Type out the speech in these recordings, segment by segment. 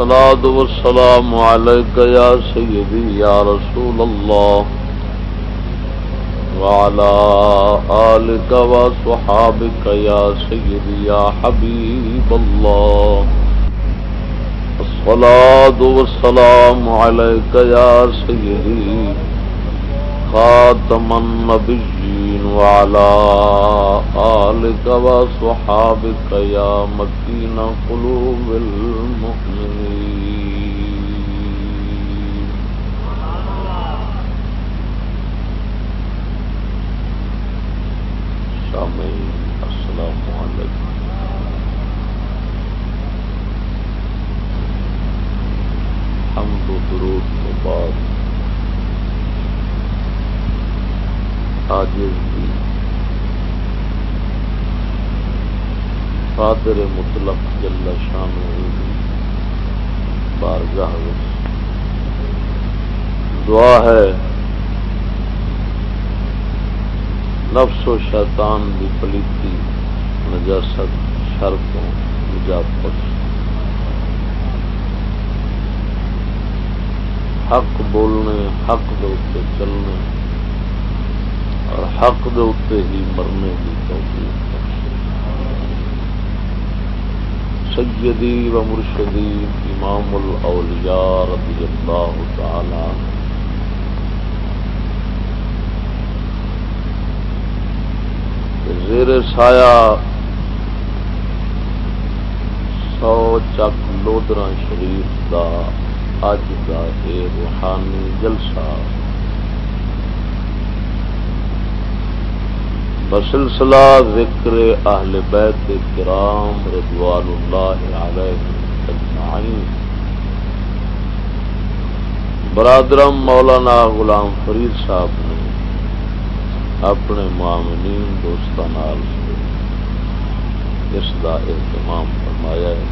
الصلاة والسلام عليك يا سيدي يا رسول الله وعلى آلك وصحابك يا سيدي يا حبيب الله الصلاة والسلام عليك يا سيدي خاتم النبيين وعلى آلك وصحابك يا مكين قلوب المؤمنين شامل. السلام عليكم حمد و درود مبارک. عاجز دی قادر مطلق جل شان بارگاہ دعا ہے، نفس و شیطان دی پلیتی، نجاست شرطوں نجات بخش حق بولنے، حق دے چلنے۔ اور حق دے اتنے ہی مرنے کی توفیق سیدی و مرشدی امام الاولیاء رضی اللہ تعالی زیر سایہ سو چک لودرا شریف دا اج کا یہ روحانی جلسہ۔ بسلسلہ ذکر اہل بیت کرام رضوان اللہ علیہ اجمعین۔ برادرم مولانا غلام فرید صاحب نے اپنے معاملین دوستان اس کا اہتمام فرمایا ہے۔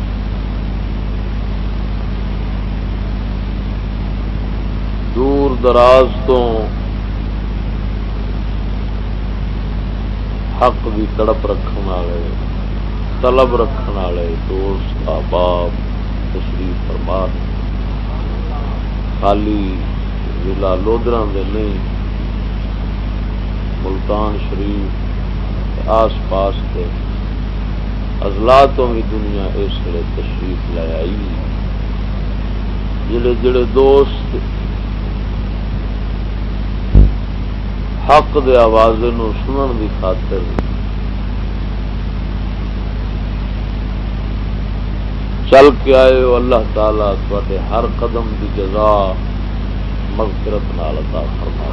دور دراز تو حق کی تڑپ رکھنے والے، طلب رکھنے والے، دوست، احباب، تشریف فرما خالی ضلع لودرا دے نہیں، ملتان شریف آس پاس کے ازلاتوں کی دنیا اس ویلے تشریف لے آئی۔ جڑے جڑے دوست حق دے آواز سنن دی خاطر۔ چل کے آئے ہو اللہ تعالی تے ہر قدم دی جزا، مغفرت نال عطا فرما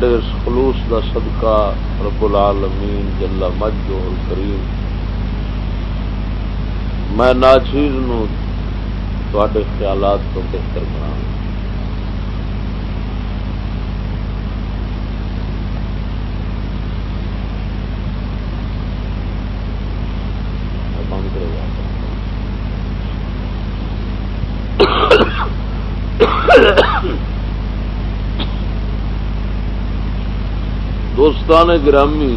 تے اس خلوص دا صدقہ رب العالمین جل مجد الکریم۔ میں ناچیز نو تے خیالات تو بہتر بنا دوستان گرامی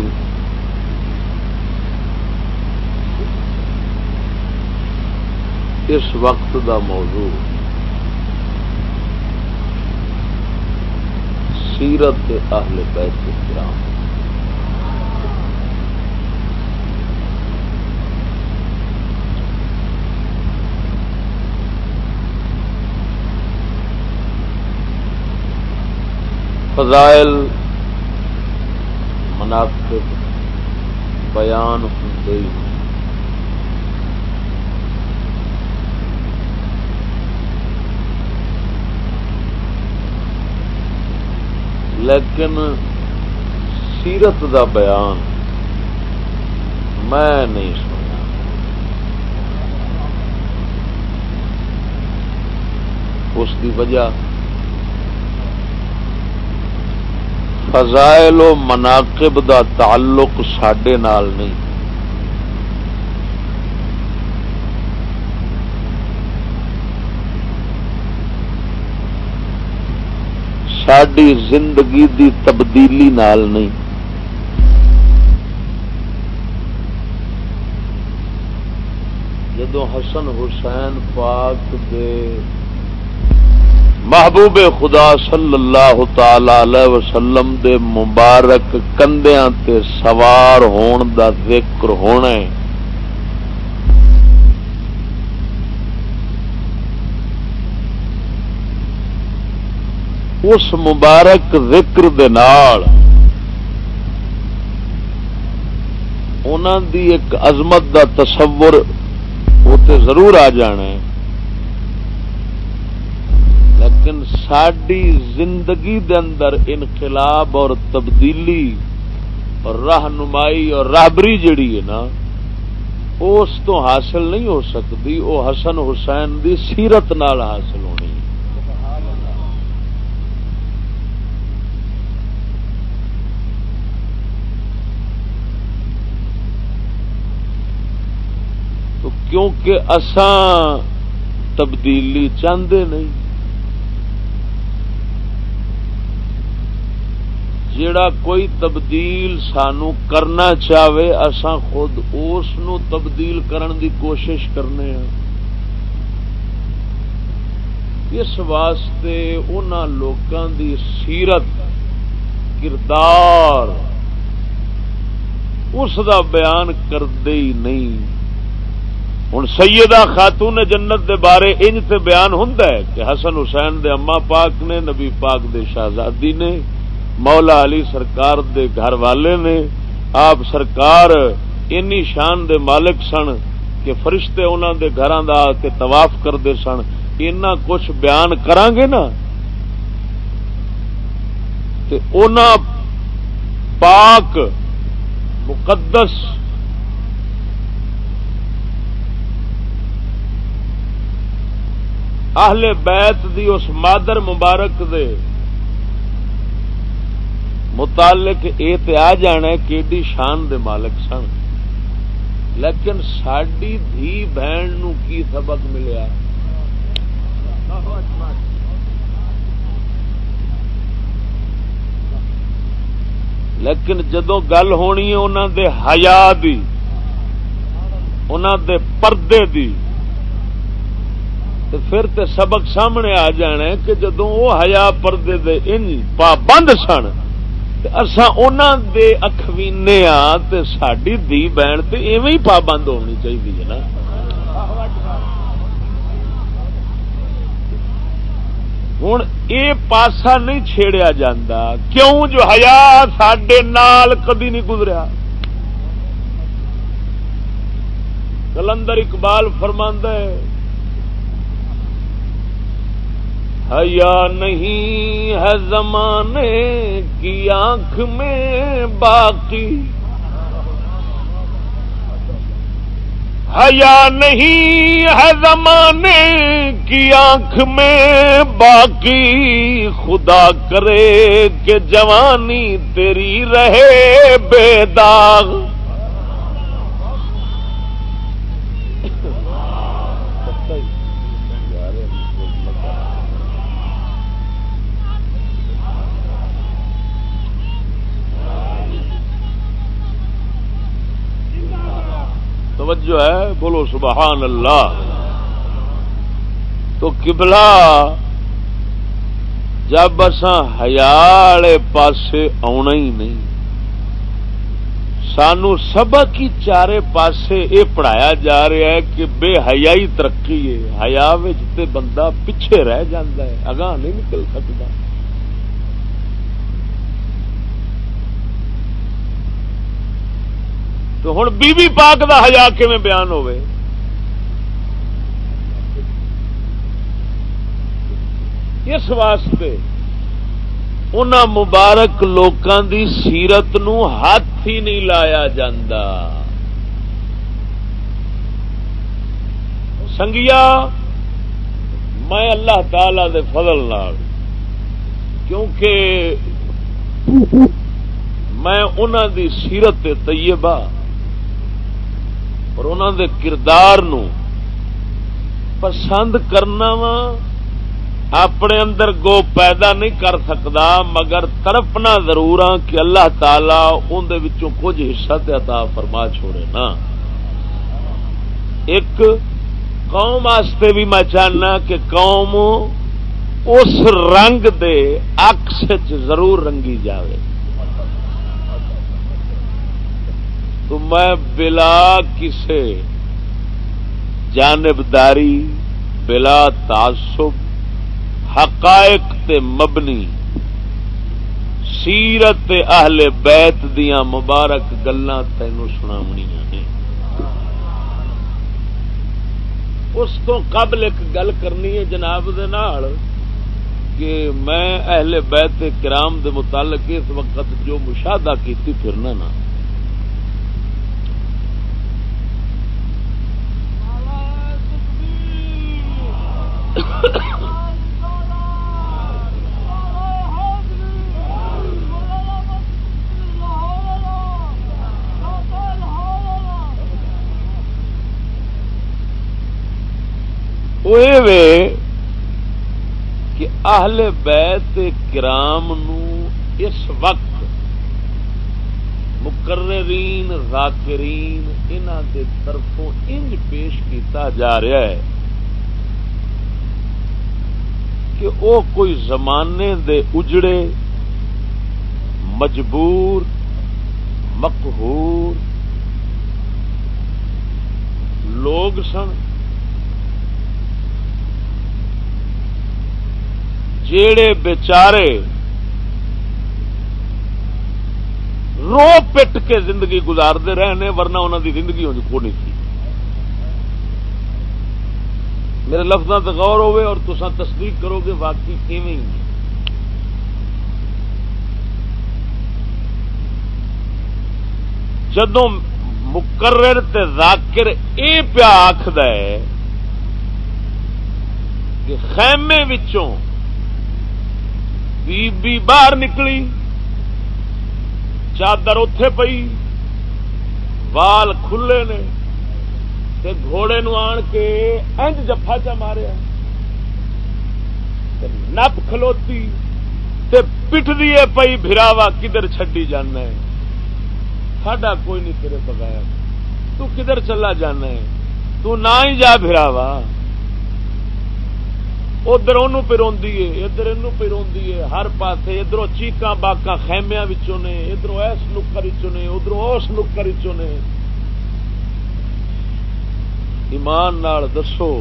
اس وقت دا موضوع سیرت اہل بیت کرام۔ فضائل مناسب بیان ہوں لیکن سیرت دا بیان میں نہیں سنیا۔ اس کی وجہ فضائل و مناقب دا تعلق سڈے نال نہیں۔ ساری زندگی دی تبدیلی نال نہیں۔ جدو حسن حسین پاک دے محبوب خدا صلی اللہ تعالی وسلم دے مبارک کندیاں تے سوار ہون دا ذکر ہونا ہے۔ اس مبارک ذکر دے نال دی ایک عظمت دا تصور تے ضرور آ جانا ہے۔ لیکن ساری زندگی دے اندر انقلاب اور تبدیلی اور رہنمائی اور رابری جڑی ہے نا، اس تو حاصل نہیں ہو سکتی وہ حسن حسین دی سیرت نال حاصل ہونی کیونکہ اساں تبدیلی چاہتے نہیں جڑا کوئی تبدیل سانو کرنا چاہے اساں خود اس تبدیل کرن دی کوشش کرنے ہیں اس واسطے ان لوگوں دی سیرت، کردار، اس دا بیان کرتے ہی نہیں۔ ہوں سیدہ خاتون جنت دے بارے انج تے بیان ہوں کہ حسن حسین دے اما پاک نے، نبی پاک دے شہزادی نے مولا علی سرکار دے گھر والے نے، آپ سرکار اینی شان دے مالک سن کہ فرشتے انہوں دے گھر دا کے طواف کرتے سن۔ اینا کچھ بیان کرانگے نا؟ تے اونا پاک مقدس اہل بیت دی اس مادر مبارک دے متعلق یہ تو آ جانا ہے کہ ایڈی شان دے مالک سن۔ لیکن ساری دھی بہن نو کی سبق ملیا؟ لیکن جدو گل ہونی ہے انہوں دے حیا دی انہوں دے پردے دی پھر تے سبق سامنے آ جانا کہ جدو وہ ہیا پردے دے ان پابند سن اسان دے اخوینے ساری دھی بہن تے ایویں ہی پابند ہونی چاہیے نا۔ ہوں یہ پاسا نہیں چھیڑیا جاندہ کیوں جو ہیا سڈے نال کدی نہیں گزریا؟ کلندر اقبال فرماندہ ہے حیا نہیں ہے زمانے کی آنکھ میں باقی۔ حیا نہیں ہے زمانے کی آنکھ میں باقی۔ خدا کرے کہ جوانی تیری رہے بے داغ۔ توجہ ہے، بولو سبحان اللہ۔ تو قبلہ جب ہیال پاسے آنا ہی نہیں، سانو سبق ہی چارے پاسے یہ پڑھایا جا رہا ہے کہ بے حیائی ترقی ہے۔ ہیا بندہ پیچھے رہ ہے، اگاں نہیں نکل سکتا تو ہوں بی بی پاک دا ہزار کیون بیان ہوئے اس واسطے ان مبارک لوکاں دی سیرت نو ہاتھ ہی نہیں لایا جاندہ سنگیا، میں اللہ تعالی دے فضل نال، کیونکہ میں انہوں دی سیرت طیبہ اور انہوں دے کردار نو پسند کرنا وا، اپنے اندر گو پیدا نہیں کر سکتا مگر تڑپنا ضرور ہاں کہ اللہ تعالی اندر کچھ حصہ تے عطا فرما چھوڑے نا۔ ایک قوم واسطے بھی میں چاہنا کہ قوم اس رنگ دے اکس ضرور رنگی جاوے۔ تو میں بلا کسے جانبداری، بلا تعصب، حقائق تے مبنی، سیرت اہل بیت دیا مبارک گلا تین سنا اس تو قبل ایک گل کرنی ہے جناب دے نال، کہ میں اہل بیت کرام دے متعلق اس وقت جو مشاہدہ کیتی پھرنا نا کہ اہل بیت کرام نو اس وقت مقررین ذاکرین انہوں دے طرفوں انج پیش کیتا جا رہا ہے کہ او کوئی زمانے دے اجڑے مجبور، مقہور لوگ سن۔ جیڑے بچارے رو پٹ کے زندگی گزارتے رہے ورنہ انہوں دی زندگی کو نہیں تھی۔ میرے لفظوں سے غور ہوئے اور تسا تصدیق کرو گے واقعی کیویں جدو مقرر تے ذاکر اے پیا آخد کہ خیمے وچوں بی بی باہر نکلی، چادر اتے پئی، وال کھلے نے۔ تے گھوڑے نو آن کے انج جفا چا ماریا۔ نپ کھلوتی، تے پٹ دیے پئی بھراوا کدھر چڈی جانا ہے؟ ساڈا کوئی نہیں تیرے بغیر۔ تو کدھر چلا جانا ہے؟ تو نہ ہی جا بھراوا ادھر ان پہ روی ہے، ادھر یہ پہ روی ہے، ہر پاس ادھر چیقا باقا خیمیا نے، ادھر اس نکر نے، ادھر اس نکر نے۔ ایمان نال دسو،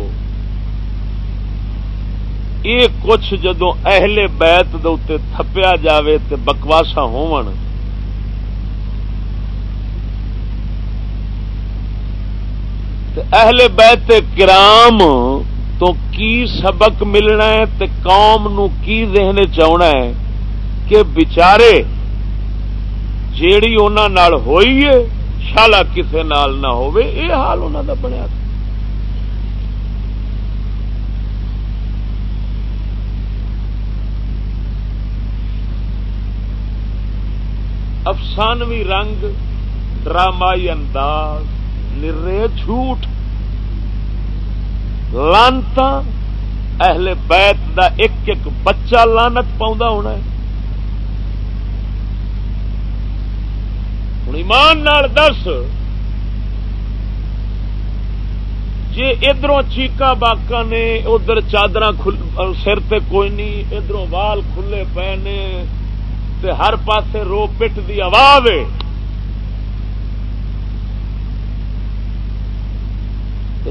یہ کچھ جدو اہل بیت دے تھپیا جاوے تے بکواسا ہون اہل بیت کرام تو کی سبق ملنا ہے تے قوم نو کی ذہن چاہنا ہے کہ بچارے جیڑی نال ہوئی ہے، شالا کسے نال نہ ہوئے اے حال انہوں دا بنیا افسانوی رنگ ڈرامائی انداز، نرے جھوٹ لانتا اہل بیت دا ایک ایک بچہ لانت پاؤں ہونا ہے۔ ہوں ایمان نال دس جی ادھر چیقا باقا نے، ادھر چادر سر تے کوئی نہیں ادھر وال کھلے پے نے تے ہر پاسے رو پٹ دی آواز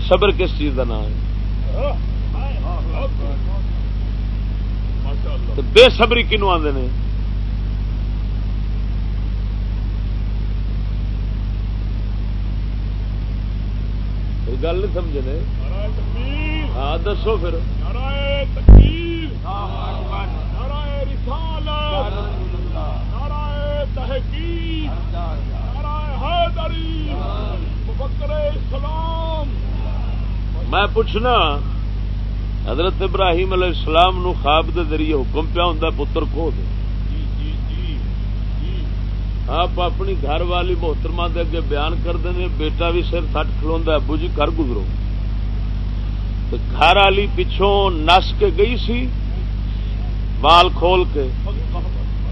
صبر کس چیز کا نام ہے؟ بے سبری کنو آدھے گل نہیں سمجھے نے؟ ہاں دسو پھر۔ میں پوچھنا حضرت ابراہیم علیہ السلام نو خواب دے ذریعے حکم پیا ہوں پتر کھو دے۔ آپ اپنی گھر والی محترما دے اگے بیان کرتے ہیں بیٹا بھی سر سٹ کھلوا ابو جی گھر گزرو۔ گھر والی پچھوں نس کے گئی سی بال کھول کے۔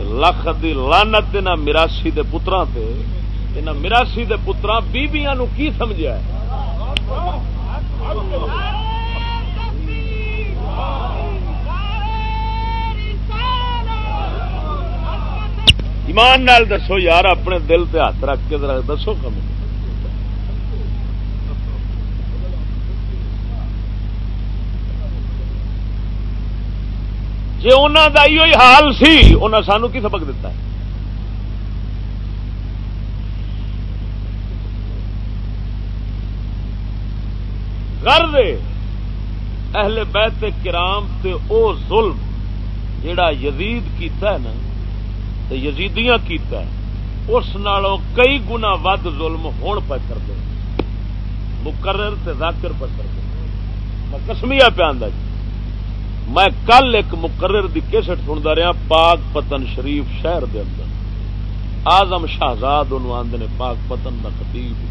لکھ دی لانت دینا مراسی دے پتراں تے دینا مراسی دے پتران بی بی آنو کی سمجھا ہے؟ ایمان نال دسو یار، اپنے دل تے ہاتھ رکھ کے دسو کم۔ جی انہوں کا یہ حال سی انہیں سانو کی سبق دیتا ہے؟ دے اہل بیت کرام تے او ظلم جڑا یزید کیتا ہے نا، تے یزیدیاں کیتا ہے، اس نالوں کئی گنا ود ظلم ہون پہ کر دے مقرر تے ذاکر پہ کر دے میں کسمیا پہ آندا جی۔ میں کل ایک مقرر دی کیسٹ سنتا رہا، پاک پتن شریف شہر دے اندر۔ آزم شہزاد انہوں آندے نے پاک پتن دا خطیب۔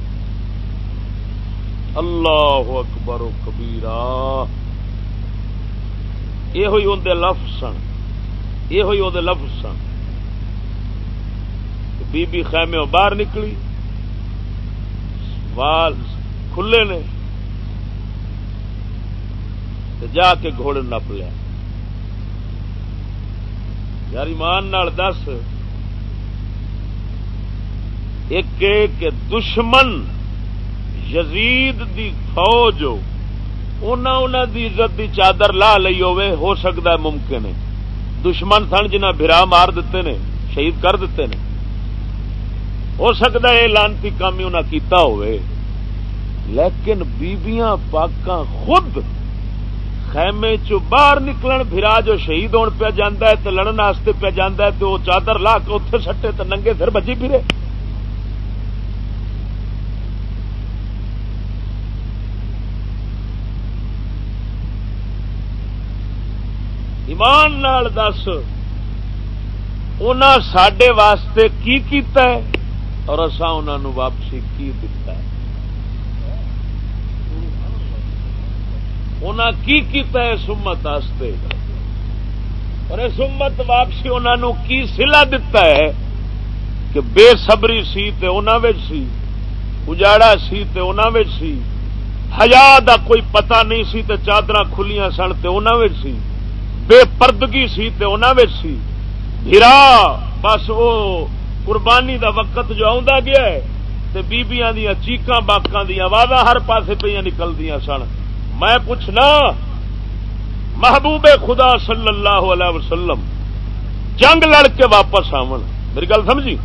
اللہ اکبر و کبیرہ۔ یہ ہوئی اندر لفظ سن۔ یہ ہوئی اندر لفظ سن۔ بی بی خیمے باہر نکلی۔ وال کھلے نے۔ جا کے گھوڑے نپ لیا یار، ایمان دس۔ ایک دشمن یزید دی فوج دی عزت دی چادر لا لی ہو سکتا ہے ممکن ہے۔ دشمن سن جنہ برا مار دیتے نے، شہید کر دیتے نے۔ ہو سکتا ہے لانتی کام ہی انہیں کیتا ہوئے، لیکن بیبیاں پاکاں خود خیمے چو باہر نکلن بھرا جو شہید ہون پہ جانا ہے تو لڑن واسطے پہ جانا ہے تو وہ چادر لا کے اتنے سٹے تو ننگے سر بجی پھرے ایمان نال دس سڈے واسطے کی کیتا ہے اور اصا ان واپسی کی دتا ہے انہیں کی کیتا ہے سمت واسطے اور اس امت واپسی انہوں کی سلا دتا ہے کہ بے صبری سی تے انہوں سی، اجاڑا سی تے انہوں سی ہزا دا کوئی پتہ نہیں سی تے چادر کھلیاں سن تے انہوں سی، بے پردگی سی تے انہوں سی۔ ہرا، بس وہ قربانی دا وقت جو آ گیا ہے تے بیبیاں دیا چیقاں باقاں دیا آواز ہر پاسے پہ نکل دیا سن۔ میں پوچھنا، محبوب خدا صلی اللہ علیہ وسلم، جنگ لڑ کے واپس آون۔ میری گل سمجھی؟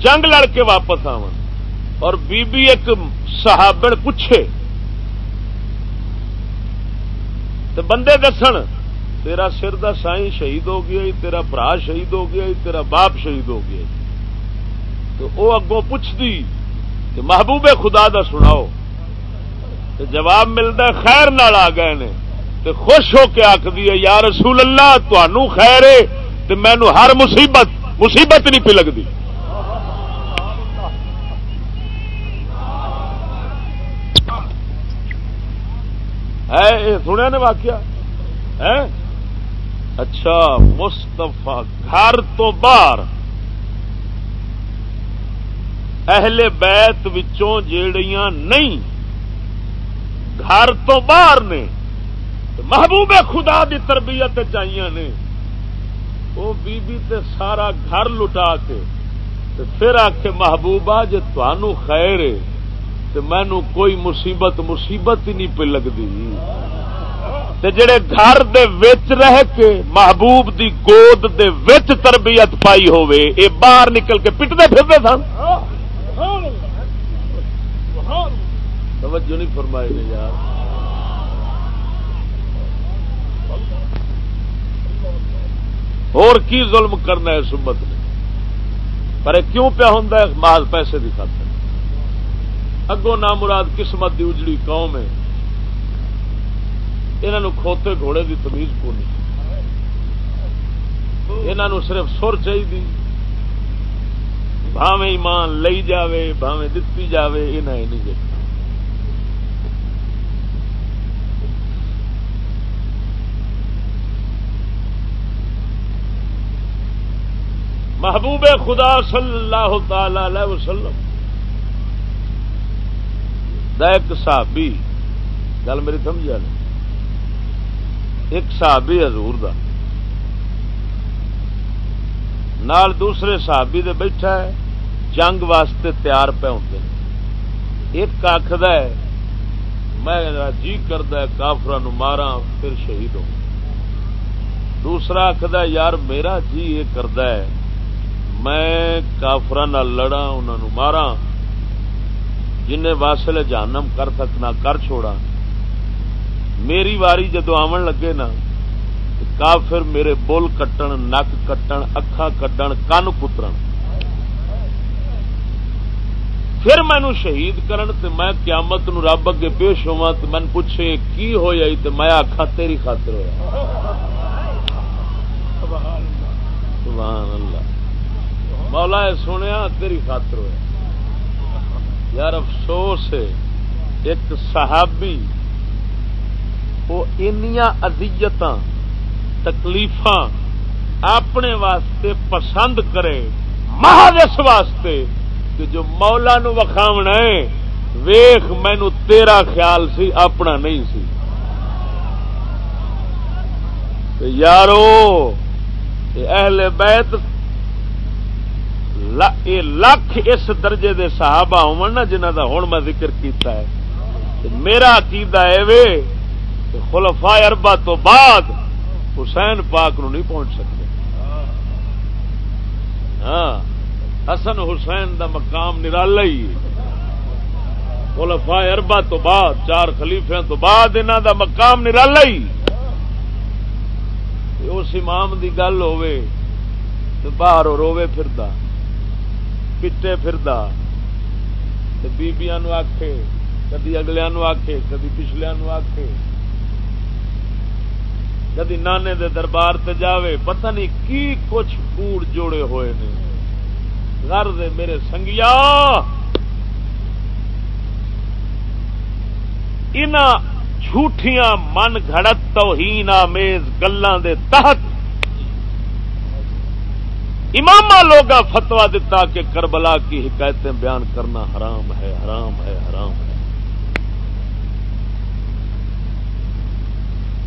جنگ لڑ کے واپس آون۔ اور بی بی ایک صحابن پوچھے تو بندے دسن، تیرا سر دا سائیں شہید ہو گیا، تیرا برا شہید ہو گیا، تیرا باپ شہید ہو گیا۔ تو وہ اگوں پوچھتی کہ محبوب خدا دا سناؤ۔ تو جواب ملتا خیر نال آ گئے نے۔ تو خوش ہو کے آخری ہے، یا رسول اللہ تنوع خیر ہے۔ تو مینو ہر مصیبت مصیبت نہیں پی لگتی سنیا نے واقعہ؟ اچھا مستفا گھر تو باہر۔ اہل بیت وچوں جیڑیاں نہیں گھر تو باہر نے محبوب خدا دی تربیت چاہیے نے۔ وہ بی بی تے سارا گھر لٹا کے تے پھر آ کے محبوبہ جی خیر ہے، تو مینو کوئی مصیبت مصیبت ہی نہیں پہ لگتی تے جڑے گھر دے وچ رہ کے، محبوب دی گود دے وچ تربیت پائی ہوئے اے باہر نکل کے پٹتے پھرتے سن۔ توجہ نہیں فرمائے نے یار۔ اور کی ظلم کرنا ہے سمت نے؟ پر کیوں پیا ہوں مال پیسے کی خاطر۔ اگوں نام مراد قسمت دی اجڑی قوم ہے۔ انہوں کھوتے گھوڑے کی تمیز کو نہیں صرف سر چاہیے بھاوے ایمان لئی جاوے بھاوے دتی جاوے انہیں نہیں دیکھنا محبوب خدا صلی اللہ تعالی وسلم دا ایک صحابی، گل میری سمجھا نہیں ایک صحابی حضور دا۔ نال دوسرے صحابی دے بیٹھا ہے، جنگ واسطے تیار پہ ہوتے ایک آخد میں جی کرد کافر مارا پھر شہید ہوں۔ دوسرا آخد یار میرا جی یہ کرد میں کافر لڑا انہوں مارا جن واسل جانم کر سکنا، کر چھوڑا میری واری جدو آن لگے نا، کافر میرے بول کٹن، نک کٹن اکھا کٹن کن کتر پھر مینو شہید کرن تے میں قیامت نو رب اگے پیش ہوا تو من پوچھے، کی ہویا تے میں آخا تیری خاطر ہوا سبحان اللہ۔ مولا سنیا، تیری خاطر ہوا یار افسوس ہے، ایک صحابی، وہ ادیت تکلیف اپنے واسطے پسند کرے محض اس واسطے کہ جو مولا نو وکھاونا ہے ویخ مینو تیرا خیال سی، اپنا نہیں سی۔ یارو اہل بیت لکھ اس درجے دے صحابہ ہوا جنہ دا ہوں میں ذکر کیتا ہے۔ میرا عقیدہ ہے وے خلفا اربا تو بعد حسین پاک نو نہیں پہنچ سکتے۔ ہاں حسن حسین دا مقام نرالا ہی خلفا اربا تو بعد، چار خلیفے تو بعد انہوں دا مقام نرالا ہی۔ اس امام دی گل ہوے تو باہر روے پھردا۔ پٹے پھردا بیبیاں آکھے کدی اگلے آکھے کدی پچھلے آکھے کدی نانے دے دربار تے جاوے پتہ نہیں کی کچھ کوڑ جوڑے ہوئے نے گھر دے میرے سنگیا جھوٹیاں من گھڑت توہین آمیز گلاں دے تحت امام لوگ فتوا دیتا کہ کربلا کی حکایتیں بیان کرنا حرام ہے حرام ہے حرام ہے۔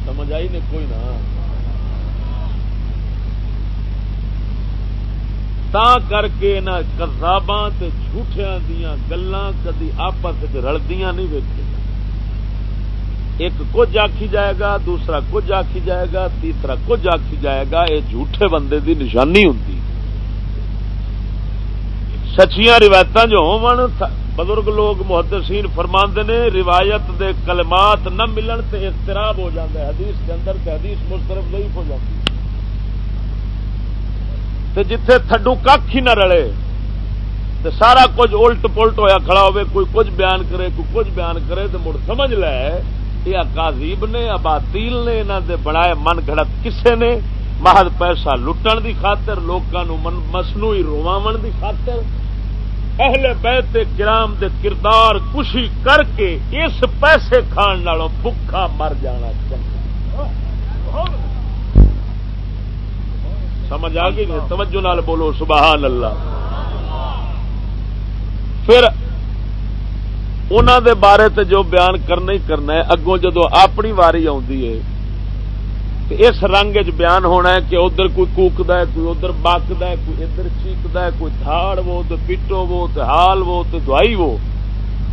سمجھ آئی نے کوئی نہ تا کر کے نہ کزاباں جھوٹیاں دیا گلاں کدی آپس رلدیاں نہیں ویکے ایک کچھ آخی جائے گا، دوسرا کچھ آخی جائے گا، تیسرا کچھ آخی جائے گا، یہ جھوٹے بندے دی نشانی ہوں سچیاں روایت جو ہون بزرگ لوگ محدثین فرماندے نے روایت دے کلمات نہ ملن تے اضطراب ہو جاتا ہے حدیث کے اندر تے حدیث مسترف ضعیف ہو جاتی تے جتھے تھڈو کھ ہی نہ رلے تے سارا کچھ الٹ پلٹ ہویا کھڑا ہوئے کوئی کچھ بیان کرے کوئی کچھ بیان کرے تو مڑ سمجھ لے یہ اکاذیب نے اباتیل نے انہاں دے بنائے من گھڑت کسے نے محض پیسہ لٹن دی خاطر لوکاں مصنوعی رواون دی خاطر اہل بیت گرام دے کردار کشی کر کے اس پیسے کھان نالوں بکھا مر جانا چاہیے۔ سمجھ آ گئی توجہ نال بولو، سبحان اللہ۔ پھر انہوں دے بارے تے جو بیان کرنا ہی کرنا ہے، اگوں جدو اپنی واری آتی ہے اس رنگ چ بیان ہونا ہے کہ ادھر کوئی کوکد ہے، کوئی ادھر بکد ہے، کوئی ادھر چیکد ہے، کوئی تھاڑ وہ تو پیٹو وہ تو ہال وہ تو دوائی وہ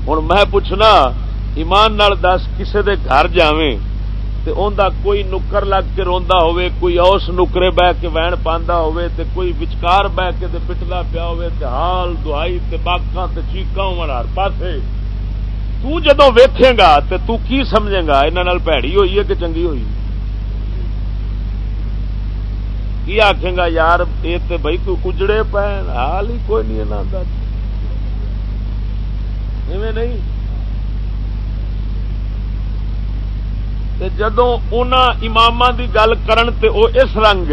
ہوں میں پوچھنا، ایمان نال دس کسے دے گھر جاویں تے اوندا کوئی نکر لگ کے روندا ہوئے کوئی اوس نکرے بہ کے وین پاندا ہوئے تے کوئی وچکار بہ کے تے پٹدا پیا ہوئے تے حال دعائی تے باکاں تے چیکاں ہون ہر پاسے۔ تو جدوں ویکھے گا تے تو کی سمجھے گا؟ انہاں نال بھڑی ہوئی ہے کہ چنگی ہوئی؟ ہے کی آخے گا، یار یہ تو بھائی کوئی اجڑے پے حال ہی کوئی نہیں نہیں؟ جدو امام کی گل کرن تے او اس رنگ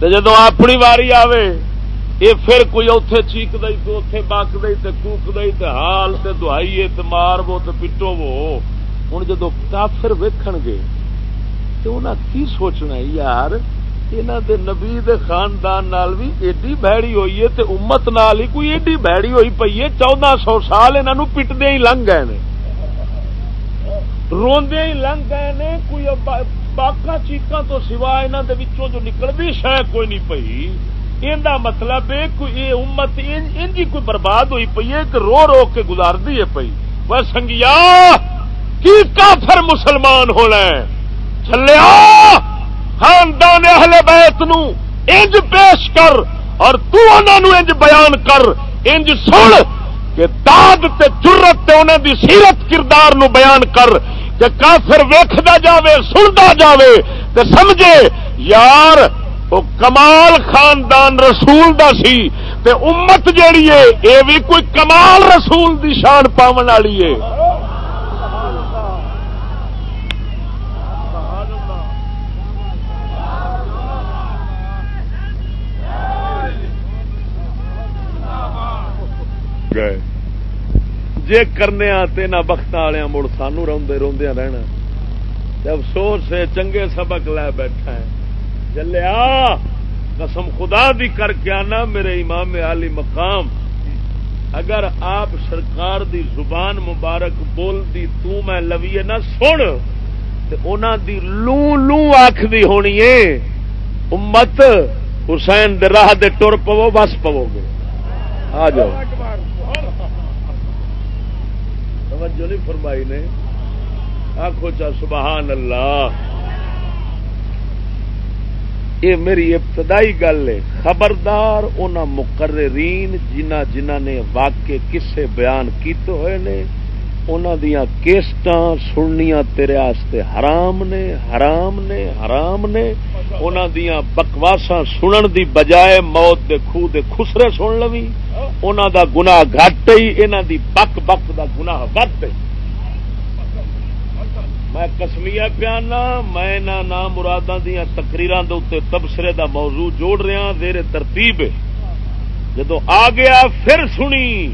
جدو اپنی واری آوے یہ پھر کوئی اتے چیک دئی تو اتے بک دئی تے کوک دئی تے حال تے دہائی تے مار وہ تے پٹو وہ ہوں جدو کافر ویکھن گے تو انہیں کی سوچنا یار یہاں دے نبی دے خاندان نال بھی ایڈی بہڑی ہوئی ہے تے امت نال ہی کوئی ایڈی بہڑی ہوئی پی ہے، چودہ سو سال انہوں پٹدے ہی لنگ گئے روندے ہی لنگ گئے نے، کوئی باقا چیقاں تو سوا انہوں دے وچوں جو نکلتی شہ کوئی نہیں پئی۔ مطلب ان مطلب یہ امت انجی کوئی برباد ہوئی پی ہے کہ رو رو کے گزارتی ہے پی وہ سنگیا، کی کافر مسلمان ہونا چلیا! خاندان اہل بیت نو انج پیش کر اور تو انہوں انج بیان کر، انج سن کہ داد تے جرت تے انہوں دی سیرت کردار نو بیان کر کہ کافر ویکھدا جاوے، سندا جاوے تے سمجھے، یار وہ کمال خاندان رسول دا سی تے امت جیڑی ہے، اے بھی کوئی کمال رسول دی شان پاون والی ہے۔ جے کرنے آتے نہ بخت والے مڑ سانو روندے روندے رہنا۔ افسوس ہے، چنگے سبق لے بیٹھا ہے۔ چلیا قسم خدا دی کر کے آنا میرے امام علی مقام۔ اگر آپ سرکار دی زبان مبارک بول دی تو میں لویے نہ سن۔ اونا دی لو لو آخ دی ہونی ہے، امت حسین دے راہ دے ٹر پو بس پو گے۔ آ جاؤ۔ توجہ نہیں فرمائی نے۔ آخو چا سبحان اللہ۔ یہ میری ابتدائی گل ہے۔ خبردار ان مقررین جنہ جنہ نے واقع کسے بیان کیتے ہوئے نے۔ دیا سننیا تیرے آستے حرام نے حرام نے حرام نے۔ دیا بکواسا سنن دی بجائے موت دے خو دے خسرے سن لوی۔ انہوں دا گناہ گھٹ ہی انہوں دی بک بک دا گناہ ود میں کسمیا پیانا، میں نام مرادوں دیا تقریر تبصرے دا موضوع جوڑ رہا ہاں، دیر ترتیب جدو آ گیا، پھر سنی۔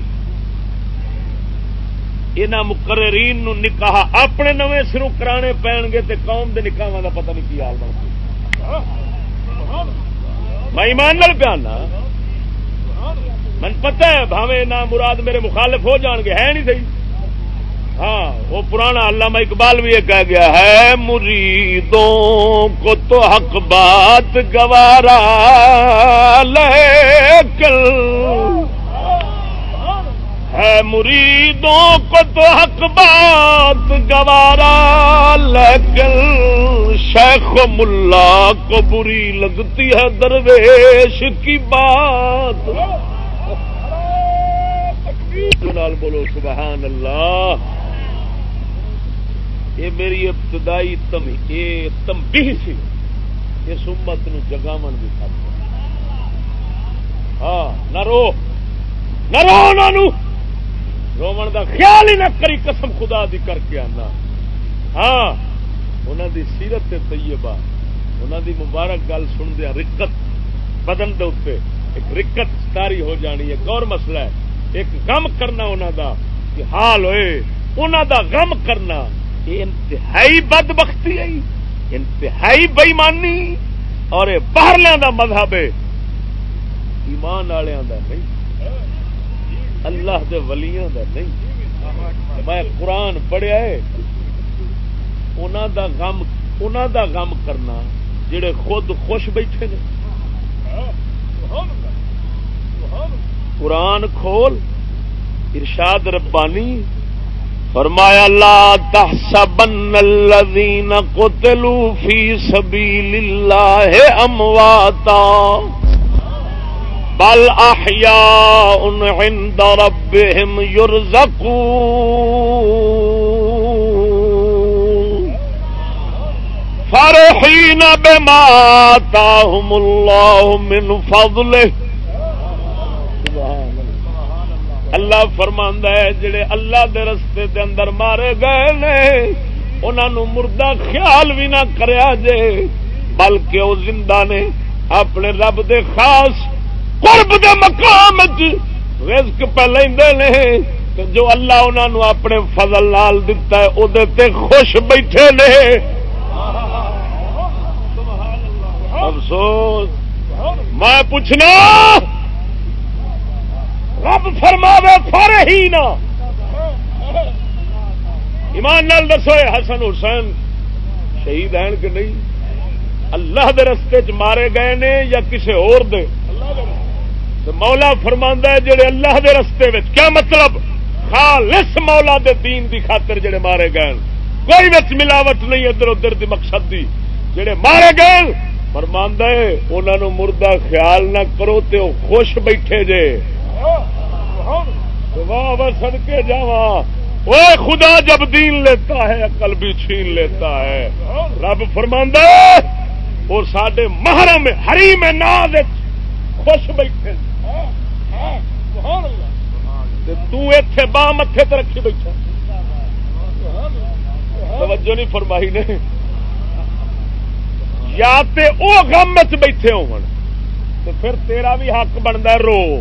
یہاں مقررین نو نکاح اپنے نویں سروں کرانے پین گے تے قوم دے نکاح دا پتہ نہیں کی حال بن میں ایمان پیانا من پتہ ہے بھاوے نہ مراد میرے مخالف ہو جان گے ہے نہیں صحیح ہاں وہ پرانا علامہ اقبال بھی یہ کہہ گیا ہے مریدوں کو تو حق بات گوارا لیکن ہے مریدوں کو تو حق بات گوارا، لیکن شیخ و ملا کو بری لگتی ہے درویش کی بات۔ بولو، سبحان اللہ۔ یہ میری ابتدائی تم، یہ تمبی سی۔ اس امت نو جگامن بھی کر ہاں نہ رو۔ نہ رو انہوں رومن دا خیال ہی نہ کری قسم خدا دی کر کے آنا۔ ہاں انہوں دی سیرت طیبہ انہوں دی مبارک گل سن دیا رکت بدن دے اتنے ایک رکت تاری ہو جانی ہے۔ اور مسئلہ ہے۔ ایک غم کرنا انہوں دا کہ حال ہوئے۔ انہوں دا غم کرنا۔ انتہائی بد بختی انتہائی بئیمانی اور باہر کا مذہب ہے۔ ایمان والوں کا نہیں۔ اللہ دے ولیاں دا نہیں. میں قرآن پڑھیا ہے انہوں دا غم انہوں دا غم کرنا جڑے خود خوش بیٹھے نے. قرآن کھول، ارشاد ربانی فرمایا، لا تحسبن الذين قتلوا في سبيل الله امواتا. بل احياء عند ربهم يرزقون. فرحين بما آتاهم الله من فضله. اللہ فرماندہ ہے، جڑے اللہ دے رستے دے اندر مارے گئے نے انہوں مردہ خیال بھی نہ کریا جے، بلکہ وہ زندہ نے اپنے رب دے خاص قرب دے مقام رزق پہ لیندے نے جو اللہ انہوں اپنے فضل لال دتا ہے وہ تے خوش بیٹھے نے۔ افسوس، میں پوچھنا، رب فرماوے فر ہی نہ ایمان نال دسو حسن حسین شہید ہیں کہ نہیں؟ اللہ دے رستے چ مارے گئے نے یا کسی اور دے؟ مولا فرما ہے جڑے اللہ دے رستے میں کیا مطلب؟ خالص مولا دے دین دی خاطر جڑے مارے گئے کوئی بچ ملاوٹ نہیں ادھر ادھر دی مقصد دی۔ جڑے مارے گئے فرماندہ ہے انہوں مردہ خیال نہ کرو تے وہ خوش بیٹھے جے۔ واہ سد کے جا وہ خدا جب دین لیتا ہے، عقل بھی چھین لیتا ہے۔ رب فرماندہ وہ سڈے محرم ہری میں ناز خوش بیٹھے۔ تے باہ متے تے رکھی بیٹھا۔ توجہ نہیں فرمائی نے۔ یا تے او غم چ بیٹھے ہو پھر تیرا بھی حق بنتا رو۔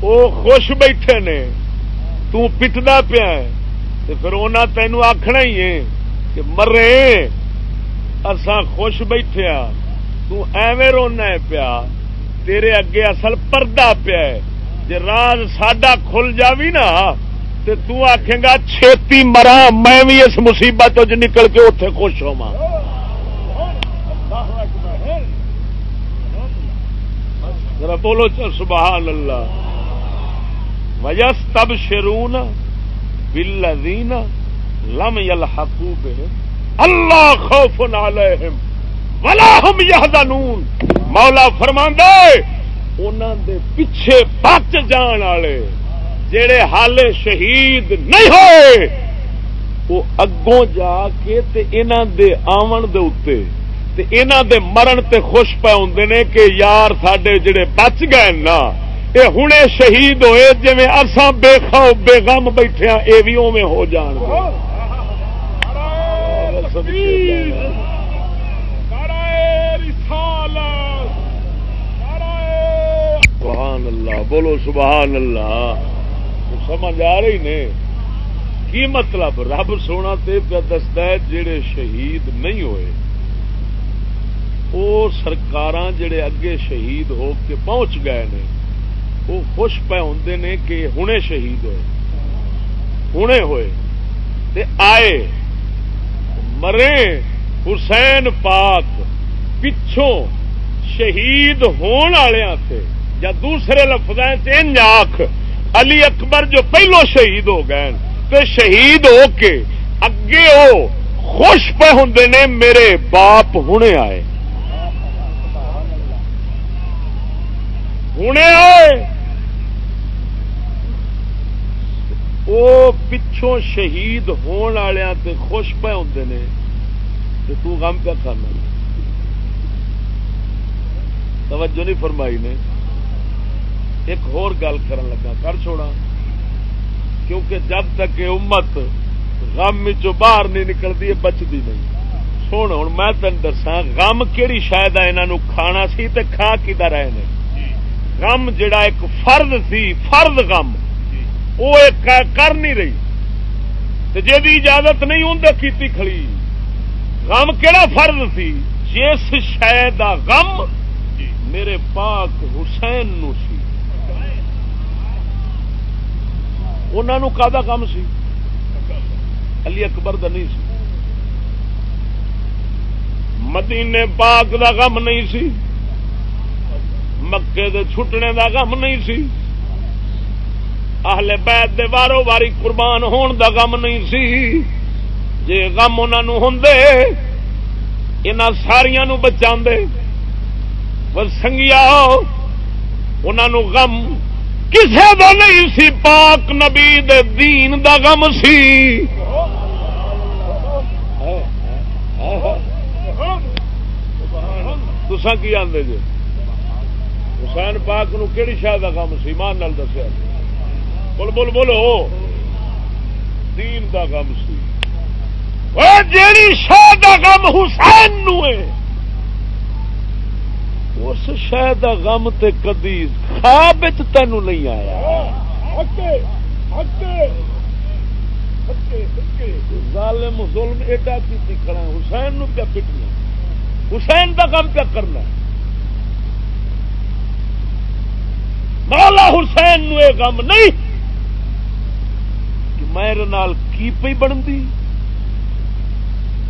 او خوش بیٹھے نے۔ تٹتا پیا پھر انہیں تینوں آخنا ہی ہے کہ مرے اسان خوش بیٹھے ہاں۔ ایویں رونا پیا۔ تیرے اگے اصل پردہ پیا جی راز ساڈا کھل جاوی نا، تے تو آخے گا، چھتی مرا، میں بھی اس مصیبت نکل کے اتے خوش ہوا بولو چل، سبحان اللہ۔ وجس تب شرون بلین لم یل اللہ خوف علیہم ولا هم يحزنون۔ مولا فرماندا انہاں دے پیچھے بچ جان والے، جڑے حالے شہید نہیں ہوئے، وہ اگوں جا کے تے انہاں دے آون دے اوتے، تے انہاں دے مرن تے خوش پے ہوندے نے کہ یار ساڈے جڑے بچ گئے نا، اے ہنے شہید ہوئے، جویں اساں بے خوف، بے غم بیٹھے ہاں اے وی اوویں ہو جان گے۔ سبحان اللہ، بولو سبحان اللہ۔ سمجھ آ رہی نے؟ کی مطلب؟ رب سونا تے پہ دستا ہے جڑے شہید نہیں ہوئے۔ وہ سرکار جڑے اگے شہید ہو کے پہنچ گئے نے وہ خوش پہ ہوں نے کہ ہنے شہید ہوئے۔ ہنے ہوئے۔ تے آئے، مرے حسین پاک۔ پچھوں شہید ہون سے یا دوسرے لفظ آخ علی اکبر جو پہلو شہید ہو گئے تو شہید ہو کے اگے ہو خوش پہ ہوں نے میرے باپ ہونے آئے۔ ہونے آئے؟ وہ پچھوں شہید ہون تے خوش پہ ہوں نے تو غم پہ کرنا توجہ نہیں فرمائی نے۔ ایک اور گل کرن لگا کر چھوڑا کیونکہ جب تک یہ امت غم چ باہر نہیں نکلتی بچتی نہیں۔ سن ہوں میں تین دسا غم کہڑی شاید انہوں کھانا سی تے کھا کتا رہے نے؟ غم جڑا ایک فرد سی فرد غم۔ وہ ایک کر نہیں رہی۔ جی اجازت نہیں ہوں کیتی کھڑی۔ غم کہڑا فرد سی جس شاید غم جی۔ میرے پاک حسین نو سی۔ انہوں کا کام سی۔ علی اکبر دا نہیں سی۔ مدینے پاک دا غم نہیں سی۔ مکے دے چھٹنے دا غم نہیں سی۔ اہل بیت دے وارو واری قربان ہون دا غم نہیں سی۔ جے غم انہوں ہوں ان ساریا بچا دے سنگیا انہوں غم کسے دا نہیں سی پاک نبی دے دین دا غم سی تسا کی آدھے جی حسین پاک نو کہڑی شاہ کا غم سی مان نال دسیا بول بول بولو دین دا غم سی جیڑی شاہ دا غم حسین نو ہے اس شاید غم تے کدی خواب تینوں نہیں آیا. ظالم ظلم ایڈا کی کھڑا حسین نو کیا پٹنا؟ حسین کا کام کیا کرنا مولا حسین نو یہ غم نہیں کہ میرے نال کی پی بنتی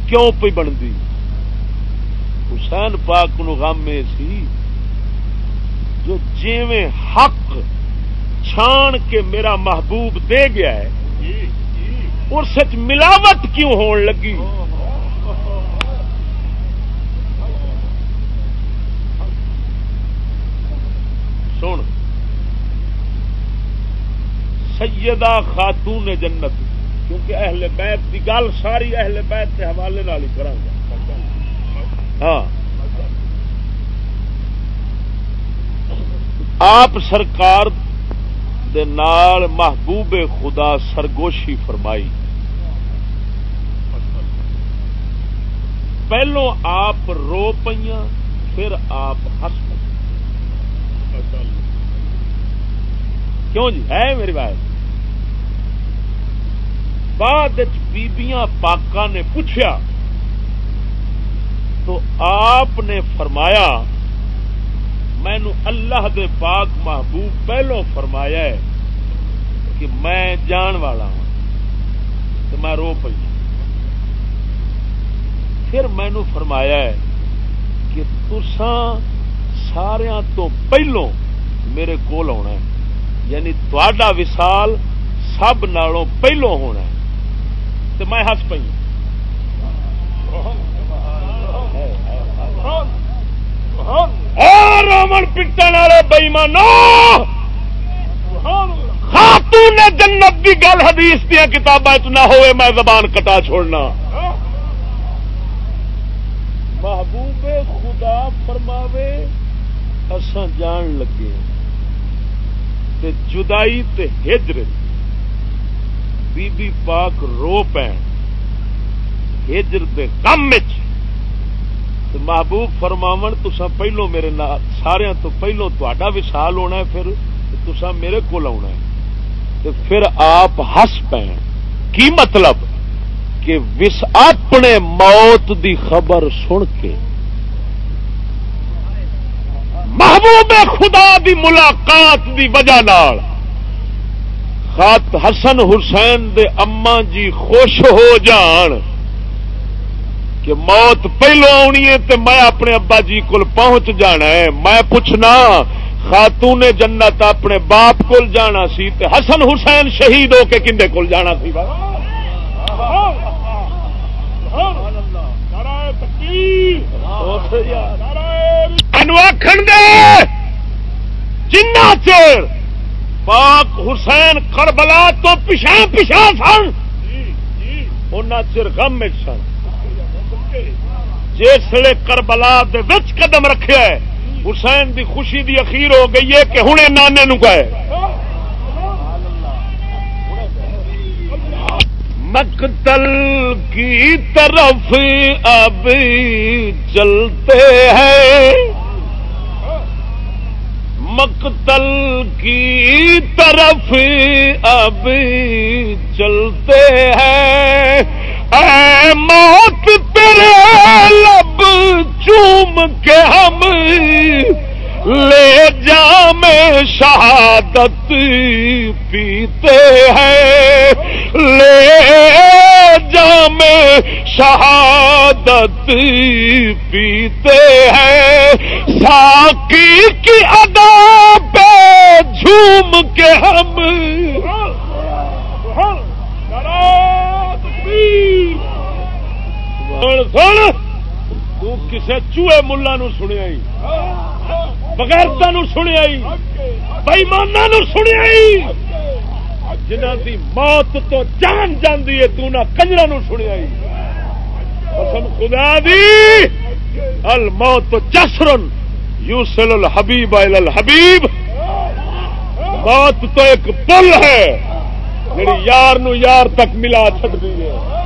کیوں پی بنتی حسین پاک نو غم میں سی، جو جیویں حق چھان کے میرا محبوب دے گیا ہے اور سچ ملاوٹ کیوں ہون لگی؟ سن، سیدہ خاتون جنت، کیونکہ اہل بیت کی گل ساری اہل بیت کے حوالے ہی کرا ہاں۔ آپ سرکار دے نال محبوب خدا سرگوشی فرمائی۔ پہلو آپ رو پہ پھر آپ ہس کیوں جی؟ ہے میری بات۔ بعد بیبیاں پاکا نے پوچھا تو آپ نے فرمایا، مینو اللہ دے پاک محبوب پہلو فرمایا ہے کہ میں جان والا ہوں، تو میں رو پی پھر مینو فرمایا ہے کہ تسان سارا تو پہلو میرے کول آنا ہے یعنی تا وسال سب نالوں پہلو ہونا ہے۔ تو میں ہس پی ہوں رومن پٹن والے بئیمانو خاتون جنت کی گل حدیث دیا کتابیں نہ ہوئے میں زبان کٹا چھوڑنا۔ محبوب خدا فرماوے اساں جان لگے تے جدائی تے ہجر بی بی پاک رو پین ہجر دے غم وچ۔ محبوب فرماو تسا پہلو میرے سارے تو پہلو تا وسال ہونا ہے، پھر تسا میرے کو آنا ہے۔ پھر آپ ہس پے کی مطلب؟ کہ وس اپنے موت دی خبر سن کے۔ محبوب خدا دی ملاقات دی وجہ نال۔ خات حسن حسین دے اما جی خوش ہو جان۔ کہ موت پہلو آنی ہے تو میں اپنے ابا جی کو پہنچ جانا ہے۔ میں پوچھنا خاتون جنت اپنے باپ کو جانا سی تے حسن حسین شہید ہو کے کندے کول جانا سی؟ جنا چیر پاک حسین کربلا تو پچھا پچھا سن ان چر غم سن۔ جسے کربلا وچ قدم رکھے حسین دی خوشی دی اخیر ہو گئی ہے کہ ہوں نانے نو گئے مقتل کی طرف اب چلتے ہیں۔ مقتل کی طرف اب چلتے ہیں۔ اے موت تیرے لب چوم کے ہم لے جام شہادت پیتے ہیں۔ لے جام شہادت پیتے ہیں۔ ساکی کی ادا پہ جھوم کے ہم سن سن کسے چوہے ملا سنیا بغیرتا سنیا بئیمانا سنیا جنہ دی موت تو جان جاندی ہے تو نہ کنجرا سنیا قسم خدا دی الموت تو جسرن یوسل الحبیب الحبیب موت تو ایک پل ہے جڑی یار نو یار تک ملا چڑ دی ہے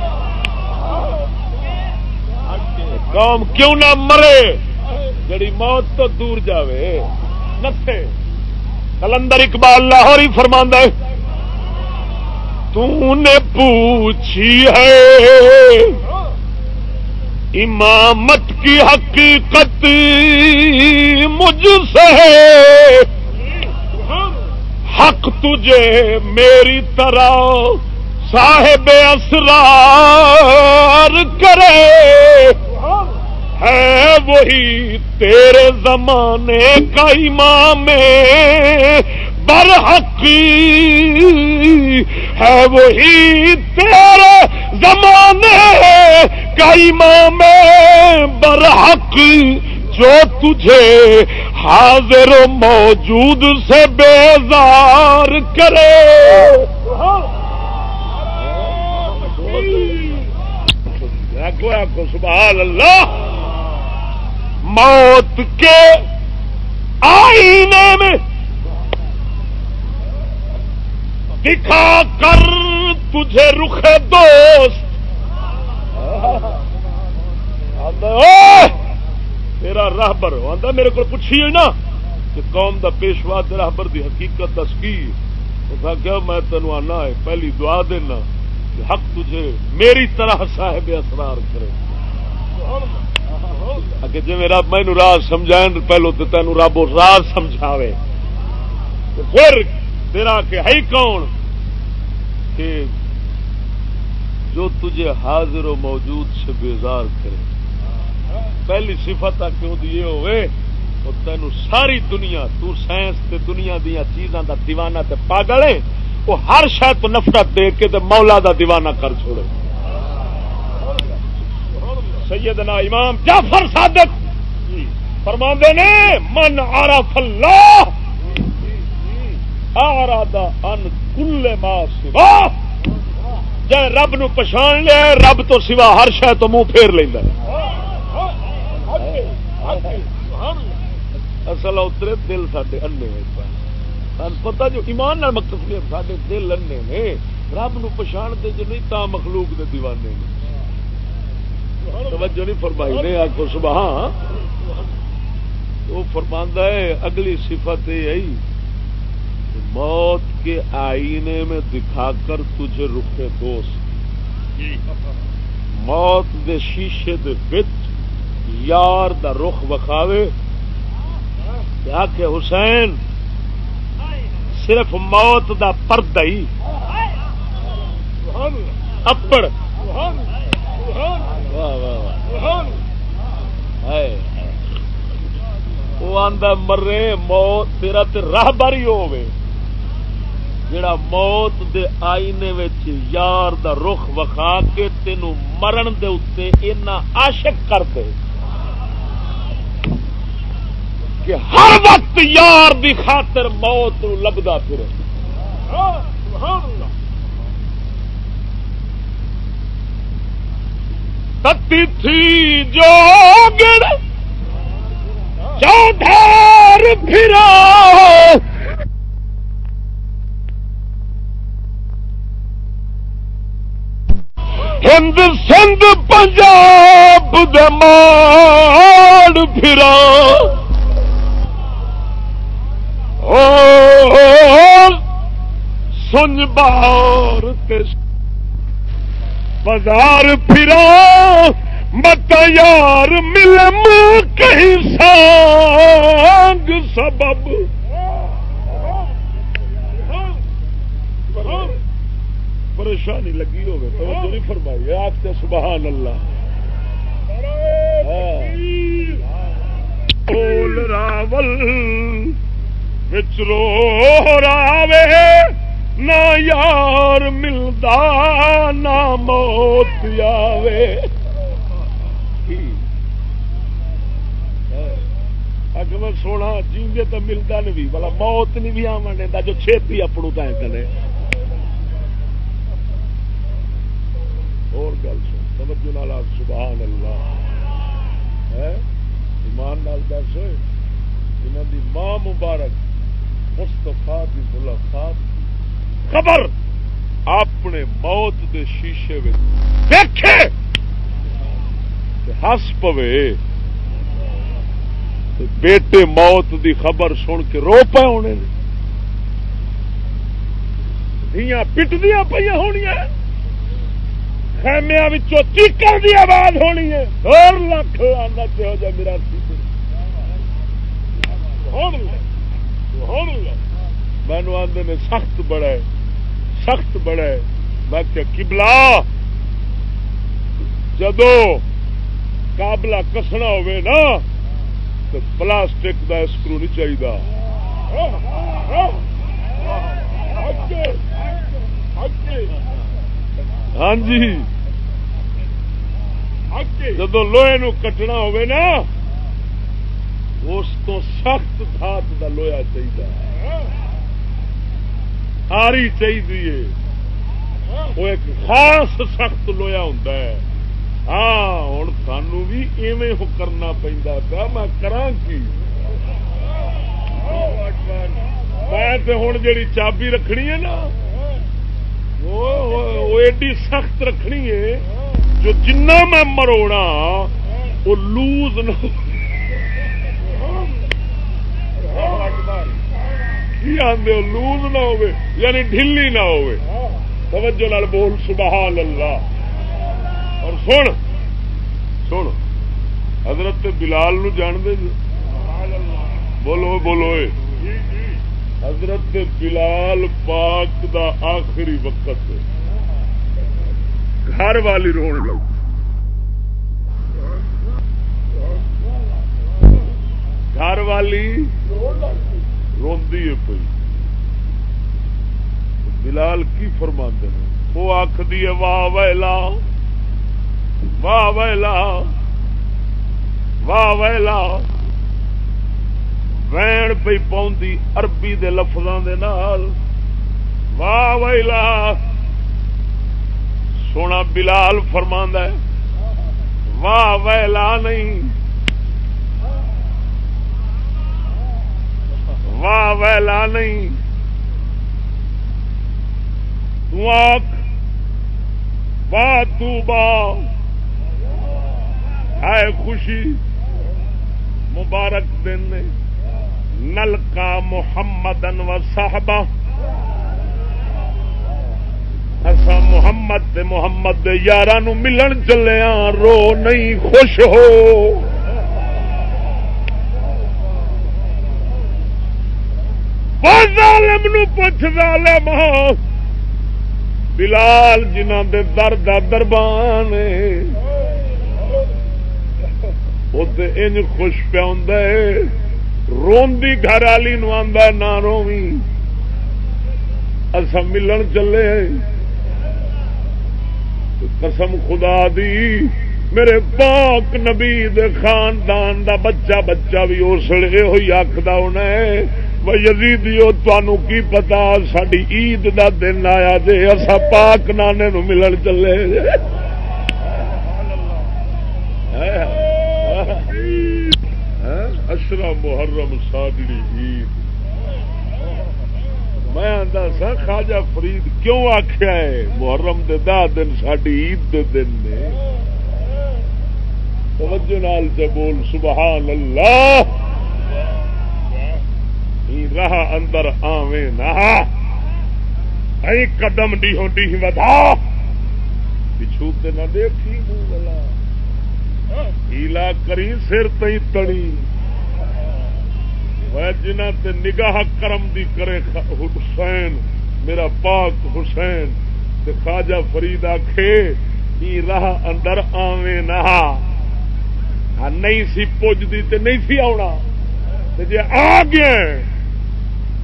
قوم کیوں نہ مرے؟ جڑی موت تو دور جاوے نتھے کلندر اقبال لاہور ہی فرما نے پوچھی ہے، امامت کی حقیقت مجھ سے حق تجھے میری طرح صاحب اسرار کرے۔ ہے وہی تیرے زمانے کا امام برحق ہے وہی تیرے زمانے کا امام برحق جو تجھے حاضر و موجود سے بیزار کرے۔ سبحان اللہ۔ موت کے آئینے میں دکھا کر تجھے رخے دوست۔ تیرا راہبر آتا میرے کو پوچھی نا کہ قوم دا پیشوا راہبر دی حقیقت دس کی؟ کیا میں تینوں آنا ہے؟ پہلی دعا دینا کہ حق تجھے میری طرح صاحب اسرار کرے۔ جی میرا مینو راز سمجھائیں پہلو تو تینوں رب راز سمجھاوے۔ پھر تیرا کہ ہے کون؟ کہ جو تجھے حاضر و موجود سے بیزار کرے۔ پہلی صفت کیوں یہ ہوئے وہ تین ساری دنیا، تو سائنس تے دنیا دیا چیزاں دا دیوانہ تے پاگل ہے وہ ہر شاید نفرت دے کے تے مولا دا دیوانہ کر چھوڑے۔ سیدنا امام جعفر صادق فرماندے نے، من عرف اللہ آرادا ان کل ما سوا جے رب نو پچھان لے، رب تو سوا ہر شہ تو منہ پھیر لینا اصل اترے دل سڈے انے پتا جو ایمان نال مقصد سڈے دل انے نے۔ رب نو پچھان دے جو نہیں، تا مخلوق دے دیوانے نے۔ توجہ نہیں فرمائی نے آخو سبحان۔ وہ فرماندہ ہے، اگلی صفت یہ آئی موت کے آئینے میں دکھا کر تجھے رکھے دوست۔ موت دے شیشے دے بچ یار دا رخ وکھاوے۔ کیا کہ حسین، صرف موت دا پردہ ہی۔ اپڑ۔ وہ آدھا مرے موت تیرا تو راہ باری ہوے جڑا موت دے آئینے یار دا رخ وکھا کے تینوں مرن دے اتنے اینا عاشق کر دے۔ کہ ہر وقت یار دی خاطر موت لبدا پھر تتی تھی جو گڑ چودھار پھرا۔ ہند سندھ پنجاب دماڑ پھرا۔ سنج بار بازار پھرا مت یار ملم کہیں سانگ سبب۔ پریشانی لگی ہوگی تو نہیں فرمائی آپ کے سبحان اللہ۔ ہاں۔ بول راول بچرو راوے۔ نہ یار ملتا نہ موت آوے۔ اگر سونا جیندے تو ملتا نہیں بھی بلا موت نہیں بھی آن جو چھتی اپنوں تائیں کرے اور گل سن، توجہ نال سبحان اللہ ہے؟ ایمان نال دس۔ ہوئے انہوں دی ماں مبارک مستفا دی ملاقات خبر اپنے موت دے شیشے دیکھے ہس پوے بیٹے موت دی خبر سن کے رو پے ہونے دیا پٹدیا پہ ہونی خیمیا چیکر دی آواز ہونی ہے۔ اور لکھ لانا ہو جائے میرا مینو آدھے نے سخت بڑا ہے۔ سخت بڑا ہے میں کبلا جدو قابلہ کسنا نا، تو پلاسٹک کا اسکرو نہیں چاہیے ہاں جی۔ جب لوہے نو کٹنا ہوئے نا، اس تو سخت دھات کا لویا چاہیے آری چاہیے. وہ ایک خاص سخت لویا ہوں ہاں ہوں سانو بھی ایویں کرنا پیا. میں کرا کی؟ میں ہوں جی چابی رکھنی ہے نا، وہ ایڈی سخت رکھنی ہے جو جنہ میں مروڑا وہ لوز نہ آدھے لوز نہ ہو یعنی ڈھلی نہ ہو توجہ نال بول سبحان اللہ اور سن سن، حضرت بلال نو جان دے جی؟ بولو بولو حضرت بلال پاک دا آخری وقت۔ گھر والی رو لگ گھر والی روی ہے پی بلال کی فرما ہیں وہ آخری واہ ویلا واہ ویلا واہ ویلا. وین پی پی اربی دے لفظوں دے نال، واہ ویلا. سونا بلال فرما واہ ویلا نہیں واہ ویلا نہیں واہ تو با۔ ہے خوشی۔ مبارک دن۔ نل کا محمد و صاحبہ اصا محمد دے محمد دے یار ملن چلے رو نہیں، خوش ہو۔ وہ ظالم نو پوچھ ظالم بلال جنہ دے درد دربان وہ انج خوش پیا ہوں روندی گھر والی نو آدھا نہ روی اصا ملن چلے قسم خدا دی، میرے پاک نبی دے خاندان دا بچہ بچہ بھی اس لیے ہوئی آخد یزیدیو تنوع کی پتا ساری عید دا دن آیا جے اصا پاک نانے نو ملن چلے اشرا محرم ساگڑی عید میں آتا سا خواجہ فرید کیوں آخیا ہے محرم دے دہ دن ساری عید دے دن نے توجہ نال سے بول سبحان اللہ راہ اندر آویں نہ۔ ای قدم ڈی ہو ڈی ودا۔ پچھو تے نہ دیکھی منہ والا ہیلا کری سر تئی تڑی۔ جنہ تے نگاہ کرم دی کرے حسین، میرا پاک حسین۔ تے خواجہ فرید آخے راہ اندر آویں نہ۔ ہاں نہیں سی پوجتی تے نہیں سی آنا جی آ گیا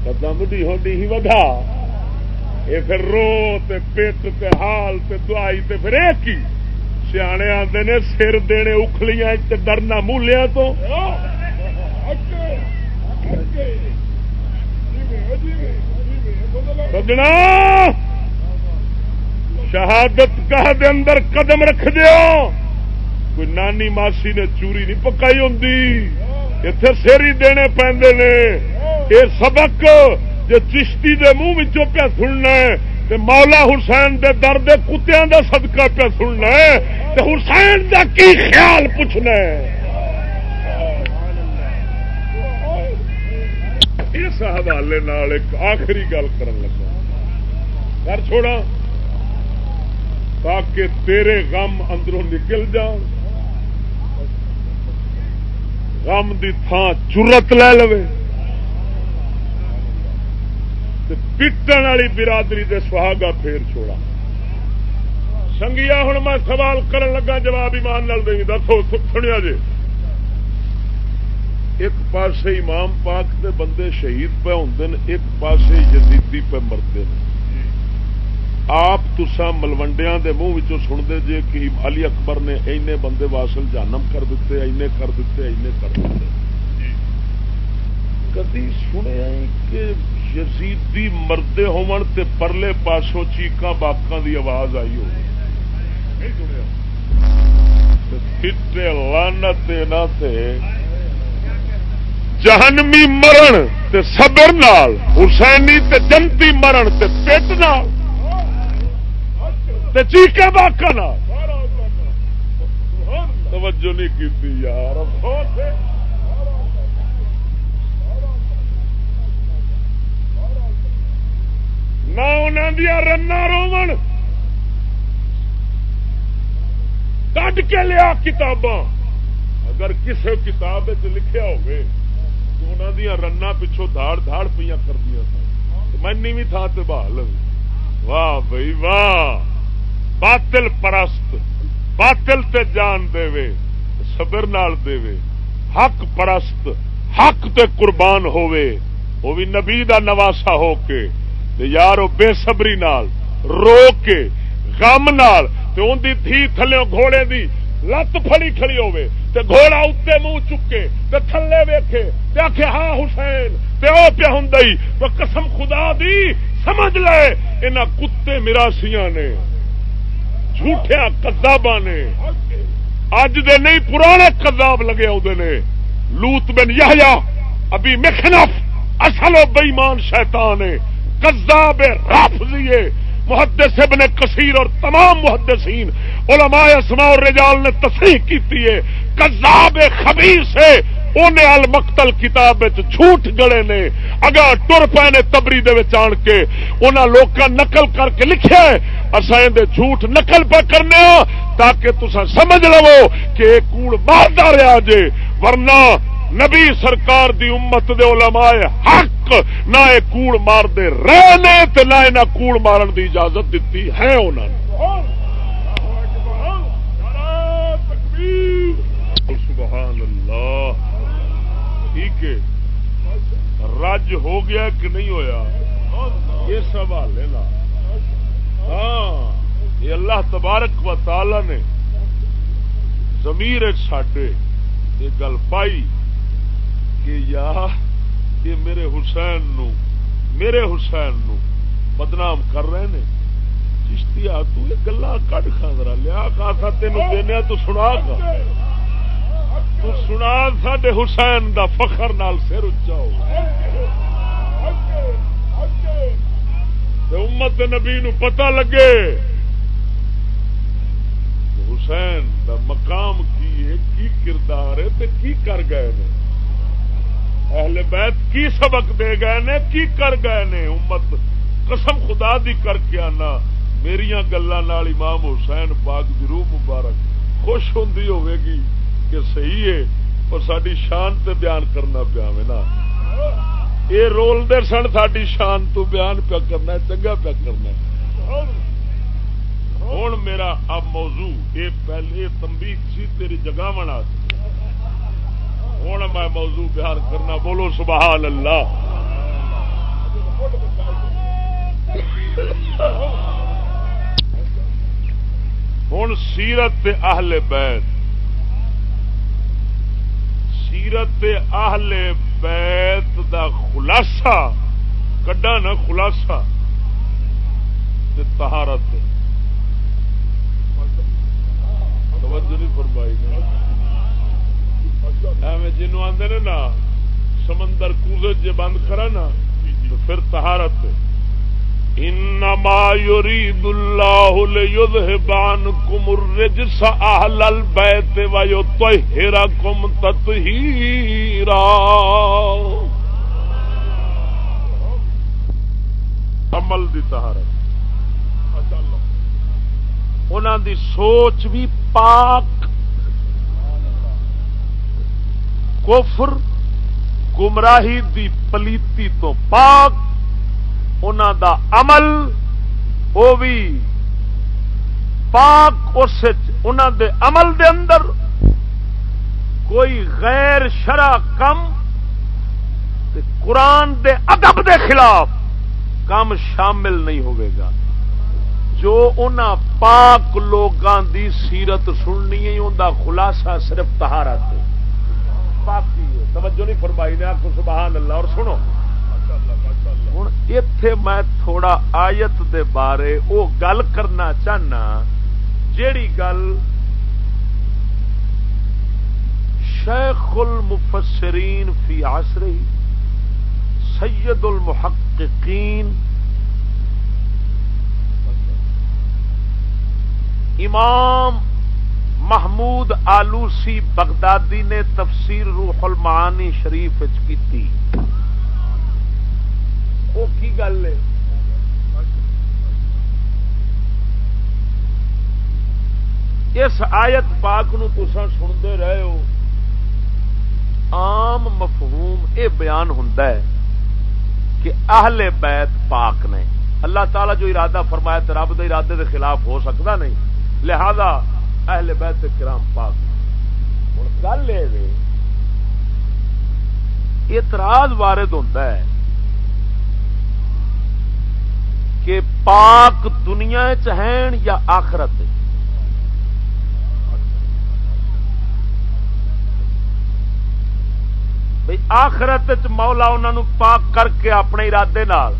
قدم دی ہونی ہی ودا یہ پھر رو تے پیٹ تے حال تے دعائی تے پھر ایک ہی سیانے آتے نے سر دینے اکھلیاں تے ڈرنا مولیا تو سجنا شہادت کہہ دے اندر قدم رکھ دیو کوئی نانی ماسی نے چوری نہیں پکائی ہوں اتے سر ہی دینے پہ یہ سبق جو چشتی دے منہ پیا سننا ہے مولا حسین دے درد کتوں کا سدکا پیا سننا ہے حسین دا کی خیال پوچھنا ہے۔ اس حوالے ایک آخری گل کر لگا۔ کر چھوڑا تاکہ تیرے غم اندروں نکل جان۔ غم دی تھان چرت لے لو پٹن والی برادری دے سہاگا پھیر چھوڑا۔ سنگیا ہوں میں سوال کرن لگا، جواب ایمان نال دیں دسو، سنیا جی۔ ایک پاسے امام پاک دے بندے شہید پہ ہوں ایک پاسے یزیدی پہ مرتے ہیں آپ تسا ملوڈیا کے منہ سنتے جے کہ علی اکبر نے اینے بندے واسل جانم کر دیتے اینے کر دیتے اینے کر دیتے۔ کدی سنیا کہ یزیدی مردے ہون تے پرلے پاسوں چیقاں باقاں دی آواز آئی ہو۔ لانت نہ جہنمی مرن تے صبر نال حسینی تے جنتی مرن تے پیٹ نال۔ تے چیقے باقا نال توجہ نہیں یار نہ انہوں دیا رنا رومن کٹ کے لیا کتاباں؟ اگر کسی کتاب لکھا ہوئے تو انہوں دیا رنا پچھوں دھاڑ دھاڑ پہ کر دیا میں بھی تھا تو بہال واہ بھائی واہ۔ باطل پرست، باطل تے جان دے صبر نال دے حق پرست، حق تے قربان ہووے وہ بھی نبی دا نواسا ہو کے یار وہ بے سبری نال، رو کے، غم نال، تے ان دی تھی تھلے گھوڑے دی لت فڑی کھڑی ہوے تے گھوڑا اتنے منہ چکے، تے تھلے ویکھے، تے آخے ہاں حسین، تے او پیا ہوں قسم خدا دی، سمجھ لے ان کتے مراسیاں نے۔ جھوٹیا کدابا نے۔ اج دے نہیں، پرانے کداب لگے آدھے نے۔ لوت بن یا ابھی مکھنف اصل و بئیمان شیطان ہے۔ کزاب رافضیے محدث ابن کثیر اور تمام محدثین، علماء اسماء اور رجال نے تصریح کی ہے۔ کزاب خبیر سے انہیں المقتل کتاب جھوٹ گڑے نے اگا ٹر پے نے تبری آن کے انہوں لوگ نقل کر کے لکھے اصل دے جھوٹ نقل پہ کرنے ہاں، تاکہ تسا سمجھ لو کہ یہ کوڑ مارتا رہا جے، ورنہ نبی سرکار دی امت دے علماء حق نہ یہ کوڑ مار دے رہنے تے نہ نہ کوڑ مارن دی اجازت دیتی ہے انہوں نے۔ سبحان اللہ۔ ٹھیک ہے۔ رج ہو گیا کہ نہیں ہویا؟ یہ سوال ہے نا۔ ہاں یہ اللہ تبارک و تعالی نے زمیر ساڈے یہ گل پائی کہ یا یہ میرے حسین نو، میرے حسین نو بدنام کر رہے ہیں چشتی آ گلا کٹ خاندرا لیا کھا تین دینا تو سنا گا تو سنا سڈے حسین دا فخر نال سر اچا ہو۔ امت نبی نو پتہ لگے حسین دا مقام کی ہے، کی کردار ہے، تے کی کر گئے نے۔ اہل بیت کی سبق دے گئے نے، کی کر گئے نے۔ امت قسم خدا دی کر کے آنا۔ میری گلوں امام حسین پاک ضرور مبارک خوش ہوں ہوے گی۔ کہ صحیح ہے، اور ساری شان تے بیان کرنا پیا نا۔ یہ رول دے سن ساری شان تو بیان پیا کرنا چنگا پیا کرنا ہوں میرا اب موضوع یہ پہلے تمبی سی تیری جگہ بنا۔ ہوں میں موضوع بیان کرنا، بولو سبحان اللہ۔ ہوں سیرت اہل بیت۔ سیرت اہل بیت دا خلاصہ، کڈا نا خلاصہ تہارت توجہ نہیں فرمائی جنو آدھے نا، سمندر کوزت جی بند کرا نا، تو پھر تہارت انما يريد الله ليذهبانكم الرجس اهل البيت ويطهركم تطهيرا. عمل دی طہارت. انہاں دی سوچ بھی پاک. کفر گمراہی دی پلیتی تو پاک. ان دا عمل، وہ بھی پاک اس دے عمل دے اندر کوئی غیر شرع کم قرآن دے ادب دے خلاف کم شامل نہیں ہوئے گا۔ جو ان پاک لوگوں دی سیرت سننی ہے، ان کا خلاصہ صرف تہارت پاکی توجہ نہیں فرمائی نے آخو سبحان اللہ اور سنو۔ ہوں اتے میں تھوڑا آیت دے بارے او گل کرنا چاہنا جیڑی گل شیخ المفسرین فی عصری سید المحققین امام محمود آلوسی بغدادی نے تفسیر روح المعانی شریف کی وہ کی گل ہے۔ اس آیت پاک نو سنتے رہے ہو۔ عام مفہوم اے بیان ہوں کہ اہل بیت پاک نے۔ اللہ تعالی جو ارادہ فرمایا تو رب کے ارادے کے خلاف ہو سکتا نہیں، لہذا اہل بیت کرام پاک۔ ہوں گل یہ اعتراض وارد ہوتا ہے کہ پاک دنیا چین یا آخرت بھائی آخرت مولا انہوں پاک کر کے اپنے ارادے نال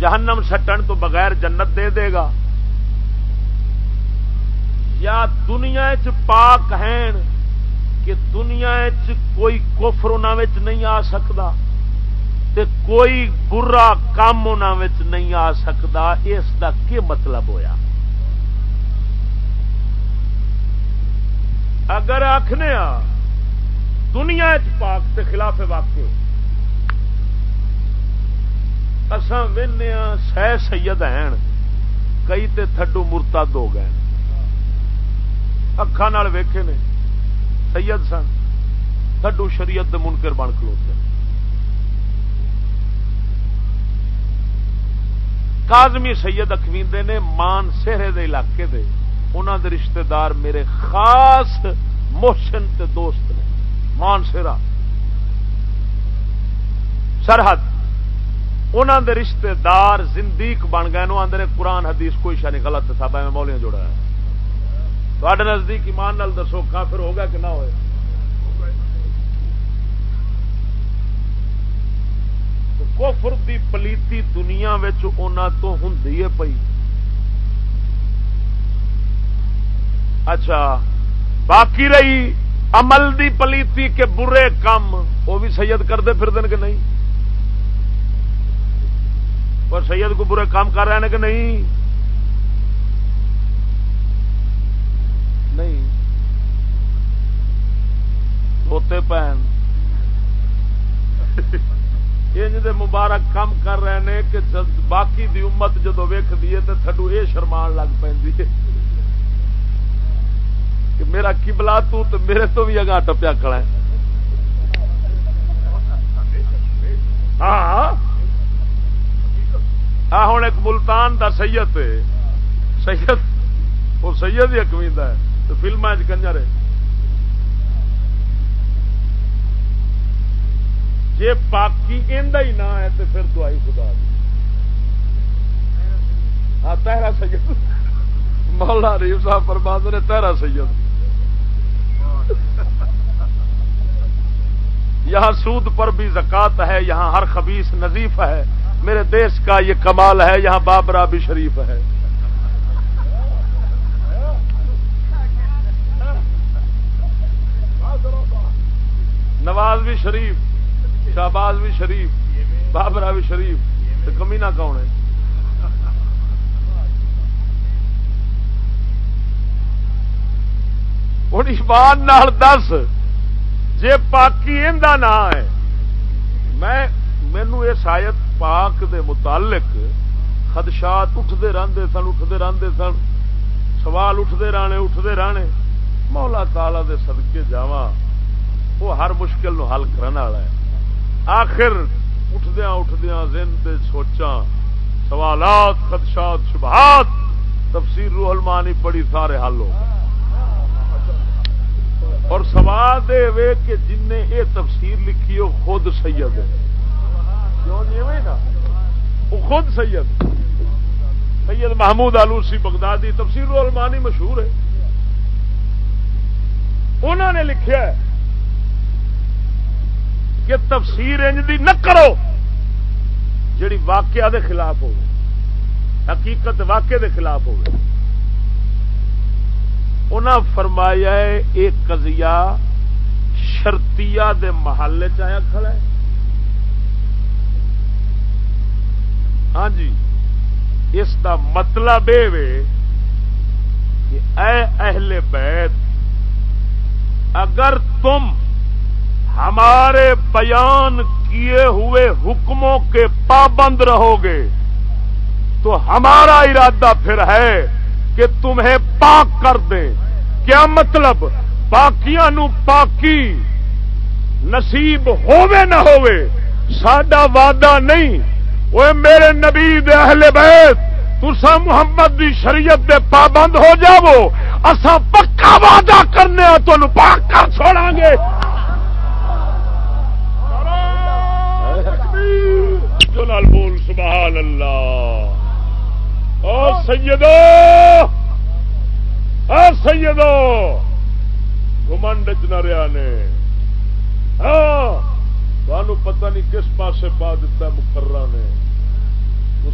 جہنم سٹن تو بغیر جنت دے دے گا۔ یا دنیا چ پاک ہیں کہ دنیا چ کوئی کفر ان نہیں آ سکتا؟ تے کوئی برا کام ان نہیں آ سکتا اس کا کی مطلب ہویا؟ اگر آخنے دنیا پاک تے خلاف واقع اسان سہ سید ہیں، کئی تے تھڈو مرتد ہو گئے۔ اکھان ویکھے نے، سید سن، تھڈو شریعت دے منکر بن کلوتے کازمی سید اخویندے نے مان سہرے دے علاقے دے انہوں دے رشتہ دار میرے خاص محسن تے دوست نے، مان سہرا۔ سرحد انہوں دے رشتہ دار زندیق بن گئے آدھے قرآن، حدیث، کوئی شا نہیں، غلط تھا میں مولیاں جوڑا ہے۔ نزدیک ایمان نال دسو، کافر ہوگا کہ نہ ہوئے؟ کفر دی پلیتی دنیا تو ہوں پئی۔ اچھا باقی رہی عمل دی پلیتی کے برے کام وہ بھی سید کرتے پھر دن کہ نہیں؟ اور سید کو برے کام کر رہے ہیں کہ نہیں؟ نہیں۔ دھوتے پہن۔ یہ مبارک کام کر رہے ہیں کہ باقی دی امت جدو ویخ دیے تو تھڈو یہ شرمان لگ پہ کہ میرا کبلا تو میرے تو بھی اگا ٹپیا کھڑا ہے۔ ہاں۔ ہوں ایک ملتان دا سید سید وہ سید ہی اکمید ہے۔ تو فلم کنجر ہے۔ جی پاکی اندہ ہی نہ ہے تو پھر دعائی خدا دی۔ ہاں تہرا سید۔ مولا ریف صاحب پرماد نے تہرا سید۔ یہاں سود پر بھی زکات ہے، یہاں ہر خبیص نظیف ہے۔ میرے دیش کا یہ کمال ہے، یہاں بابرا بھی شریف ہے۔ نواز بھی شریف۔ شہباز بھی شریف بابرا بھی شریف، تو کمینا کون ہے؟ ہوں ایمان دس، جے پاکی اندر نہ ہے۔ میں مینو اس آیت پاک دے متعلق خدشات اٹھتے رہتے سن اٹھتے رہتے سن، سوال اٹھتے رہنے اٹھتے رہنے۔ مولا تالا دے صدقے جاوا وہ ہر مشکل نو حل کرنے والا ہے۔ آخر اٹھدیا اٹھدیا زن دے سوچا سوالات، خدشات، شبہات، تفسیر روح المانی پڑھی سارے حل ہو گئے۔ اور سوال دے وے کہ جن نے یہ تفسیر لکھی وہ خود سید ہے کیوں نہیں وہ خود سید سید محمود آلوسی بغدادی تفسیر روح المانی مشہور ہے۔ انہوں نے لکھا کہ تفسیر انج دی نہ کرو جڑی واقعہ دے خلاف ہو حقیقت واقعے دے خلاف ہو فرمایا ایک قضیہ شرطیا دے محلے چیا کھڑا ہے۔ ہاں جی اس دا مطلب یہ کہ اے اہل بیت، اگر تم ہمارے بیان کیے ہوئے حکموں کے پابند رہو گے تو ہمارا ارادہ پھر ہے کہ تمہیں پاک کر دیں۔ کیا مطلب؟ باقیا نو پاکی نصیب ہووے نہ ہووے، ساڈا وعدہ نہیں۔ وہ میرے نبی دے اہل بیت تسا محمد دی شریعت دے پابند ہو جاؤ اسا پکا وعدہ کرنے تمہیں پاک کر چھوڑا گے۔ توجہ نال بول، سبحان اللہ۔ او سیدو! او سیدو! گمنڈ نہ رہا نے۔ ہاں پتہ نہیں کس پاسے پا دیتا مقررہ نے۔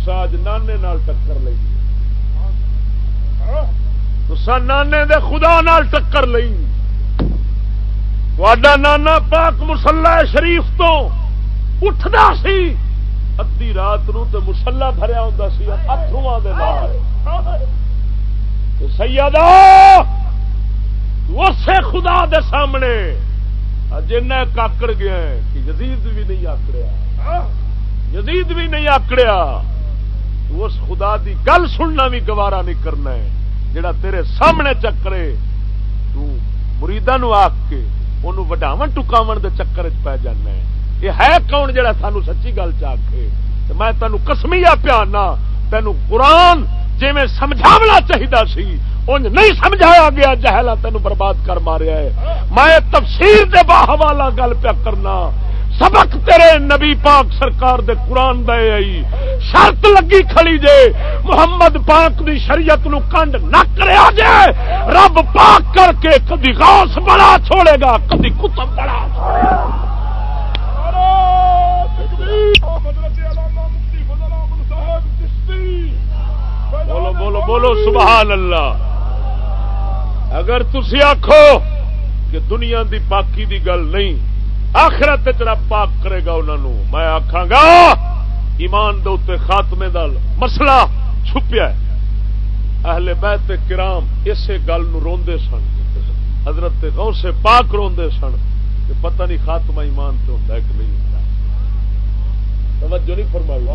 اج نانے نال ٹکر لئی۔ نانے دے خدا نال ٹکر لئی۔ نانا پاک مسلح شریف تو اٹھتا سی۔ ادی رات نو مسلا بھریا ہوں سی اترواں اسے خدا دے سامنے جن کاکڑ گیا کہ یزید بھی نہیں آکڑیا یزید بھی نہیں آکڑیا اس خدا دی گل سننا بھی گوارا نہیں کرنا ہے جڑا تیرے سامنے چکرے تریدا نو آ کے انہوں وڈاو ٹکاو دے چکر چ پی جانا ہے یہ ہے کون جڑا سانو سچی گل چاہے میں تینوں کسمیا پیانا تینوں قرآن جی میں سمجھاونا چاہیے سی انج نہیں سمجھایا گیا، جہلا تینوں برباد کر ماریا ہے۔ میں تفسیر دے باہوالا گل پیا کرنا۔ سبق تیرے نبی پاک سرکار دے قرآن دے آئی۔ شرط لگی کھڑی جے۔ محمد پاک دی شریعت نو کنڈ نہ کریا جے۔ رب پاک کر کے کدی غوث بڑا چھوڑے گا، کدی کتب بڑا چھوڑے گا۔ بولو بولو بولو، سبحان اللہ۔ اگر تھی آخو کہ دنیا دی پاکی دی گل نہیں، آخرت رب پاک کرے گا انہوں میں آخا گا، ایمان دے خاتمے دل مسئلہ چھپیا اہل بیت کرام اسی گل روندے سن۔ حضرت غوث پاک روندے سن۔ کہ پتہ نہیں خاتمہ ایمان سے ہوتا ہے کہ نہیں توجہ نہیں فرمائی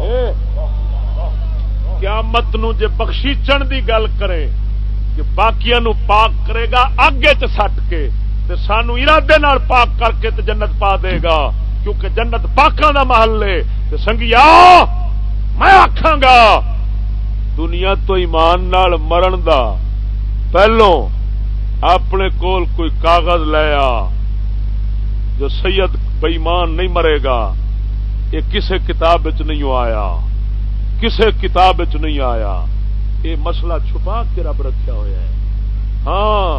قیامت نو جے بخشیچن دی گل کرے کہ باقیاں نو پاک کرے گا اگے چ سٹ کے، تے سانو ارادے نال پاک کر کے تے جنت پا دے گا۔ کیونکہ جنت پاکاں دا محل ہے، تے سنگیا میں آکھاں گا، دنیا تو ایمان نال مرن دا پہلو اپنے کول کوئی کاغذ لیا جو سید بےمان نہیں مرے گا، یہ کسے کتاب نہیں آیا، کسے کتاب نہیں آیا۔ یہ مسئلہ چھپا کے رب رکھا ہوا ہے۔ ہاں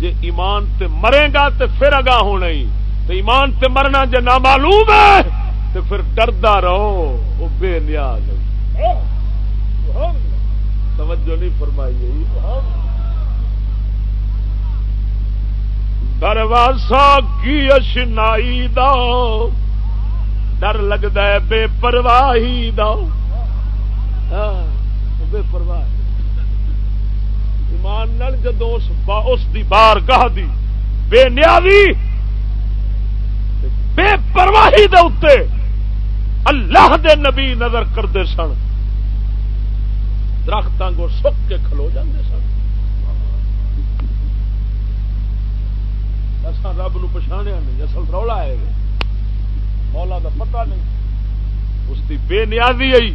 جی ایمان تے مرے گا تے پھر اگاں ہونا ہی۔ تو ایمان تے مرنا جے نہ معلوم ہے تو پھر ڈردا رہو، وہ بے نیاز توجہ نہیں فرمائی دروازہ کی اشنائی دا؟ ڈر لگتا ہے بے پرواہی دا۔ ہاں، بے پرواہ ایمان نل جدو اس دی بار گاہ دی بے نیاوی، بے پرواہی دے اتے اللہ دے نبی نظر کرتے سن۔ درختوں کو سک کے کھلو جاندے سن۔ اصل رب نو پچھاڑیا نہیں، اصل رولا ہے مولا دا پتہ نہیں۔ اس کی بے نیازی آئی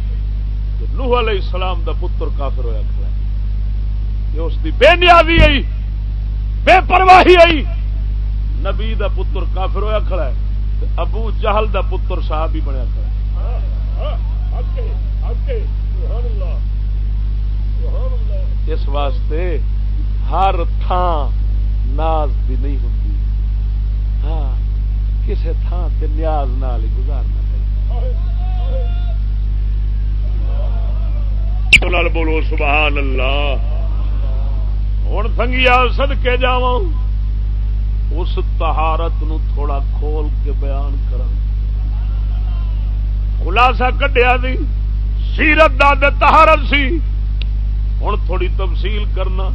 نوح علیہ السلام دا پتر کافر ہوا کھڑا دی بے نیازی آئی، بے پرواہی آئی۔ نبی دا پتر کافر ہویا کھڑا ہے ابو جہل دا پتر صاحب ہی بنیا کھڑا ہے۔ اس واسطے ہر تھان ناز بھی نہیں ہوں ہاں کسی تھان سے نیاز نال ہی گزارنا نال بولو سبحان اللہ۔ ہوں سنگیا سد کے جا اس تہارت نو تھوڑا کھول کے بیان کر خلاصہ کٹیا دی سیرت دا تہارت سی۔ ہوں تھوڑی تفصیل کرنا۔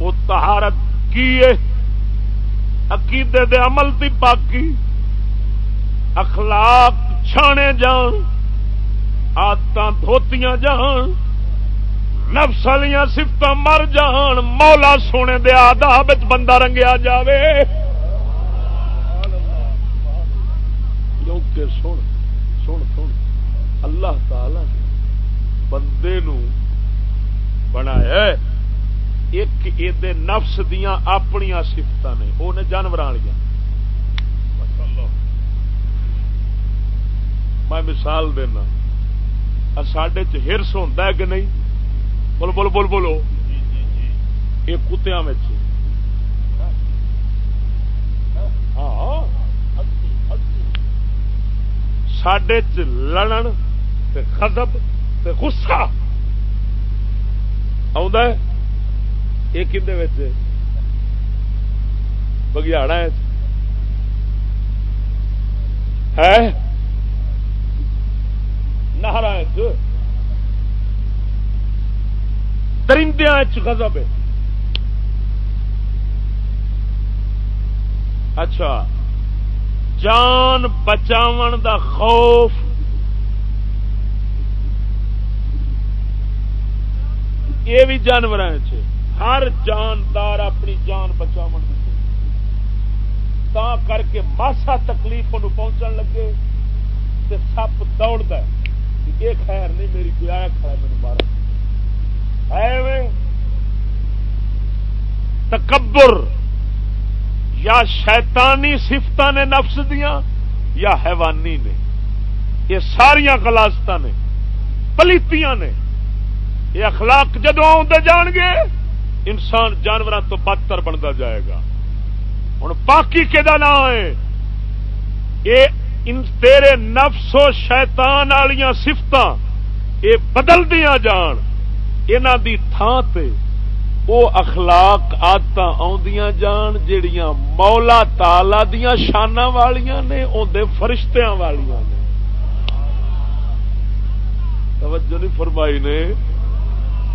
وہ تہارت کی ہے؟ عقیدے دے عمل دی پاکی، اخلاق چھانے جان آدت دھوتیاں جان، نفس والی سفت مر جان، مولا سونے دے آداب بندہ رنگیا جاوے۔ کیونکہ سن سن سن، اللہ تعالی نے بندے نو بنایا ایک یہ نفس دیا اپنی سفت نے وہ نے جانور والی میں مثال دینا سڈے چرس ہوتا ہے کہ نہیں؟ بول بول بول بولو۔ یہ کتیا ہاں۔ سڈے چ لڑن خزب غصہ آ یہ کھے بگیاڑا ہے۔ نہرا درندیا گزب ہے۔ اچھا۔ جان بچاو دا خوف۔ یہ بھی جانور ہر جاندار اپنی جان بچا تا کر کے ماسا تکلیف پہنچن لگے تے سپ دوڑ یہ خیر نہیں، میری کوئی آیا کھڑا میرے مارا تکبر یا شیطانی سفت نے نفس دیا یا حیوانی نے۔ یہ ساریا کلاست نے، پلیتیاں نے۔ یہ اخلاق جدو آدھے جان گے انسان جانوروں تو بدتر بنتا جائے گا۔ ہوں باقی کہ نام ہے؟ یہ تیرے نفس و شیطان والی سفت یہ بدل دیا جان۔ یہاں دی تھان تے وہ اخلاق آدت آدیاں جان، جڑیاں مولا تالا دیا شانہ والیاں نے اندر فرشتیاں والیاں نے۔ توجہ نہیں فرمائی نے؟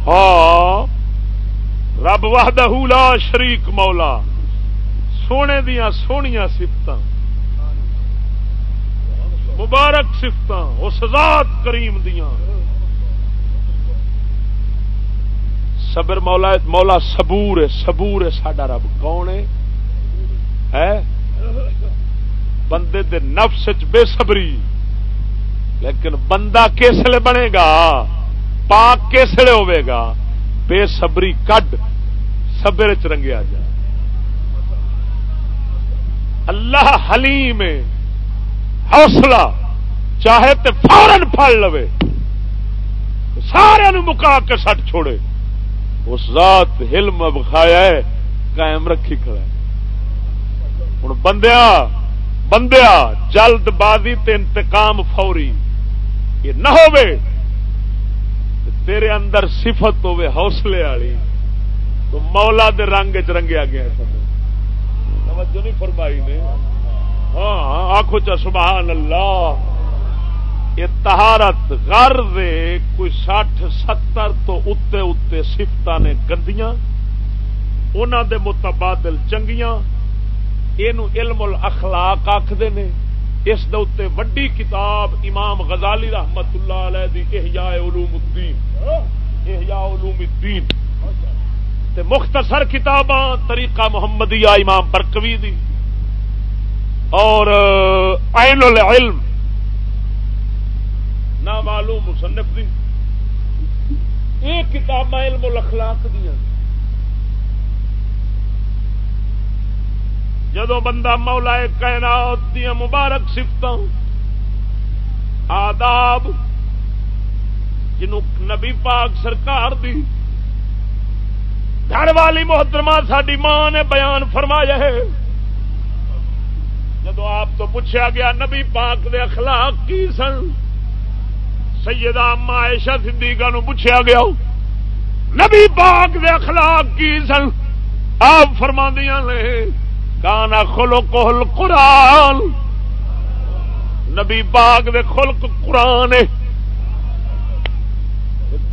ہاں۔ رب وحدہ لا شریک مولا۔ سونے دیا سونیا سفت مبارک سفت اس ذات کریم دیا صبر مولا مولا سبور ہے سبور ہے ساڈا رب۔ کون ہے؟ بندے دے نفس بے صبری۔ لیکن بندہ کسلے بنے گا؟ پاک کسلے ہوے گا؟ بے صبری کڈ۔ سبر چرنگیا جا اللہ حلیم حوصلہ۔ چاہے تو فورن پڑ لو سارا مکا کے سٹ چھوڑے۔ اس ذات ہلم بخایا ہے، قائم رکھی کھڑا ہوں بندیا بندیا، جلد بازی تے انتقام فوری۔ یہ نہ ہوئے تیرے اندر صفت ہوے حوصلے والی۔ تو مولا دے رنگ چ رنگیا گیا توجہ نہیں فرمائی نے۔ ہاں آخو چا سبحان اللہ۔ یہ تہارت گھر دے کوئی سٹھ ستر تو اتنے اتنے سفت نے گندیاں۔ انہوں دے متبادل چنگیاں۔ یہ علم الاخلاق آخر نے۔ اس دے وڈی کتاب امام غزالی رحمت اللہ علیہ دی احیاء علوم الدین۔ احیاء علوم الدین۔ تے مختصر کتاباں، طریقہ محمدیہ امام برکوی دی۔ اور عین العلم نہ معلوم مصنف دی۔ یہ کتاب کتاباں علم الاخلاق دیا جدو بندہ مولا کائنات دیا مبارک سفت آداب جنوں نبی پاک سرکار دی گھر والی محترمہ ساری ماں نے بیان فرمایا ہے۔ جدو آپ تو پوچھا گیا، نبی پاک دے اخلاق کی سن؟ سیدہ اما عائشہ صدیقہ نو پوچھا گیا، نبی پاک دے اخلاق کی سن؟ آپ فرما دیا نے، کانا کھلو کوہل قرآن نبی پاک دے خلق قرآن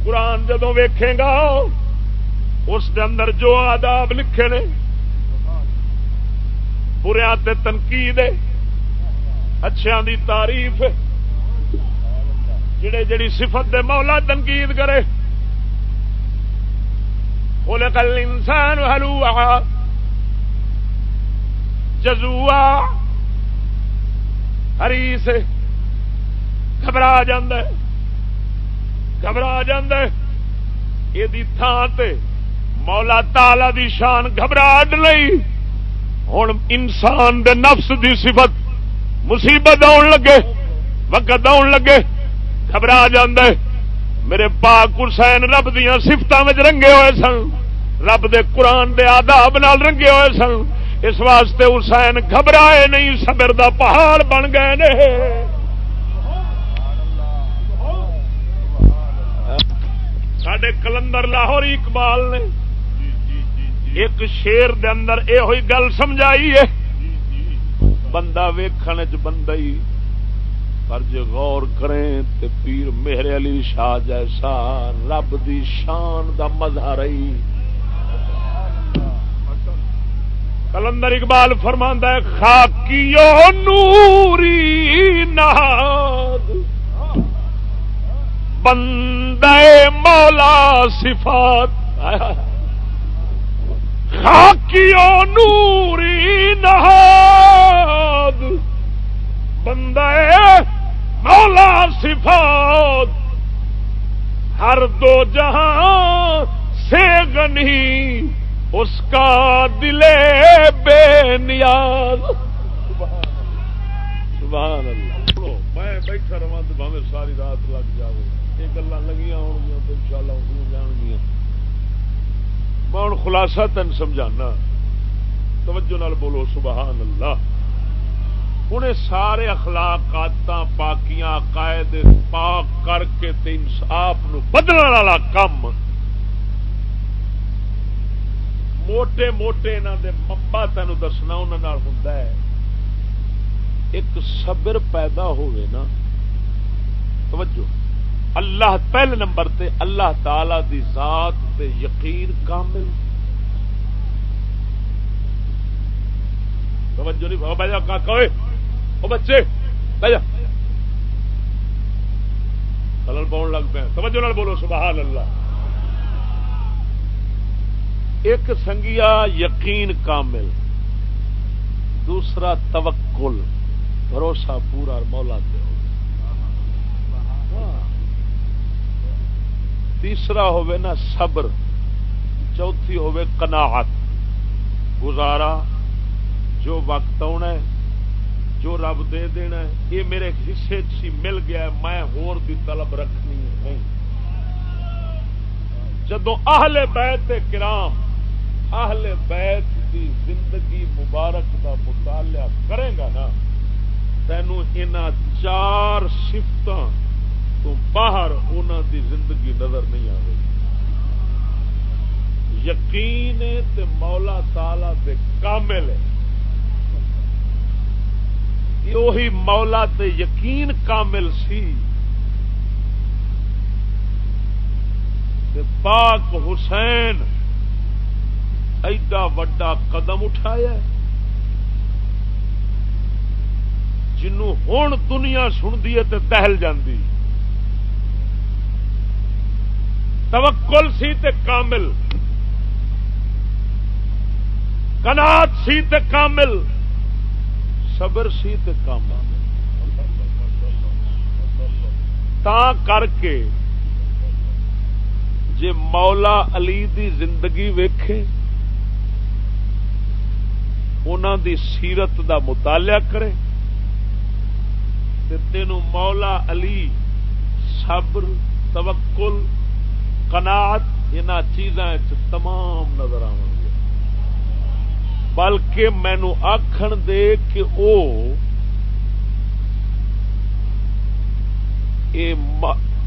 قرآن جدو ویکھے گا اس دے اندر جو آداب لکھے نے بریا تنقید اچھا دی تعریف جڑے جڑی صفت دے مولا تنقید کرے۔ بولے کل انسان ہلوا جزوا ہری سے گھبرا گھبرا یہ تھان تے مولا تالا دی شان گھبراہٹ نہیں۔ ہوں انسان دے نفس دی صفت مصیبت آن لگے، وقت آن لگے، گھبرا میرے پاک حسین رب دیا سفتوں میں رنگے ہوئے سن۔ رب دے قرآن دے آداب نال رنگے ہوئے سن۔ اس واسطے حسین گھبرائے نہیں سبر دا پہاڑ بن گئے نے۔ سڈے کلندر لاہور اقبال نے ایک شیر دے اندر یہ ہوئی گل سمجھائی ہے۔ بندہ ویخن چ بندہ ہی پر جے غور کریں تے پیر میرے علی شاہ جیسا رب دی شان دا مظہر رہی کلندر اقبال فرماندہ ہے، خاکیو نوری ناد بندے مولا صفات۔ خاکیو نوری نہاد۔ بندے مولا صفات۔ ہر دو جہاں سے گنی اس کا دلے بے نیاز۔ سبحان اللہ۔ میں بیٹھا رہا تو بھاوے ساری رات لگ جائے یہ گلا لگیاں ہو گیا تو ان شاء اللہ جان گیا میں ہوں خلاصہ تین سمجھانا۔ توجہ نال بولو، سبحان اللہ۔ ہوں سارے اخلاقات پاکیاں قائد پاک کر کے آپ بدلنے والا کام موٹے موٹے انہوں دے ممبا تین دسنا انہوں ہوں ایک صبر پیدا ہوئے نا۔ توجہ۔ اللہ پہلے نمبر تے اللہ تعالی دی ذات تے یقین کامل۔ توجہ نہیں بہ جا کا کوئی او بچے بہ جا کلر پاؤن لگ پے توجہ نال بولو، سبحان اللہ۔ ایک سنگیا یقین کامل، دوسرا توکل، بھروسہ پورا مولا دے ہو تیسرا ہوئے نا صبر، چوتھی ہوئے قناعت۔ گزارا، جو وقت آنا ہے، جو رب دے دینا ہے، یہ میرے حصے چی مل گیا ہے، میں ہور دی طلب رکھنی نہیں۔ جدو اہل بیت کرام، اہل بیت دی زندگی مبارک کا مطالعہ کرے گا نا، تینوں ان چار سفت تو باہر انہوں دی زندگی نظر نہیں آئے یقین تے مولا تالا دے کامل ہے۔ وہی مولا تے یقین کامل سی۔ تے پاک حسین ایڈا وڈا قدم اٹھایا جنوں ہوں دنیا سنتی ہے تو دہل جاندی۔ توکل سی تے کامل۔ کنات سی تے کامل۔ صبر سی تے کامل۔ تا کر کے جے مولا علی دی زندگی ویکھے انہوں دی سیرت دا مطالعہ کرے، تے تینوں مولا علی صبر، توکل قناعت ان چیزاں تمام نظر آ بلکہ مینو آخر دے کہ او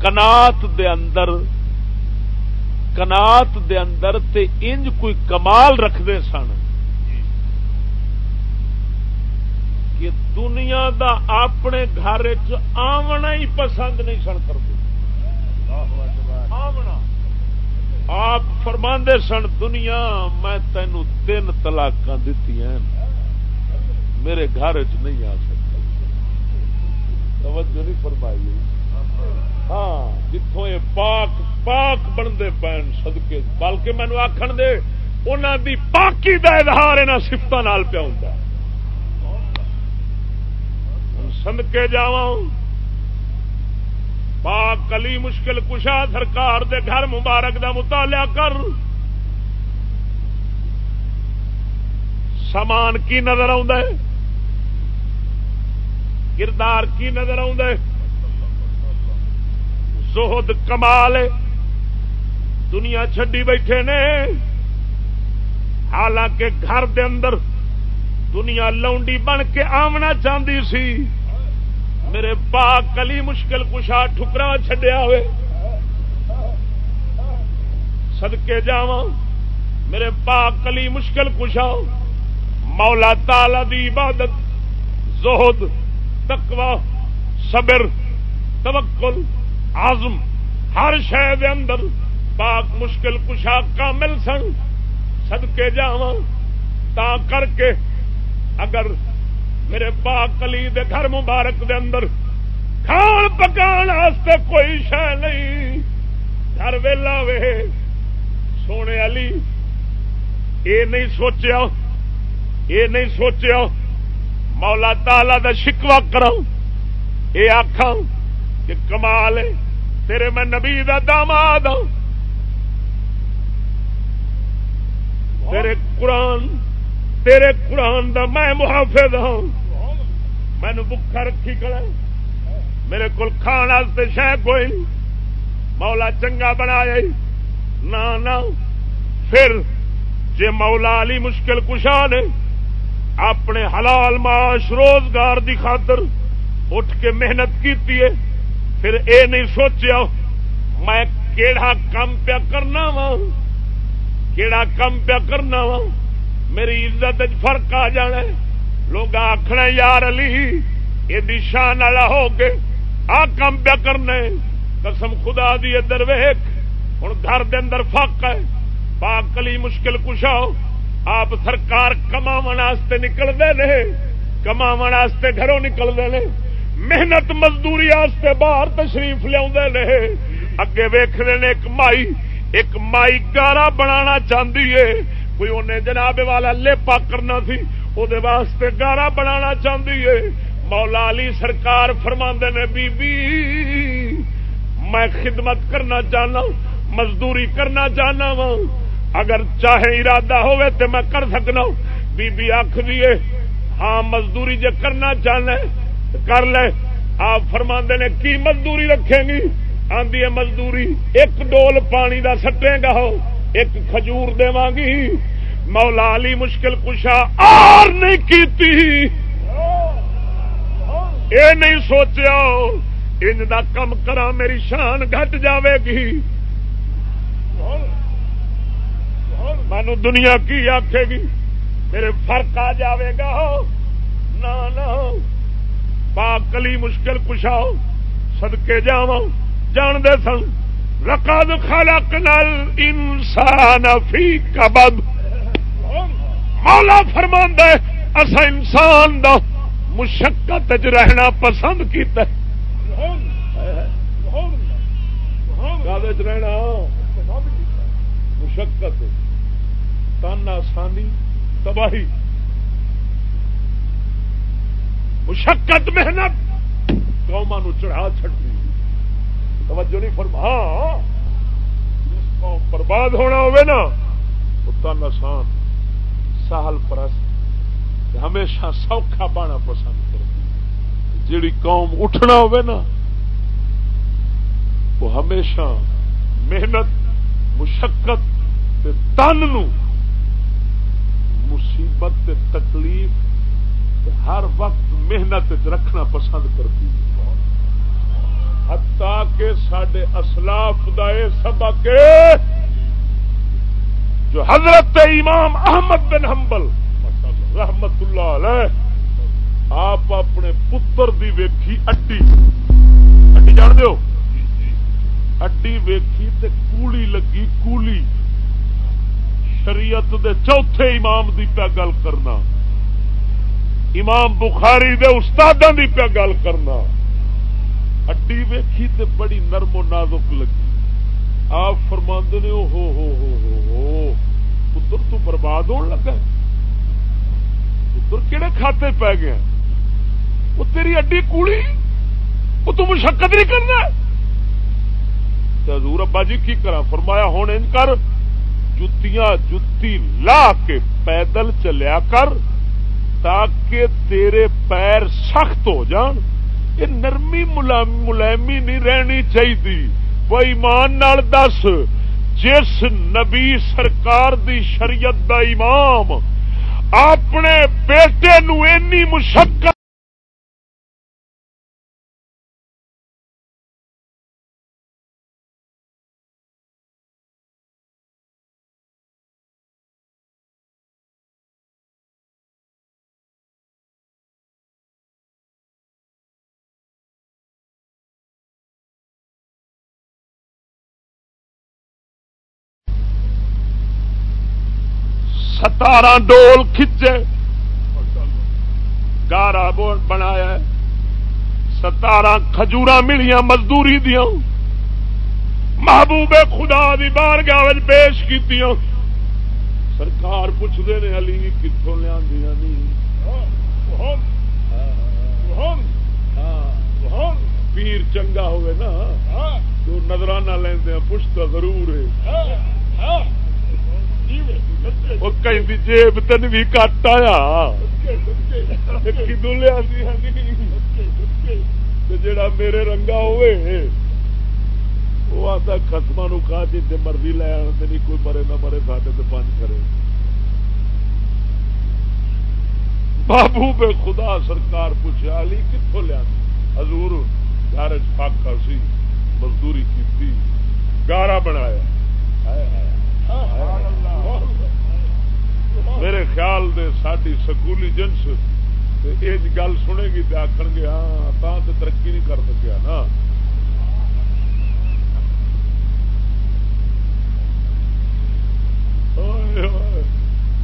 کنات دے اندر کنات دے اندر تے انج کوئی کمال رکھتے سن کہ دنیا دا اپنے گھر آمنا ہی پسند نہیں سن کرتے۔ آپ فرما سن، دنیا میں تینوں تین تلاک دیتی ہیں۔ میرے گھر چ نہیں آ سکتا۔ توجہ نہیں فرمائی۔ ہاں جتوں یہ پاک پاک بنتے پین سدکے بلکہ مینو آخر دے انہوں دی پاکی کا اظہار یہاں سفت پیا ہوں سدکے جاؤ پاک کلی مشکل کشا سرکار دے گھر مبارک دا مطالعہ کر۔ سامان کی نظر آ کردار کی نظر آ زہد کمال دنیا چڈی بیٹھے نے۔ حالانکہ گھر دے اندر دنیا لونڈی بن کے آمنا چاہتی سی۔ میرے پاک کلی مشکل کشا ٹھکرا چڈیا ہوئے۔ سدکے جا میرے پاک کلی مشکل کشا۔ مولا تالا دی عبادت، زہد تکوا صبر، توکل آزم ہر شہر اندر پاک مشکل کشا کامل سن۔ سدکے جا تا کر کے اگر میرے پاک کلی دے گھر مبارک دے اندر کھان پکان کوئی شہ نہیں۔ گھر ویلا وے سونے علی اے نہیں سوچیا۔ اے نہیں سوچیا۔ مولا تالا دا شکوا کرا یہ آخ کہ کمال تیرے میں نبی دا داماد ہوں تیرے قرآن تیرے قرآن دا میں محافظ ہوں۔ مینو بکھا رکھی کرا میرے کو کھان شہ کوئی مولا چنگا بنایا نہ پھر جے مولا علی مشکل کشا نے اپنے حلال معاش روزگار دی خاطر اٹھ کے محنت کی پھر اے نہیں سوچیا میں کیڑا کام پیا کرنا وا کیڑا کام پیا کرنا وا میری عزت فرق آ جانا لوگ آخنا یار علی، یہ شان والا ہو کے آ کام پیا کرنا قسم خدا دی ادھر ویخ ہوں گھر دے اندر فق ہے۔ پاک علی مشکل کشا آپ سرکار کما نکلتے ہیں کما گھروں نکلتے ہیں محنت مزدوری آستے باہر تشریف لیا اگے ویختے ایک مائی ایک مائی گارا بنا چاہتی ہے۔ کوئی انہیں جناب والا لیپا کرنا سی وہ واسطے گارا بنا چاہتی ہے۔ مولا علی سرکار فرما نے بی بی میں خدمت کرنا چاہنا، مزدوری کرنا چاہنا وا۔ اگر چاہے ارادہ ہوئے تو میں کر سکنا۔ بی بی آخ دیے ہاں مزدوری جے کرنا چاہنا کر لے۔ آپ فرما نے، کی مزدوری رکھیں گی؟ آدھی مزدوری، ایک ڈول پانی دا سٹے گا ہو۔ ایک کھجور گی مولا علی مشکل کشا اور نہیں کیتی۔ اے نہیں سوچیا ان دا کم کرا میری شان گھٹ جاوے گی۔ مینو دنیا کی آکھے گی، میرے فرق آ جاوے گا۔ نہ پاک کلی مشکل کشا سدکے جا جان دے سن۔ لقد خلقنا الانسان فی کبد۔ مولا فرماندا ہے، اسا انسان دا مشقت رہنا پسند کیتا ہے۔ رہنا؟ مشقت۔ تن آسانی، تباہی۔ مشقت، محنت۔ قوما چڑھا چڑتی توجہ نہیں فرما۔ ہاں، جس قوم برباد ہونا ہوئے نا تن آسان سہل پرست ہمیشہ سوکھا بانا پسند کر جیڑی قوم اٹھنا ہوئے نا وہ ہمیشہ محنت مشقت تن مصیبت تکلیف ہر وقت محنت رکھنا پسند کرتی ہے۔ ہتا کہ سڈے اسلاف دے سبق جو حضرت امام احمد بن حنبل، رحمت اللہ علیہ، آپ اپنے پتر دی ویکھی اڈی اڈی جان دو اڈی ویکھی تے کولی لگی، کولی۔ شریعت دے چوتھے امام دی پیا گل کرنا۔ امام بخاری دے استادوں دی پیا گل کرنا۔ ہڈی ویکھی تے بڑی نرم و نازک لگی۔ آپ فرما نے ہو ہو ہو ہو ہو، پتر تو برباد ہون لگا پتر کہڑے کھاتے پی گیا وہ تیری اڈی کوڑی؟ وہ تو مشقت نہیں کرنا حضور ابا جی کی کرا فرمایا ہوں ان کر، جتیاں جتی لا کے پیدل چلیا کر تاکہ تیرے پیر سخت ہو جان۔ یہ نرمی ملائمی نہیں رہنی چاہیے وہ ایمان نال دس، جس نبی سرکار دی شریعت دا امام، اپنے بیٹے نو اینی مشقت ستارہ ڈول کھچے گارا بنایا ستارہ کھجور ملیاں مزدوری دیا محبوب خدا دی بار گاہ پیش کی سرکار پوچھتے ہیں علی کتوں لیا پیر چنگا ہوئے نا تو نظرانہ لیندے پوچھتا ضرور ہے جیب تین بھی کٹ آیا کدو لیا جڑا میرے رنگا ہوئے وہ آتا خسما نو کہا جی مرضی لے نہیں کوئی مرے نہ مرے ساڈے تو پنج کرے بابو بے خدا سرکار پوچھا علی کتوں لیا حضور گھر فاقا سی مزدوری کی گارا بنایا میرے خیال دے ساری سکولی جنس یہ جی گل سنے گی تو آخر گے ہاں تو ترقی نہیں کر سکیا نا۔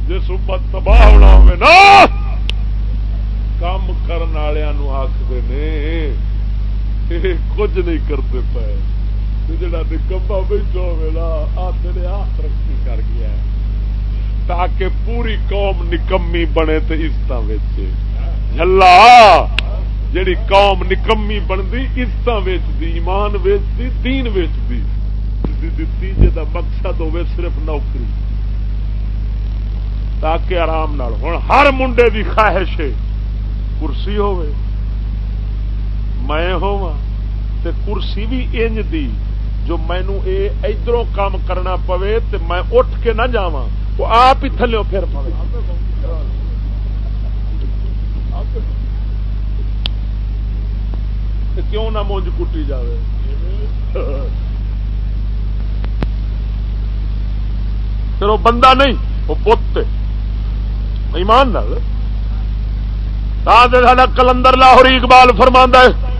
جس امت تباہ ہونا ہوئے نا، کام کرنے والوں آخر نے کچھ نہیں کرتے پے۔ جڑا نکما بیٹھا ہوا تیرے آ ترقی کر گیا تاکہ پوری قوم نکمی بنے تو عزت جلا جیڑی قوم نکمی بنتی عزت ویچتی ایمان ویچتی دین ویچتی دتی جا مقصد ہوے صرف نوکری تاکہ آرام نال ہوں ہر منڈے کی خواہش ہے کرسی ہوے میں ہوا کرسی بھی انج دی جو مینو یہ ادھر کام کرنا پوے تو میں اٹھ کے نہ جا وہ آپ ہی تھلو پھر پوے۔ کیوں نہ مونج کٹی جائے پھر وہ بندہ نہیں، وہ بت ایمان نال۔ کلندر لاہوری اقبال فرما ہے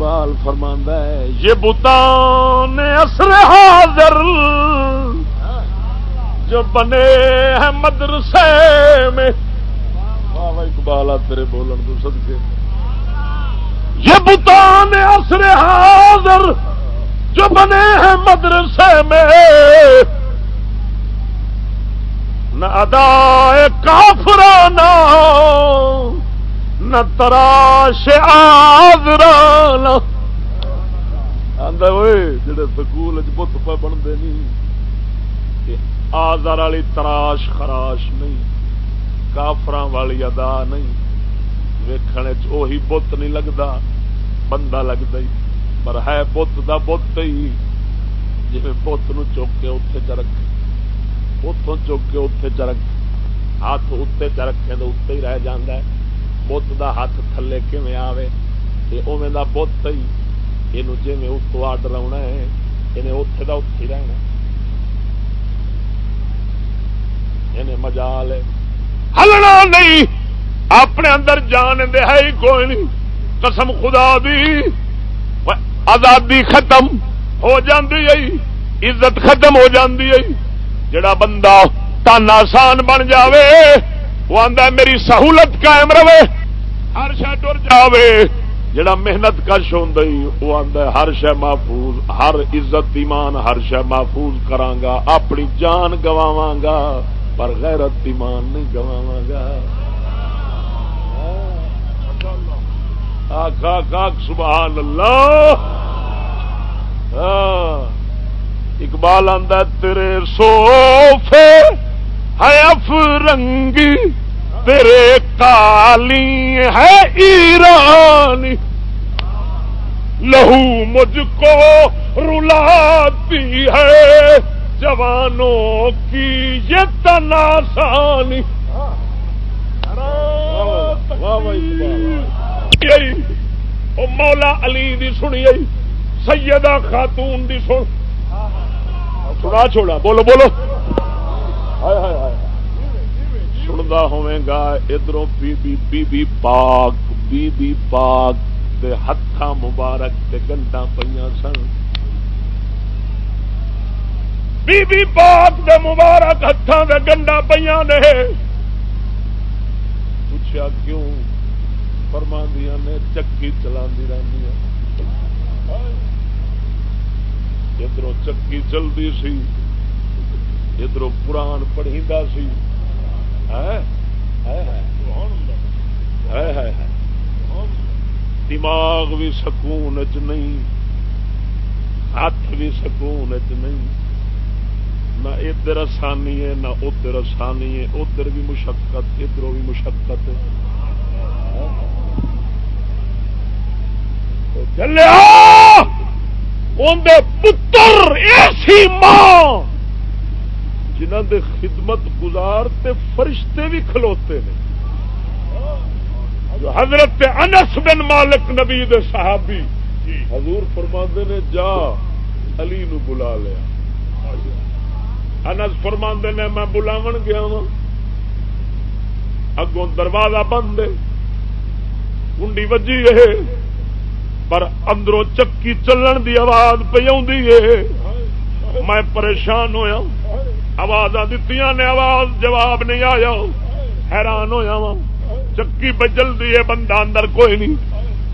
اقبال فرماندہ ہے، یہ بتان اصر حاضر جو بنے ہیں مدرسے میں۔ اقبال تیرے بولن تو سد کے یہ بتان اصر حاضر جو بنے ہیں مدرسے میں۔ نہ ادا کافرانہ نہ تراش آدر آتا ہوئے جڑے سکول بت پہ بنتے نہیں آزار والی تراش خراش نہیں کافر والی ادا نہیں ویخنے وہی بت نہیں لگتا بندہ لگتا ہی۔ پر ہے بت دا بت ہی۔ جی بت نو چک کے اتے چ رکھ اتوں چک کے اتے چ رکھ ہاتھ اتنے چ رکھے تو اتنے ہی رہ جاندہ ہے۔ بت دا ہاتھ تھلے کھے آوے؟ اوے دا بت ہی یہ جی میں اتو آڈر آنا ہے انہیں اتے کا اتے رہنا۔ انہیں مجال ہے ہلنا نہیں، اپنے اندر جان دے ہے ہی کوئی نہیں۔ قسم خدا دی آزادی ختم ہو جاندی ہے۔ عزت ختم ہو جاندی ہے۔ جڑا بندہ تن آسان بن جاوے، وہ آدھا میری سہولت قائم رہے۔ ہر شہ ٹر جاوے۔ جڑا محنت کش ہوں وہ آتا ہر شہ محفوظ، ہر عزت ایمان، ہر شہ محفوظ کرانگا اپنی جان گواواں گا، پر غیرت ایمان نہیں گواواں گا۔ سبحان اللہ۔ ہاں۔ اقبال آدھا تیرے سوفے ہے افرنگی۔ تیرے کالی ہے ایرانی۔ لہو مجھ کو رلاتی ہے۔ جوانوں کی یہ تناسانی۔ مولا علی دی سنی سیدہ خاتون دی سن۔ سنا چھوڑا، بولو بولو۔ سنتا ہوا ادھر بی بی بی بی پاک بی بی پاک دے ہاتھ مبارک تے گنڈا پہ سن بی بی پاک دے مبارک ہاتھوں دے گنڈا پہ نے پوچھا کیوں فرما نے چکی چلا رہی ادھر چکی چلتی سی ادھر قرآن پڑھی سی دماغ بھی سکون چ نہیں، ہاتھ بھی سکون چ نہیں. نہ ادھر آسانی ہے، نہ ادھر آسانی ہے. ادھر بھی مشقت، ادھر بھی مشقت. چلیا پتر ایسی ماں جنہ دے خدمت گزار تے فرشتے بھی کھلوتے ہیں۔ حضرت انس بن مالک نبی دے صحابی، حضور فرما نے، جا، علی نو بلا لیا انس فرما نے، میں بلاو گیا وا اگوں دروازہ بند کنڈی وجی ہے، پر اندروں چکی چلن دی آواز پہ میں پریشان ہویا۔ آواز دیتی نے آواز، جواب نہیں آیا۔ حیران ہوا وا چکی پہ جلدی ہے، بندہ اندر کوئی نہیں۔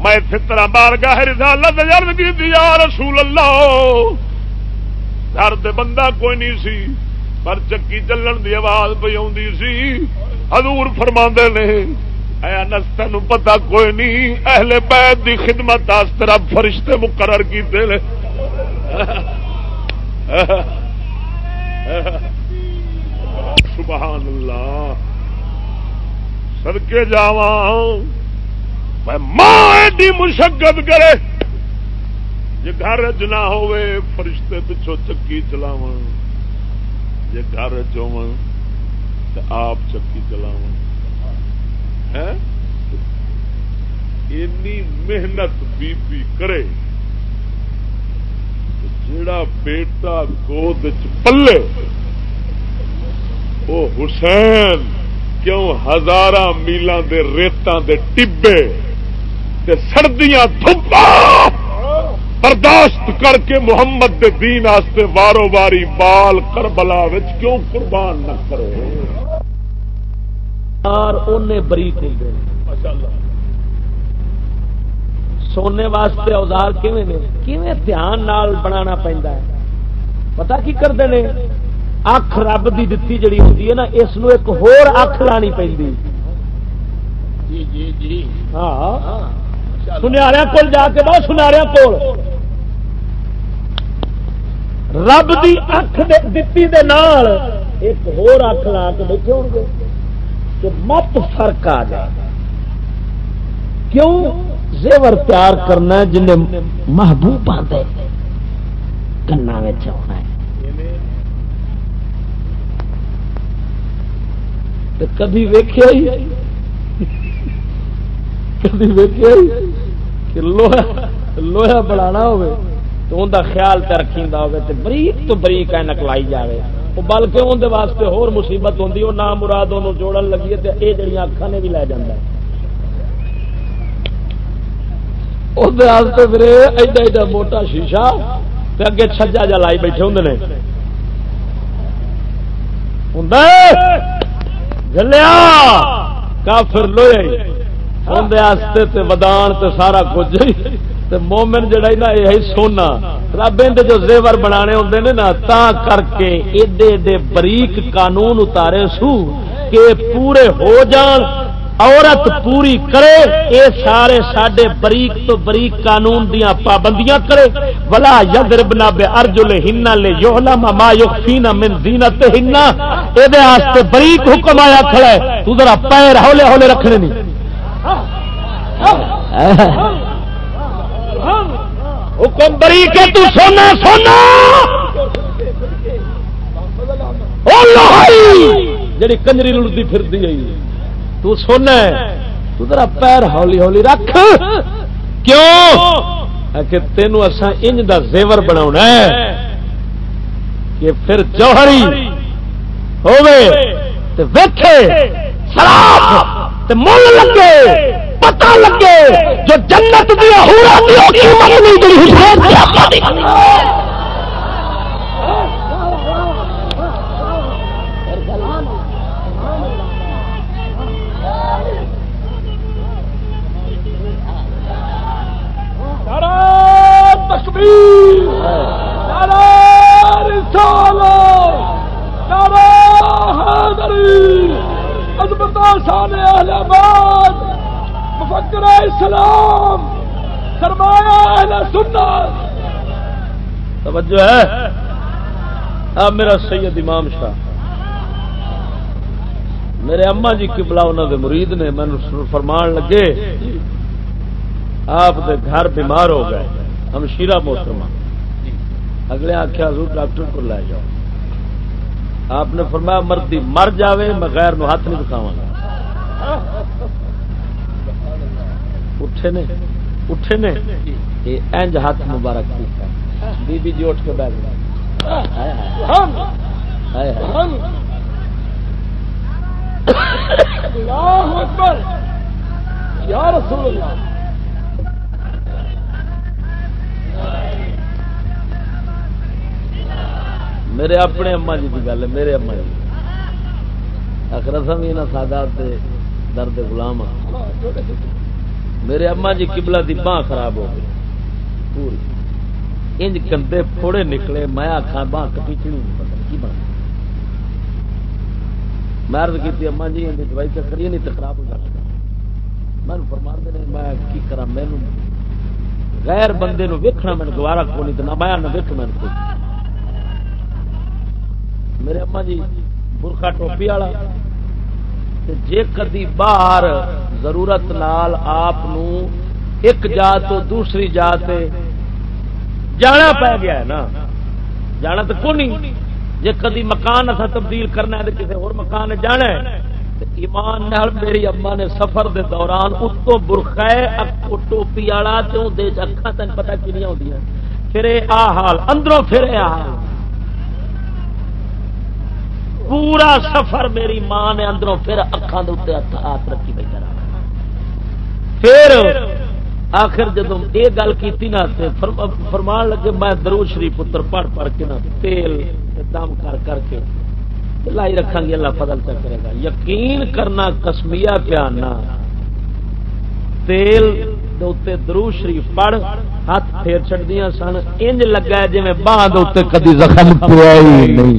میں فطرا بار گاہ رسالت جرد کی دیا رسول اللہ۔ گھر بندہ کوئی نہیں سی، پر چکی چلن دی آواز پہ سی۔ حضور فرما نے، اے نس تین پتا کوئی نہیں، اہل بیت دی خدمت تیرا فرشتے مقرر کیتے سبحان اللہ۔ سدکے جا ماں ایڈی مشقت کرے۔ جی گھر چ نہ ہوے فرشتے پچھو چکی چلاو جی گھر چو آپ چکی چلاو محنت بی بی کرے۔ جڑا بیٹا گود پلے وہ حسین، کیوں ہزار میلوں کے ریتوں کے ٹبے سردیاں دھپا برداشت کر کے محمد دے دین آستے وارو واری بال کربلا کیوں قربان نہ کرے بریک ہوں سونے واسطے اوزار دھیان نال بنا پہنتا ہے؟ پتا کی کرتے ہیں اکھ رب کی دتی جڑی ہوتی ہے نا اس ایک ہور اکھ لانی پہ ہاں۔ سنیا کول جا کے بہت سنیا کول۔ رب دی اکھ دتی دے نال ایک ہور اکھ لا کے بیٹھے ہو گے۔ کہ مت فرق آ جائے۔ کیوں؟ زیور پیار کرنا جنہیں محبوب آتے کنا ہونا ہے۔ کدی ویخیا ہی کدی ویخیا ہی کہ لوہا لوہا بنا ہو تو ان کا خیال تو رکھی ہو بریک تو بریک اینک لائی جائے بلکہ اندر واسطے ہور مصیبت ہوتی وہ نام مراد وہ جوڑن لگی ہے یہ جڑی اکھان نے بھی لے جانا پھر ایڈا ایڈا موٹا شیشہ اگے چھجا جا لائی بیٹھے ہوں جلیا! کافر لوہے اندر ودان تے سارا کچھ مومن جڑا نا یہ سونا۔ رب جو زیور بنا ہوں نے نا، تا کر کے ایڈے ایڈے بریک قانون اتارے سو کہ پورے ہو جان۔ عورت پوری کرے، اے سارے سڈے بریک تو بریک قانون دیا پابندیاں کرے۔ ولا یدر بنا بے ارجل ہنا لے یوہلا ما یخفینا من زینت ہنا اے دے آستے بریک حکم آیا کھڑا ہے۔ تو ذرا پیر ہولے ہولے رکھنے نہیں۔ حکم بریک ہے، تو سونا سونا۔ او لوہائی، جڑی کنجری لڑتی پھر دی ہے۔ تو سونا تو ذرا پیر ہولی ہولی رکھ۔ کیوں؟ کہ تینوں اسا انج دا زیور بنا کہ پھر جوہری ہوے تے ویکھے شراب تے مول لگے، پتہ لگے۔ جو جنت دی ہورا دی او کی مننی دی حسین دی اسلام سرمایہ توجہ ہے؟ اب میرا سید امام شاہ۔ میرے اما جی کبلا انہوں دے مرید نے میں فرمان لگے، آپ دے گھر بیمار ہو گئے۔ ہم شیرا محترمہ اگلے آخیا حضور ڈاکٹر کو لے جاؤ۔ آپ نے فرمایا مردی مر جاوے، میں غیر نو ہاتھ نہیں دکھاوا اٹھے نے اٹھے نے۔ یہ انج ہاتھ مبارک بی بی جی اٹھ کے بیٹھ گئے یا رسول اللہ۔ میرے اپنے اما جی کی گل ہے، میرے اما جی۔ آخر بھی یہاں سادات درد غلام ہاں۔ میرے اما جی کبلا دی باں خراب ہو گئی۔ پوری۔ انج گندے پھوڑے نکلے، میں آخا باں کپیچنی کی بنا مرد کی اما جی دوائی تو کریے نہیں تو خراب ہو جانا۔ میں فرما دے میں کی کرا مینو غیر بندے نو ویکھنا میں گوارا کو نہیں تو نہ میں نہ ویکھ میں کوئی میرے اما جی برخا ٹوپی والا۔ جے کدی باہر ضرورت نال آپ ایک جا تو دوسری جا جانا پی گیا ہے نا۔ جانا تو کون جے کدی مکان اصا تبدیل کرنا ہے کسی اور مکان جانا ہے۔ ایمان نال میری اما نے سفر دے دوران اتو برخا ٹوپی والا تو اکھا تین پتا کنیا ہوتی ہیں پھر آ حال، اندروں پھر آ حال۔ پورا سفر میری ماں نے اندروں پھر اکھان ہاتھ رکھی بیٹھا پھر آخر جب یہ گل کی نا فرمان لگے میں درو شریف پتر پڑھ پڑھ کے نا تیل دم کر کر کے لائی رکھا گی، اللہ فضل چا کرے گا۔ یقین کرنا کسمیا پیانا تیل درو شریف پڑھ، ہاتھ پھیر چڑ دیا سن۔ انج لگا جی باہ باندھ کدی زخم پیا ہی نہیں۔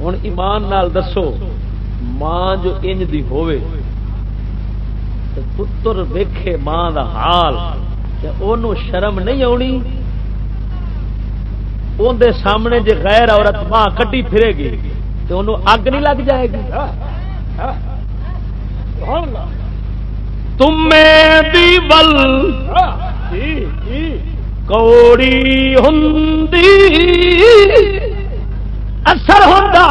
ہوں ایمان نال دسو، ماں جو انج دی ہووے پتر ویکھے ماں دا حال شرم نہیں آنی اندر سامنے جی غیر عورت ماں کٹی پھرے گی تو انہوں اگ نہیں لگ جائے گی۔ تمے بل کوڑی ہوں اثر ہوتا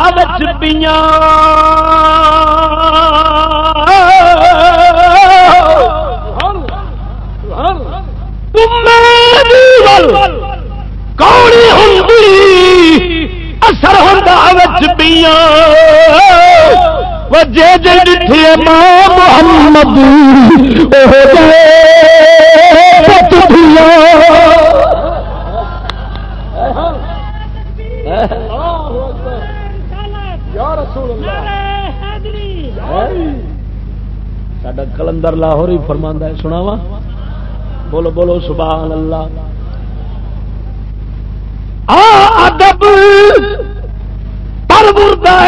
پیاں۔ کوڑی ہوں اثر ہوتا پیاں جے جے ڈٹھی ماں محمد سڈا کلندر لاہور ہی فرماندہ ہے سناوا بولو بولو سبحان اللہ ادب پر بردا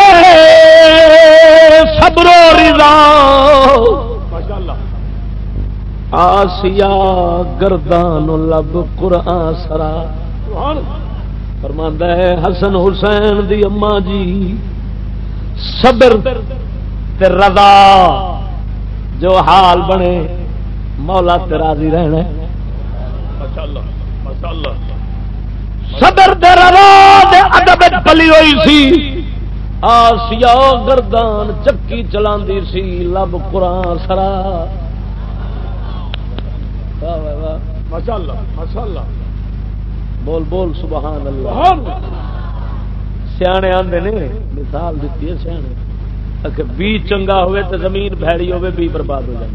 سبرو رضا۔ آسیا گردان لب قرآن سرا۔ فرماندہ ہے، حسن حسین دی اما جی صبر تے رضا۔ جو حال بنے، مولا تے راضی رہنا۔ ماشاءاللہ ماشاءاللہ۔ صدر دے رضا دے ادب پلی ہوئی سی۔ آسیا گردان چکی چلاندی سی لب قرآن سرا۔ بول بول سبحان اللہ۔ سیانے آندے نے مثال دیتی ہے سیانے۔ بی چنگا ہوئے تو زمین بھیڑی ہوئے بی برباد ہو جائے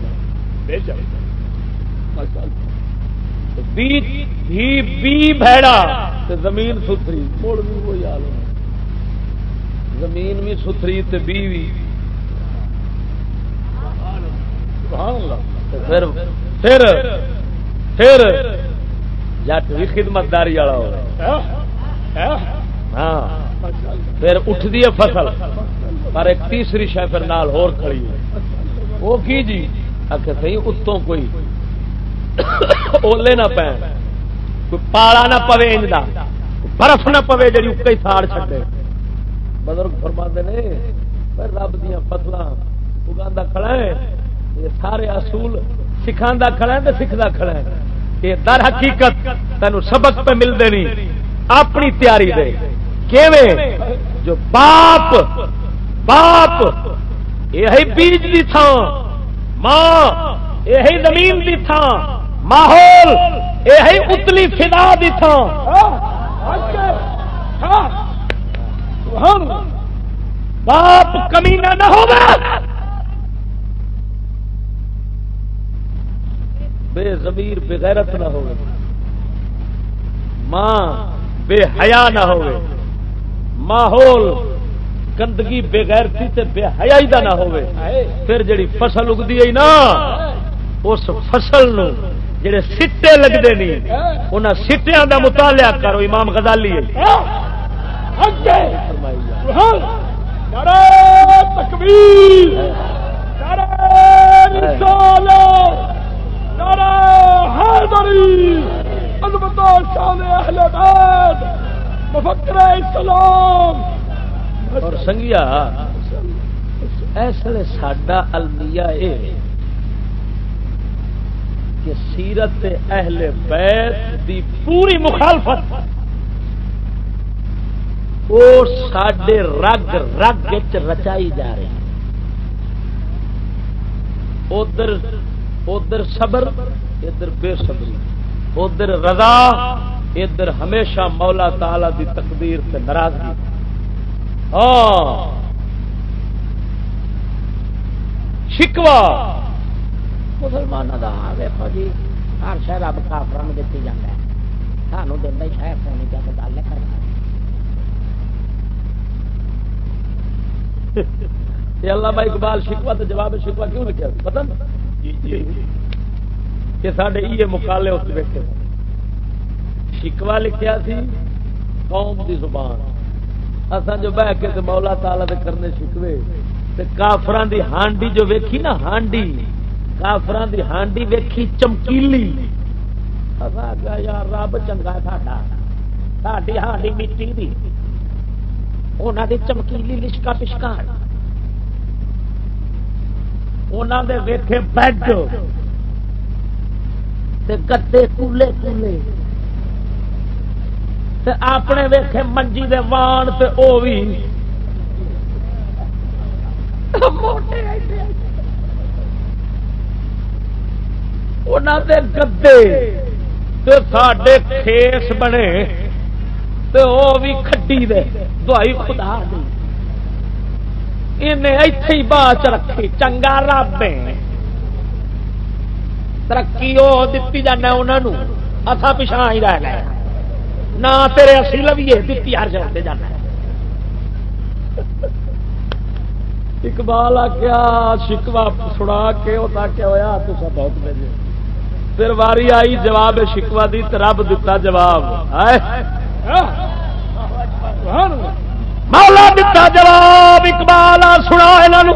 بی، بھیڑا تو زمین ستھری۔ مڑ بھی وہی حال ہونا زمین بھی ستھری تے بی بھی۔ پھر پھر پھر جٹ بھی خدمت داری والا ہو۔ ہاں۔ پھر اٹھتی ہے فصل۔ پر ایک تیسری شہ پھر نال ہور کھڑی ہے۔ وہ کی جی؟ آخر سی اتوں کوئی۔ اولے نہ پے کوئی پالا نہ پوے انج برف نہ پوے جی اکئی ساڑ چڈے بزرگ فرما نے رب دیا فصل اگا کھڑا ہے، یہ سارے اصول سکھا کھڑا ہے تو سکھتا کھڑا ہے۔ یہ در حقیقت تین سبق پہ ملتے نہیں اپنی تیاری دے۔ جو باپ باپ، یہ بیج دی تھان ماں، یہ زمین دی تھان ماحول یہ اتلی فدا دی تھان باپ کمینہ نہ ہوگا بے ضمیر، بے غیرت نہ ہو ماں، بے حیا نہ ہو ماحول، گندگی، بے غیرتی تے بے حیائی دا نہ ہوئے پھر جڑی فصل اگدی ہے نا، اس فصل نو جڑے سٹے لگتے نہیں انہاں سٹیاں دا مطالعہ کرو امام غزالی اور سنگیا ایسے ساڈا المیا یہ کہ سیرت اہل بیت دی پوری مخالفت وہ سڈے رگ رگ رچائی جا رہی ادھر ادھر صبر، ادھر بے صبری۔ ادھر رضا، ادھر ہمیشہ مولا تالا دی تقدیر سے ناراضگی۔ ہاں۔ شکوا مسلمانوں کا ہاں ویکو جی ہر شہر اب کافر دیتی جانا ہے۔ سانو دینا شہر سے نہیں کیا گل کرنا اللہ بھائی اقبال شکوا تو جواب شکوا کیوں لکھا پتا کہ سارے یہ مکالے اس بیٹھے۔ شکوا لکھیا سی قوم دی زبان۔ اصا جو بہ کے مولا تالا دے کرنے شکوے کافران دی ہانڈی جو ویکھی نا ہانڈی۔ کافران دی ہانڈی ویکھی، چمکیلی۔ یار، رب چنگا ساڈی ہاڈی مٹی دی۔ انہوں دی چمکیلی لشکا پشکا۔ انہوں دے ویکھے بیڈ۔ گدے کولے کولے۔ اپنے ویکھے منجی دے وان تے او بھی موٹے دے گدے ساڈے کھیس بنے تو وہ بھی کھڈی دے۔ دوائی خدا دی۔ انہیں ایتھے ہی باچ رکھی۔ چنگا رب ترقی وہ دتی جانا انہوں اتھا پچھا ہی رہ گیا نہ تیرے اسی لویے دیتی ہر جگہ جانا اقبال آ کیا شکوا سنا کے ہوتا کیا ہوا تو سب بہت میرے پھر واری آئی جواب شکوا دی رب دتا جواب۔ مولا دتا جواب، اقبال سنا یہ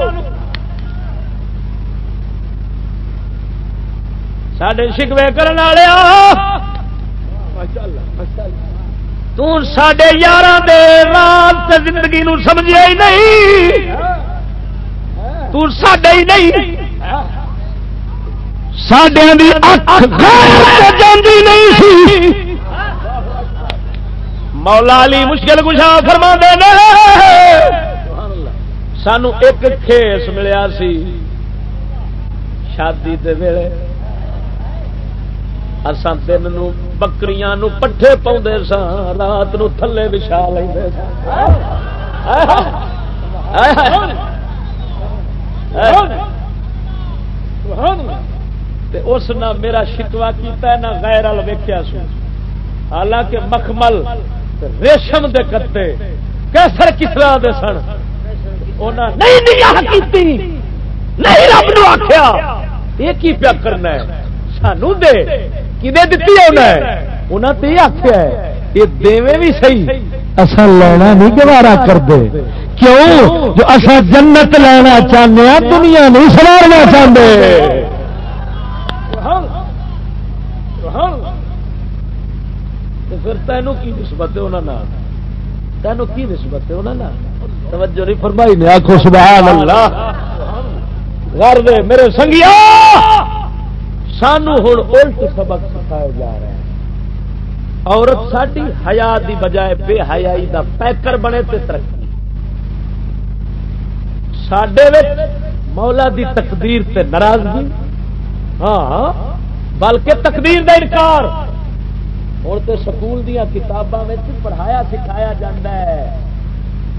سڈے شکوے کرنے والے تے یار رات زندگی نو سمجھے ہی نہیں۔ تڈے ہی نہیں۔ سڈیا نہیں سی۔ مولا علی مشکل کشا فرما دے سانو ایک کھیس ملیا سی۔ شادی دے ویلے اسان تین بکریاں پٹھے پاؤں سا رات نو تھلے بچھا لیں اس نہ میرا شکوا کیتا نہ غیر ال ویکیا سو۔ حالانکہ مخمل ریشم دے کتے کیسر کسرا دے سن۔ نہیں نہیں رب نو آخیا یہ کی پیا کرنا ہے؟ سانو دے۔ کدے دیتی انہیں تو یہ آخیا ہے یہ دے بھی صحیح۔ اصل لینا نہیں گوارا کر دے کیوں؟ جو اصا جنت لینا چاہتے ہیں، دنیا نہیں سوارنا چاہتے۔ ہاں۔ پھر تینوں کی نسبت ہے انہوں تینوں کی نسبت ہے انہوں توجہ نہیں فرمائی نے آخو سبحان اللہ۔ گھر دے، میرے سنگیا سانو ہوں الٹ سبق سکھایا جا رہا ہے عورت ساری حیا دی بجائے بے حیائی دا پیکر بنے تے ترقی۔ سڈے مولا دی تقدیر تے ناراضگی۔ ہاں۔, ہاں۔ بلکہ تقدیر دا انکار۔ اور تو سکول دیا کتابوں میں پڑھایا سکھایا جاتا ہے۔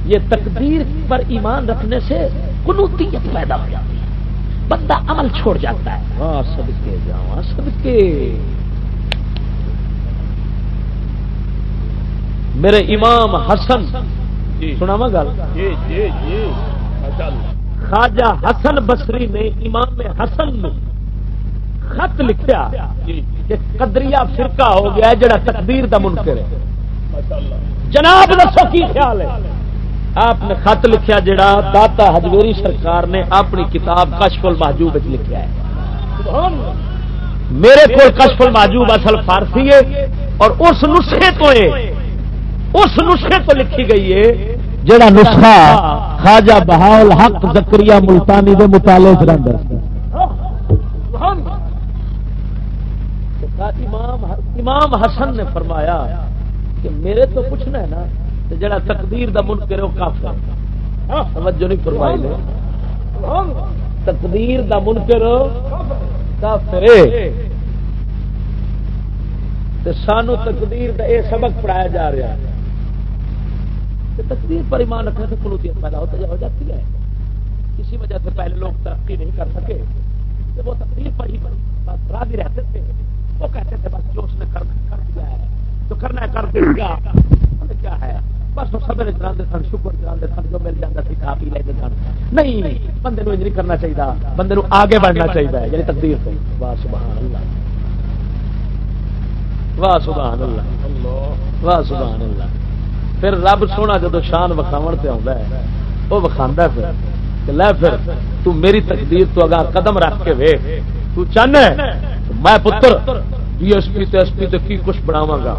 یہ تقدیر پر ایمان رکھنے سے کنوتیت پیدا ہو جاتی ہے۔ بندہ عمل چھوڑ جاتا ہے۔ ہاں سدکے جاؤ سدکے میرے امام حسن سنا گل؟ خواجہ حسن بسری نے امام حسن نے خط لکھا کہ قدریا فرقہ ہو گیا جڑا تقدیر دا منکر ہے۔ جناب، دسو کی خیال ہے؟ آپ نے خط لکھا جڑا داتا ہجویری سرکار نے اپنی کتاب کشف المحجوب لکھا ہے۔ میرے کو کشف المحجوب اصل فارسی ہے اور اس نسخے تو ہے، اس نسخے تو لکھی گئی ہے جڑا نسخہ خواجہ بہاول حق زکری ملتانی دے مطالعے امام حسن نے فرمایا کہ میرے تو پوچھنا ہے نا جڑا تقدیر دا من کرے وہ کافر توجہ نہیں فرمائی لے تقدیر دا من کرو کافر سانو تقدیر دا اے سبق پڑھایا جا رہا ہے۔ تقدیر پر ایمان رکھنے سے قلوتیت پیدا ہوتا ہو جاتی ہے۔ کسی وجہ سے پہلے لوگ ترقی نہیں کر سکے وہ تقدیر پر ہی راضی رہتے تھے۔ وہ کہتے تھے، بس جو اس نے کرنا کر دیا ہے، جو کرنا ہے کر دیا کیا؟ ہے؟ بس وہ سب چلاتے سن، شکر چلاتے سن، جو مل جاتا سی کھا پی لیتے سن نہیں، بندے کو نہیں کرنا چاہیے بندے نو آگے بڑھنا چاہیے یعنی تقدیر سے۔ واہ، سبحان اللہ۔ واہ، سبحان اللہ۔ واہ، سبحان اللہ۔ پھر رب سونا جدو شان وکھاو سے آتا ہے وہ وکھا پھر لے پھر، تو میری تقدیر تو اگا قدم رکھ کے وے تو چاہنا میں پتر D S P S P تو کی کچھ بناوا گا؟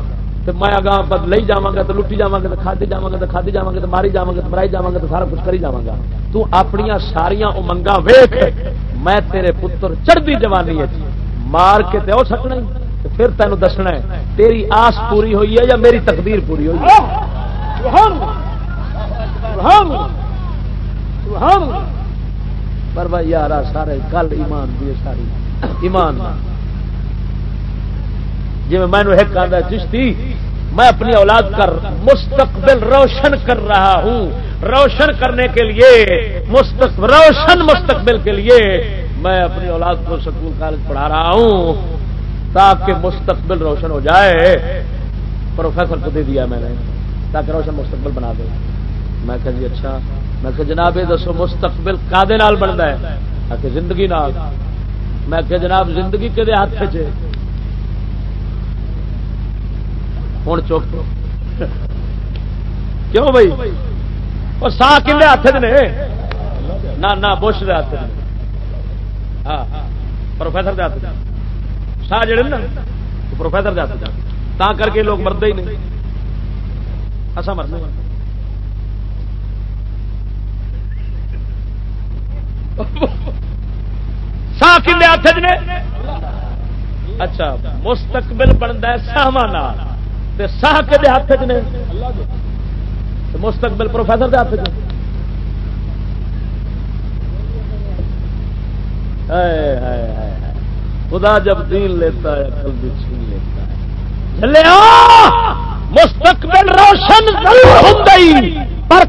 تو میں اگاں بد لے جا گا تو لٹی جا گا تو کھادی جا گا تو کھادی جا گا تو ماری جا گا تو مرائی جا گا تو سارا کچھ کری جا گا۔ تو اپنی ساریا امنگا ویخ میں تیرے پتر چڑھتی جوانی ہے۔ مار کے تو سکنا پھر تینوں دسنا ہے، تیری آس پوری ہوئی ہے یا میری تقدیر پوری ہوئی ہے؟ پر بھائی یار سارے کل ایمان دی ساری ایمان جی میں نے ایک آدھا چشتی، میں اپنی اولاد کر مستقبل روشن کر رہا ہوں۔ روشن کرنے کے لیے مستقبل روشن مستقبل کے لیے میں اپنی اولاد کو سکول، کالج پڑھا رہا ہوں تاکہ مستقبل روشن ہو جائے۔ پروفیسر کو دے دیا میں نے، تاکہ روشن مستقبل بنا دے۔ میں کہ جی اچھا۔ میں کہ جناب یہ دسو، مستقبل کا بنتا ہے؟ کہ زندگی نال۔ میں کہ جناب زندگی کے ہاتھ چ ہوں چپ کیوں بھائی وہ سا کھے ہاتھ نے نہ بش دے ہاتھ ہاں پروفیسر دے ہاتھ سا جڑے نا پروفیسر دے ہاتھ تا کر کے لوگ مرد ہی نہیں اصا مرنا سا کھے ہاتھ نے اچھا مستقبل بنتا ہے سہما ساہ کے ہاتھ چ نے۔ مستقبل پروفیسر کے ہاتھ چ خدا جب دین لیتا ہے، عقل بھی چھین لیتا ہے۔ چلے مستقبل روشن پر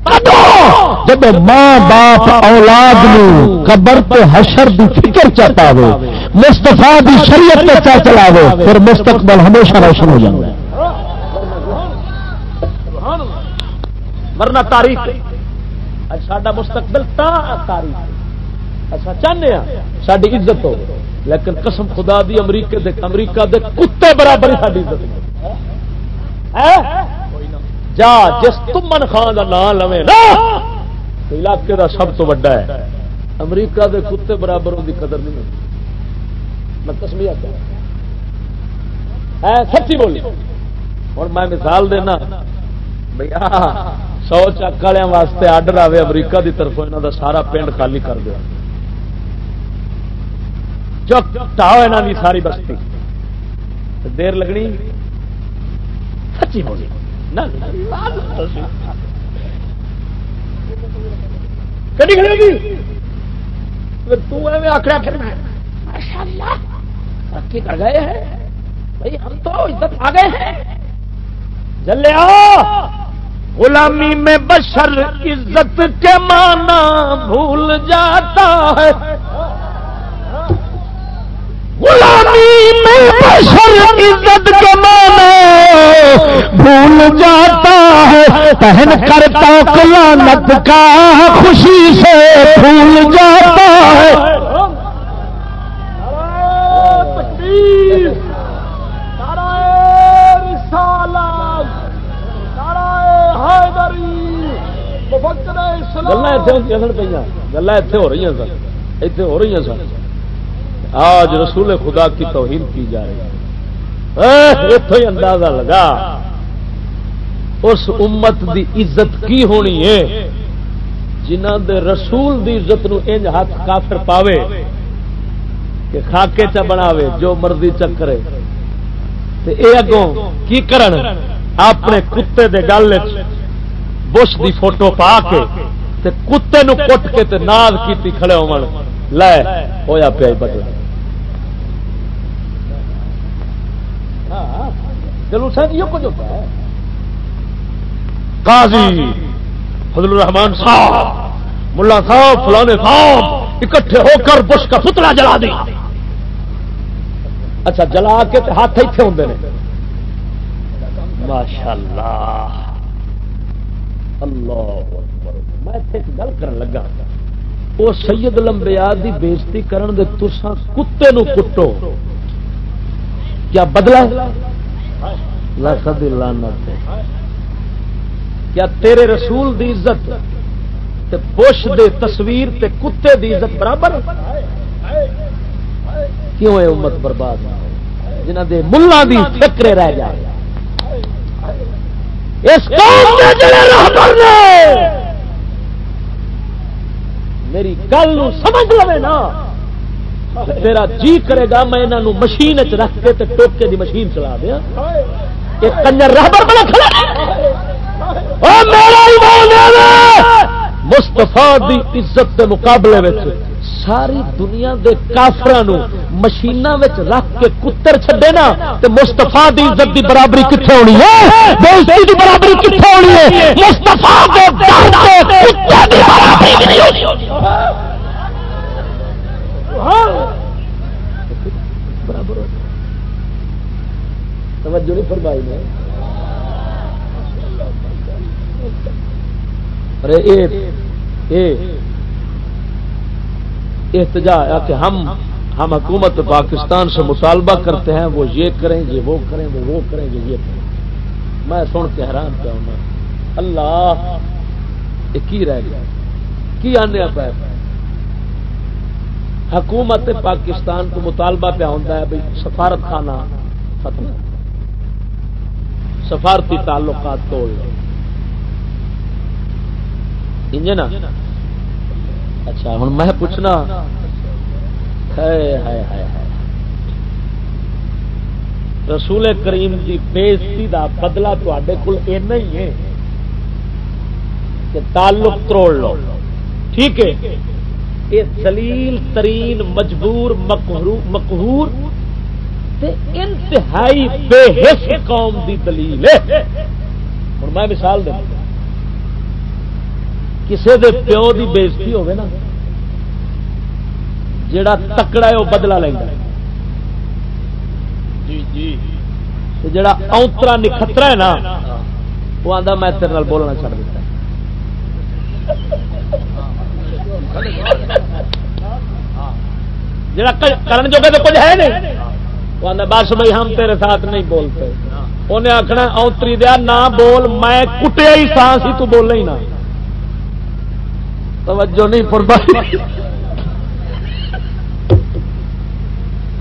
جب ماں باپ اولاد نو قبر تے حشر دی فکر چا پاوے مستفا دی شریعت تے چا چلاوے، پھر مستقبل ہمیشہ روشن ہو جائے ورنہ تاریخ ساڈا مستقبل تا تاریخ اچھا چاہتے ہیں ساری عزت ہو لیکن قسم خدا دی امریکہ دے امریکہ دے کتے برابر ساری عزت جا جس تمن خان کا نام لوے نا علاقے دا سب تو بڑا ہے۔ امریکہ دے کتے برابر ان کی قدر نہیں ہوتی میں کسمیا سچی بولی۔ ہوں میں مثال دینا۔ بھیا سو چک والوں واسطے آڈر آئے امریکہ کی طرف یہاں کا سارا پنڈ خالی کر دیا۔ چاؤ یہاں کی ساری بستی۔ دیر لگنی؟ سچی ہونی۔ آخر ترقی کر گئے ہیں۔ بھائی، ہم تو عزت آ گئے ہیں۔ جلیا غلامی میں بشر عزت کے مانا بھول جاتا ہے۔ غلامی میں بشر عزت کے مانا بھول جاتا ہے۔ پہن کرتا کلانت کا خوشی سے بھول جاتا ہے۔ گلا گلا اتنے ہو رہی سن اتنے ہو رہی سن۔ آج رسول خدا کی توہین کی جا رہی ہے۔ اتو ہی اندازہ لگا۔ اس امت دی عزت کی ہونی ہے؟ جنہ دے رسول دی عزت نو انج ہاتھ کافر پاوے، کہ خاکے چا بناوے، جو مرضی چکرے اے اگوں کی کرن؟ اپنے کتے دے گل بش دی فوٹو پا کے تے کتے نو کٹ کے تے ناز کیتی کھڑے ہون۔ لے، ہویا پیا بدلا چلو سر یہ کچھ ہوتا ہے قاضی فضل الرحمان صاحب، ملا صاحب، فلانے صاحب، اکٹھے ہو کر بش کا پتلا جلا دیا۔ اچھا جلا کے ہاتھ اتنے ہوں ماشاء اللہ اللہ اکبر. میں ایک گل کر لگا ہاں. وہ سید لمبیا کی بےزتی کرن دے تسا کتے نو کٹو. کیا بدلا لانت کیا تیرے رسول دی عزت تے بش دے تصویر تے کتے دی عزت برابر؟ کیوں ہے امت برباد جنہ دے ملا دی فکرے رہ جائے. اس قوم کے جڑے رہبر نے! میری گل سمجھ لو نا! تیرا جی کرے گا، میں انہوں مشین چ رکھ کے ٹوکے دی مشین چلا دیا یہ کنجر رہبر بڑا کھڑا میرا مستفا دی عزت کے مقابلے ساری دنیا دے کافر مشین رکھ کے کتر چھڈے نا تے مستفا دی عزت دی برابری کتنے ہونی ہے؟ دی برابری کتنے ہونی ہے؟ توجہ نہیں فرمائی ارے اے۔ احتجاج کہ ہم ہم حکومت پاکستان سے مطالبہ کرتے ہیں، وہ یہ کریں، یہ وہ کریں، وہ وہ کریں، یہ یہ کریں۔ میں سن کے حیران پہ ہوں اللہ، یہ کی رہ گیا؟ کی آنے پہ حکومت پاکستان کو مطالبہ پہ ہوتا ہے بھائی سفارت خانہ ختم سفارتی تعلقات توڑ انجنا اچھا ہوں میں پوچھنا۔ رسول کریم کی بےزتی کا بدلا تے کول ہی ہے کہ تعلق تروڑ لو۔ ٹھیک ہے؟ یہ دلیل ترین، مجبور مقہور انتہائی بے حس قوم دی دلیل ہے۔ ہوں میں مثال دوں۔ کسی دے پیو دی بےزتی ہوگی نا جڑا تکڑا ہے وہ بدلا لینا جی جی۔ جڑا اونترا نکھترا ہے نا وہ آتا میں تیرے بولنا چڑھ دیتا جڑا کرن جو تو کچھ ہے نہیں۔ وہ آتا بس بھائی ہم تیرے ساتھ نہیں بولتے۔ انہیں آخنا اونتری دیا نہ بول میں کٹیا ہی سانس ہی تو بولنا ہی نہ۔ توجہ نہیں فرمائی۔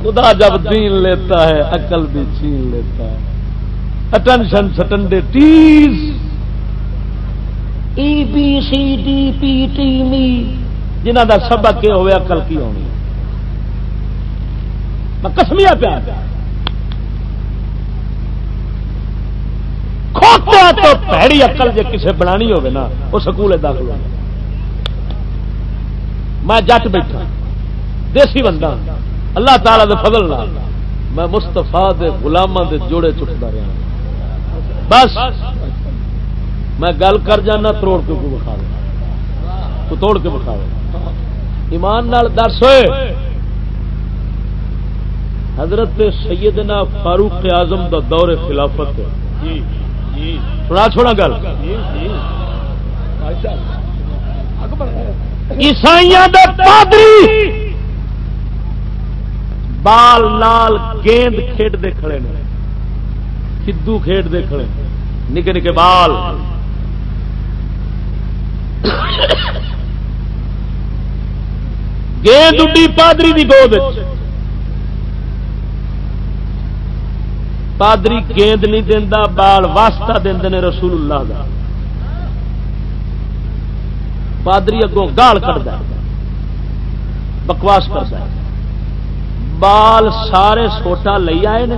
خدا جب دین لیتا ہے عقل بھی چھین لیتا ہے۔ اٹینشن سٹنڈے Ts A B C D P T می جنہ کا سبق یہ ہوئے عقل کی ہونی میں کسمیا پیا کھوتا تو پیڑی عقل جی کسے بنانی ہوگی نا وہ سکول داخل ہونا میں جٹ بیٹھا، دیسی بندہ، اللہ تعالی دے فضل نہ میں مستفا دے گلاما دے جوڑے چٹتا رہا۔ بس، میں گل کر جانا، توڑ کے کو بخا تو توڑ کے بخا ایمان نال دس ہوئے۔ حضرت سیدنا فاروق اعظم دا دور خلافت سنا، چھوڑا گل۔ عیسائی پادری! بال نال گیند کھیڈ دے کھڑے نے کدو کھیڈ دے کھڑے نکے نکے بال۔ گیند اڈی پادری دی گود پادری گیند نہیں دینا بال واسطہ دے رسول اللہ کا پادری اگوں گال کرتا بکواس کرتا بال سارے سوٹا لے آئے نے،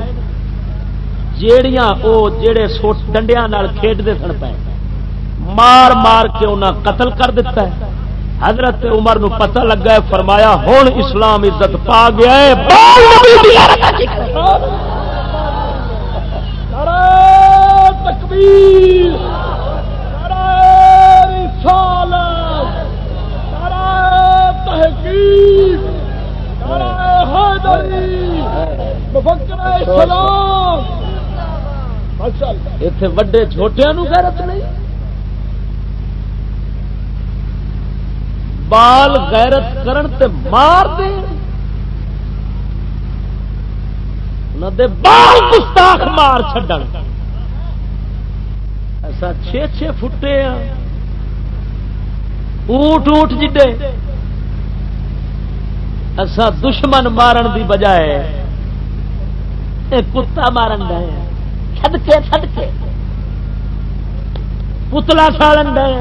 جیڑیاں او جڑے ڈنڈیا کھیڈتے سن پے، مار مار کے انہیں قتل کر دیتا ہے۔ حضرت عمر نو پتہ لگا ہے، فرمایا ہوں اسلام عزت پا گیا ہے۔ تکبیر اتے وڈے چھوٹیا غیرت نہیں۔ بال غیرت کرن تے مار دے بال گستاخ مار چڈن ایسا چھ چھ فٹے اونٹ اونٹ جڈے۔ ایسا دشمن مارن دی بجائے کتا مارن گئے چھدکے چھدکے۔ پتلا ساڑن گئے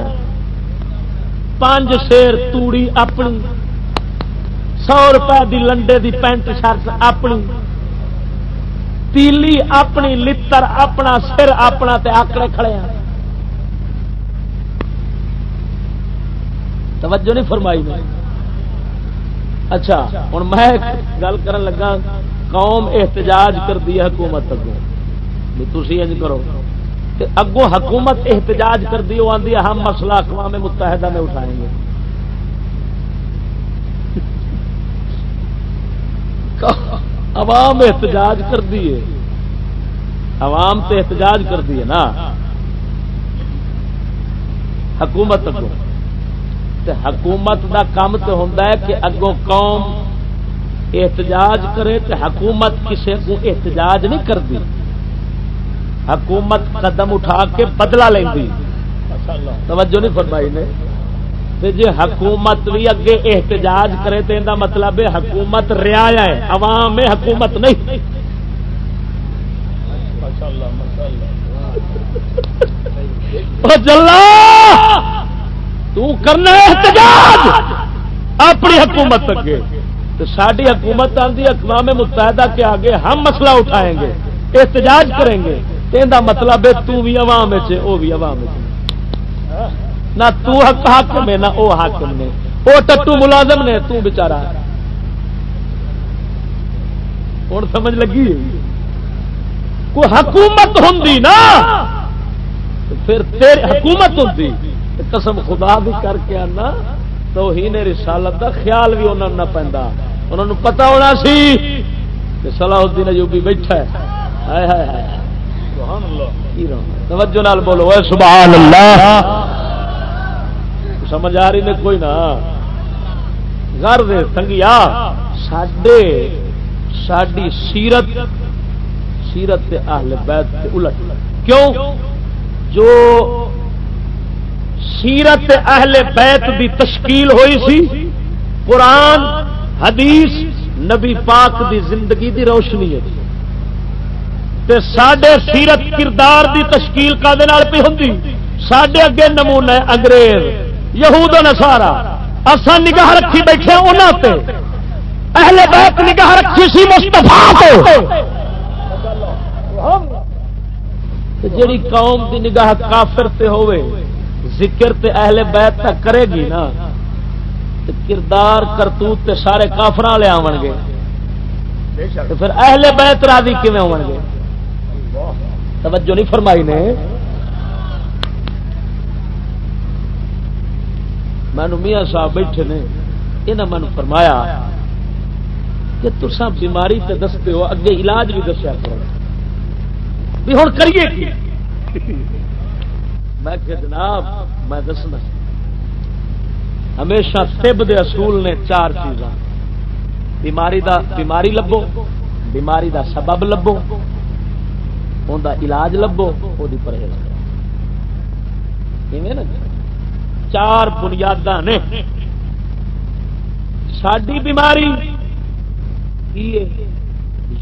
پانچ شیر توڑی اپنی۔ سو روپے دی لنڈے دی پینٹ شرٹ اپنی۔ تیلی اپنی، لتر اپنا، سر اپنا تے آکڑے کھڑے ہیں۔ توجہ نہیں فرمائی میں اچھا ہوں میں گل کر لگا، قوم احتجاج کر دی حکومت اگوں۔ تھی انج کرو۔ اگوں حکومت احتجاج کر دی وہ آدھی ہم مسئلہ اقوام متحدہ میں اٹھائیں گے۔ عوام احتجاج کر دیے عوام تو احتجاج کر دیے نا۔ حکومت اگوں۔ حکومت دا کام تو ہوتا ہے کہ اگوں قوم احتجاج کرے تو حکومت کسی کو احتجاج نہیں کرتی حکومت قدم اٹھا کے بدلا لینی توجہ نہیں فرمائی نے۔ جی حکومت بھی اگے احتجاج کرے تو یہ مطلب ہے حکومت ریا ہے عوام میں حکومت نہیں۔ جلا تو کرنا احتجاج۔ اپنی حکومت اگے۔ تو ساری حکومت آتی اقوام متحدہ کے آگے ہم مسئلہ اٹھائیں گے۔ احتجاج کریں گے۔ یہ مطلب ہے تو بھی عوام وہ بھی عوام نہ تو حق حاکم ہے، نہ وہ حاکم نے۔ وہ ٹٹو ملازم نے، تو بچارا ہوں سمجھ لگی؟ کوئی حکومت ہوں نا پھر حکومت ہوتی قسم خدا بھی کر کے آنا تو ہی نے رسالت دا خیال بھی انہوں نے پہنتا انہوں پتا ہونا سی کہ صلاح الدین ایوبی بیٹھا ہے۔ توجہ نال بولو اے سبحان اللہ۔ سمجھ آ رہی نے کوئی نہ؟ گھر دے تنگیا۔ ساڈے ساڈی سیرت سیرت اہل بیت الٹ۔ کیوں؟ جو سیرت اہل بیت دی تشکیل ہوئی سی۔ قرآن، حدیث، نبی پاک دی زندگی دی روشنی ہے۔ تے سڈے سیرت کردار دی تشکیل کا پہ ہوں سڈے اگے نمونا انگریز، یہود نسارا اصا نگاہ رکھی بیٹھے انہوں تے۔ اہل بیت نگاہ رکھی سی مستفا جیڑی قوم دی نگاہ کافر تے ہوئے ذکر تے اہل بیت تک کرے گی نا کردار کرتوت تے سارے کافر لے آن گے۔ پھر اہل بیت راضی کیون ہو گے؟ توجہ نہیں فرمائی نے۔ میں میاں صاحب بیٹھے نے یہ من فرمایا کہ تسا بیماری تے دستے ہو اگے علاج بھی دسیا کرو۔ بھی ہوں کریے کی؟ میں کہ جناب، میں دسنا ہمیشہ طب دے اصول نے چار چیزاں۔ بیماری دا بیماری لبو، بیماری دا سبب لبو ان دا علاج لبو وہ پرہیز جی؟ چار بنیاد نے۔ ساری بیماری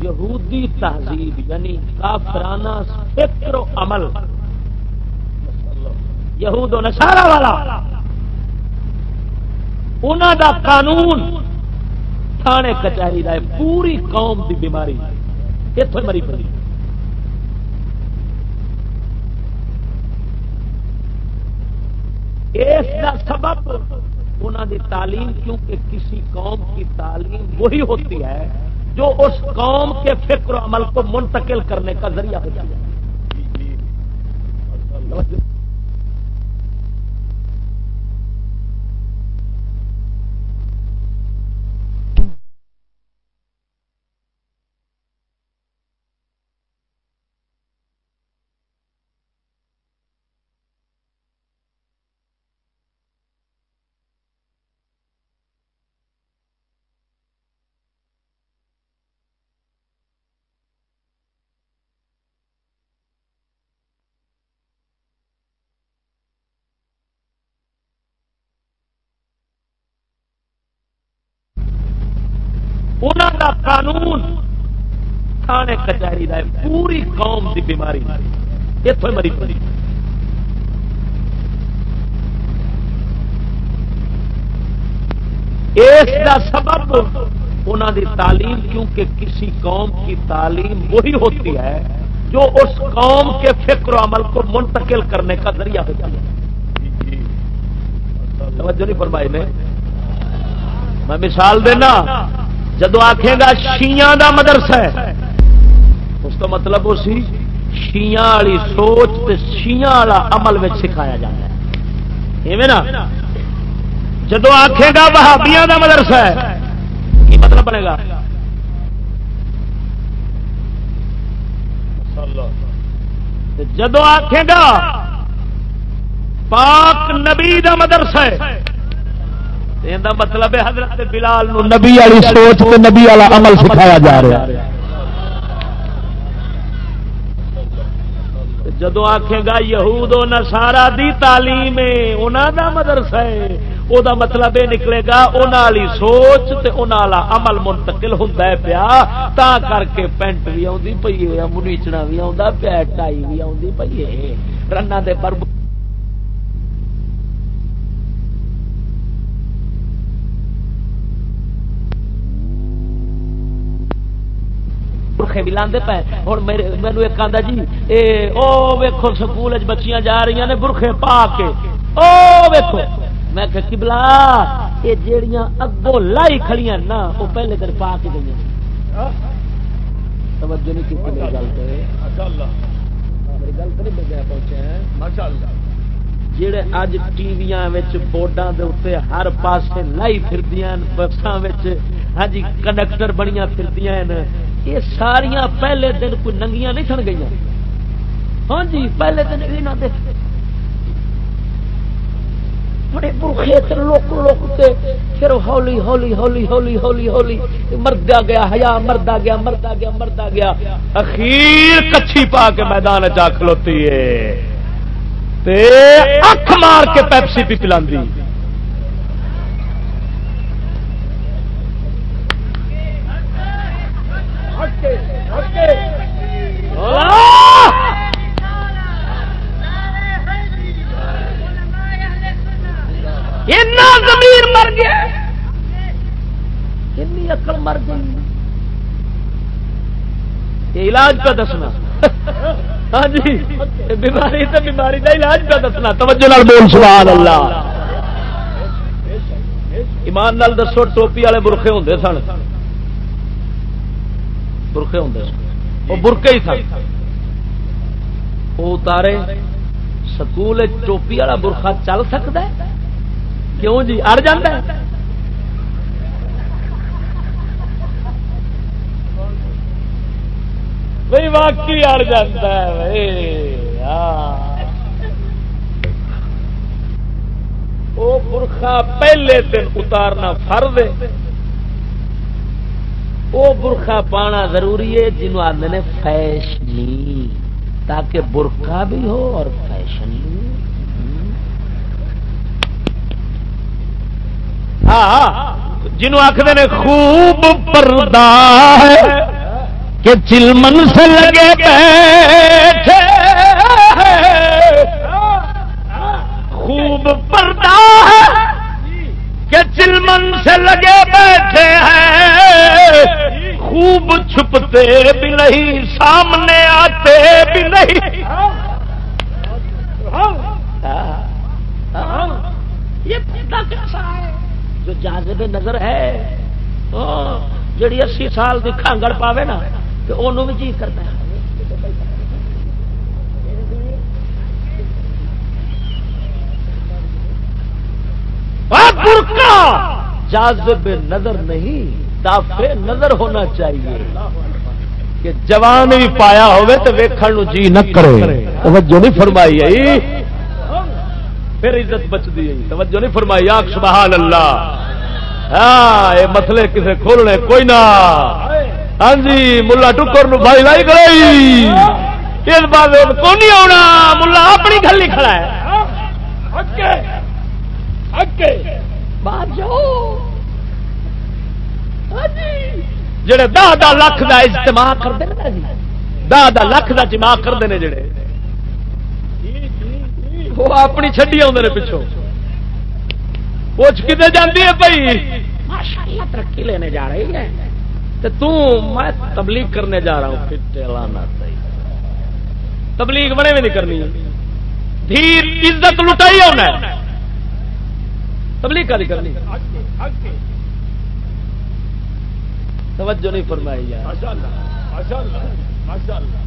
یہودی تہذیب یعنی کافرانہ فکر و عمل۔ یہود و نشارا والا۔ انہوں دا قانون تھانے کچہری کا پوری قوم دی بیماری۔ اتوں مری پڑی۔ اس کا سبب انہوں دی تعلیم کیونکہ کسی قوم کی تعلیم وہی ہوتی ہے جو اس قوم کے فکر و عمل کو منتقل کرنے کا ذریعہ ہوتا ہے۔ دا قانون، تھانے کچہری کا پوری قوم کی بیماری۔ اتوں مری پڑی۔ اس کا سبب انہوں دی تعلیم، کیونکہ کسی قوم کی تعلیم وہی ہوتی ہے، جو اس قوم کے فکر و عمل کو منتقل کرنے کا ذریعہ ہوتا ہے۔ توجہ نہیں فرمائی نے۔ میں مثال دینا۔ جدو آخے گا شیاں دا مدرسہ ہے، اس کا مطلب اسی شیاں والی سوچ شیاں والا عمل میں سکھایا جاتا ہے۔ ایویں نا؟ جدو آخے گا وہابیاں دا مدرسہ ہے، کی مطلب بنے گا؟ جدو آخے گا پاک نبی دا مدرسہ ہے مطلب ہے حضرت بلال نبی والی سوچ نبی والا عمل سکھایا جا رہا ہے۔ جدو آخے گا یہود و نسارا دی تعلیم انہوں دا مدرسہ ہے وہ مطلب یہ نکلے گا والی سوچ تے والا عمل منتقل ہوں پیا تا کر کے پینٹ بھی آئی پی ہے منیچنا بھی آ پیا ٹائی بھی آئی پی ہے۔ رنا دے پر برخے بھی لاندے پے۔ ہوں مینو ایک آدھا جی اے، او ویکھو سکول بچیاں جا رہی نے برخے پا کے۔ او ویکھو۔ میں کہ کبلا یہ جیڑیاں اگوں لائی کھڑی نا وہ پہلے دن پا کے گئی توجہ نہیں کی میری گل میری گل تو نہیں بجے پہنچے جڑے اج ٹی وی بورڈوں کے اتنے ہر پاسے لائی پھر بسان ہاں جی کنڈکٹر بنیا پھر یہ ساریا پہلے دن کوئی ننگیاں نہیں سن گئی ہاں جی پہلے دن یہاں بڑے برخے لوک لوک کے پھر ہولی ہولی ہولی ہولی ہولی ہولی مردا گیا ہیا مردا گیا مردا گیا مردا گیا۔ اخیر کچھی پا کے میدان چا کھلوتی ہے۔ اکھ مار کے پیپسی پی پلا زمین مر گیا۔ اکل مر گئی۔ علاج کا دسنا۔ ہاں جی بیماری تو بیماری کا علاج کا دسنا۔ توجہ بول سوال اللہ۔ ایمان نال دسو، ٹوپی والے برخے ہوں سن۔ برخے ہوں وہ برقے ہی سن۔ وہ اتارے سکول ٹوپی والا برخا چل سکتا ہے؟ کیوں جی؟ اڑ ہے۔ بھائی واقعی اڑ جاتا ہے وہ برخا پہلے دن اتارنا فرد وہ برخا پانا ضروری ہے جنوب آدھے فیشنی تاکہ برخا بھی ہو اور فیشن بھی ہاں, ہاں، جنوں آخر نے خوب پردہ کہ چلمن سے لگے بیٹھے خوب پردہ کہ چلمن سے لگے بیٹھے ہیں؟ خوب چھپتے بھی نہیں، سامنے آتے بھی نہیں۔ یہ کیسا ہے؟ جو جازب نظر ہے۔ ہاں، جڑی اسی سال کی کھانگڑ پاوے نا، تو انہوں بھی جی کرتا ہے۔ ہاں، جازب نظر نہیں تافے نظر ہونا چاہیے۔ کہ جوان بھی پایا ہوئے تو ویکھن جی نہ کرے۔ توجہ نہیں فرمائی آئی۔ پھر عزت بچتی ہے توجہ نہیں فرمائی۔ آخ سبحان اللہ ہاں یہ مسئلے کسے کھولنے کوئی نہ۔ ہاں جی ملا ٹکر نو بھائی لائی گئی اس بات کو نہیں آنا ملا اپنی گلی کھڑا ہے۔ جڑے دہ دہ لاکھ کا اجتماع کرتے ہیں جی دہ دہ لاکھ کا جمع کرتے ہیں جڑے وہ اپنی چڈی آدھے پچھوں پوچھ کتنے جاتی ہے بھائی ترقی لینے جا رہی ہے تو میں تبلیغ کرنے جا رہا ہوں تبلیغ بڑے میں نہیں کرنی دھیر عزت لٹائی ہونا تبلیغ کا نہیں کرنی۔ توجہ نہیں فرمائی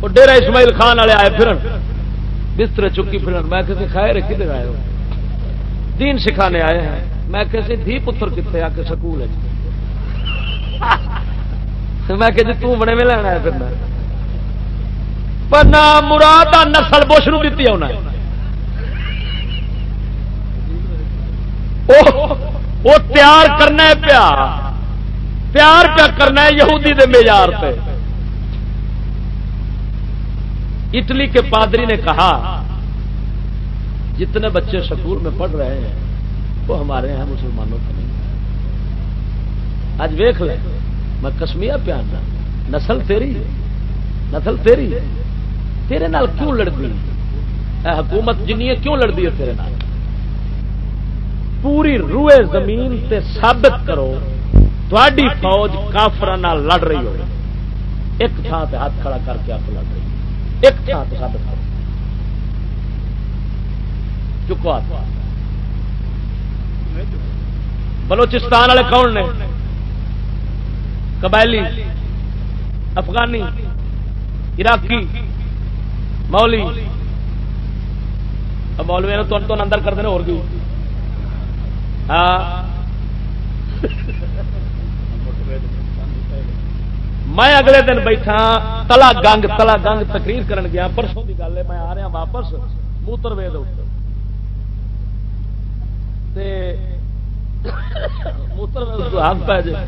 وہ ڈیرا اسماعیل خان والے آئے پھر بستر چکی پھر میں کسی خیر کدھر آئے ہو؟ دین سکھانے آئے ہیں۔ میں کسی دھی پتر کتنے آ کے سکول ہے۔ میں کہ جی تنے میں لینا ہے پھر پر نہ مراد نسل بوش نو دیتی ہونا وہ تیار کرنا ہے پیا پیار پیا کرنا ہے یہودی دے معیار پہ اٹلی کے پادری نے کہا، جتنے بچے سکول میں پڑھ رہے ہیں، وہ ہمارے ہیں مسلمانوں کا نہیں آج ویخ لیں میں کسمیا پیارنا نسل تیری نسل تیری تیرے نال کیوں لڑتی اے حکومت جنی کیوں لڑتی ہے تیرے نال؟ پوری روئے زمین تے ثابت کرو تھوڑی فوج کافر لڑ رہی ہو ایک تھان سے ہاتھ کھڑا کر کے آپ لڑ رہی ایک تھان سے ثابت کرو۔ چکو ہاتھ۔ بلوچستان والے کون نے؟ قبائلی، افغانی، عراقی مولی مولوی تو اندر کرتے ہیں اور بھی۔ ہاں میں اگلے دن بیٹھا، تلا گنگ تلا گنگ تقریر کرن گیا، پرسوں کی گل ہے، میں آ رہا واپس، موتر وے موتر وے ہاتھ پہ جائے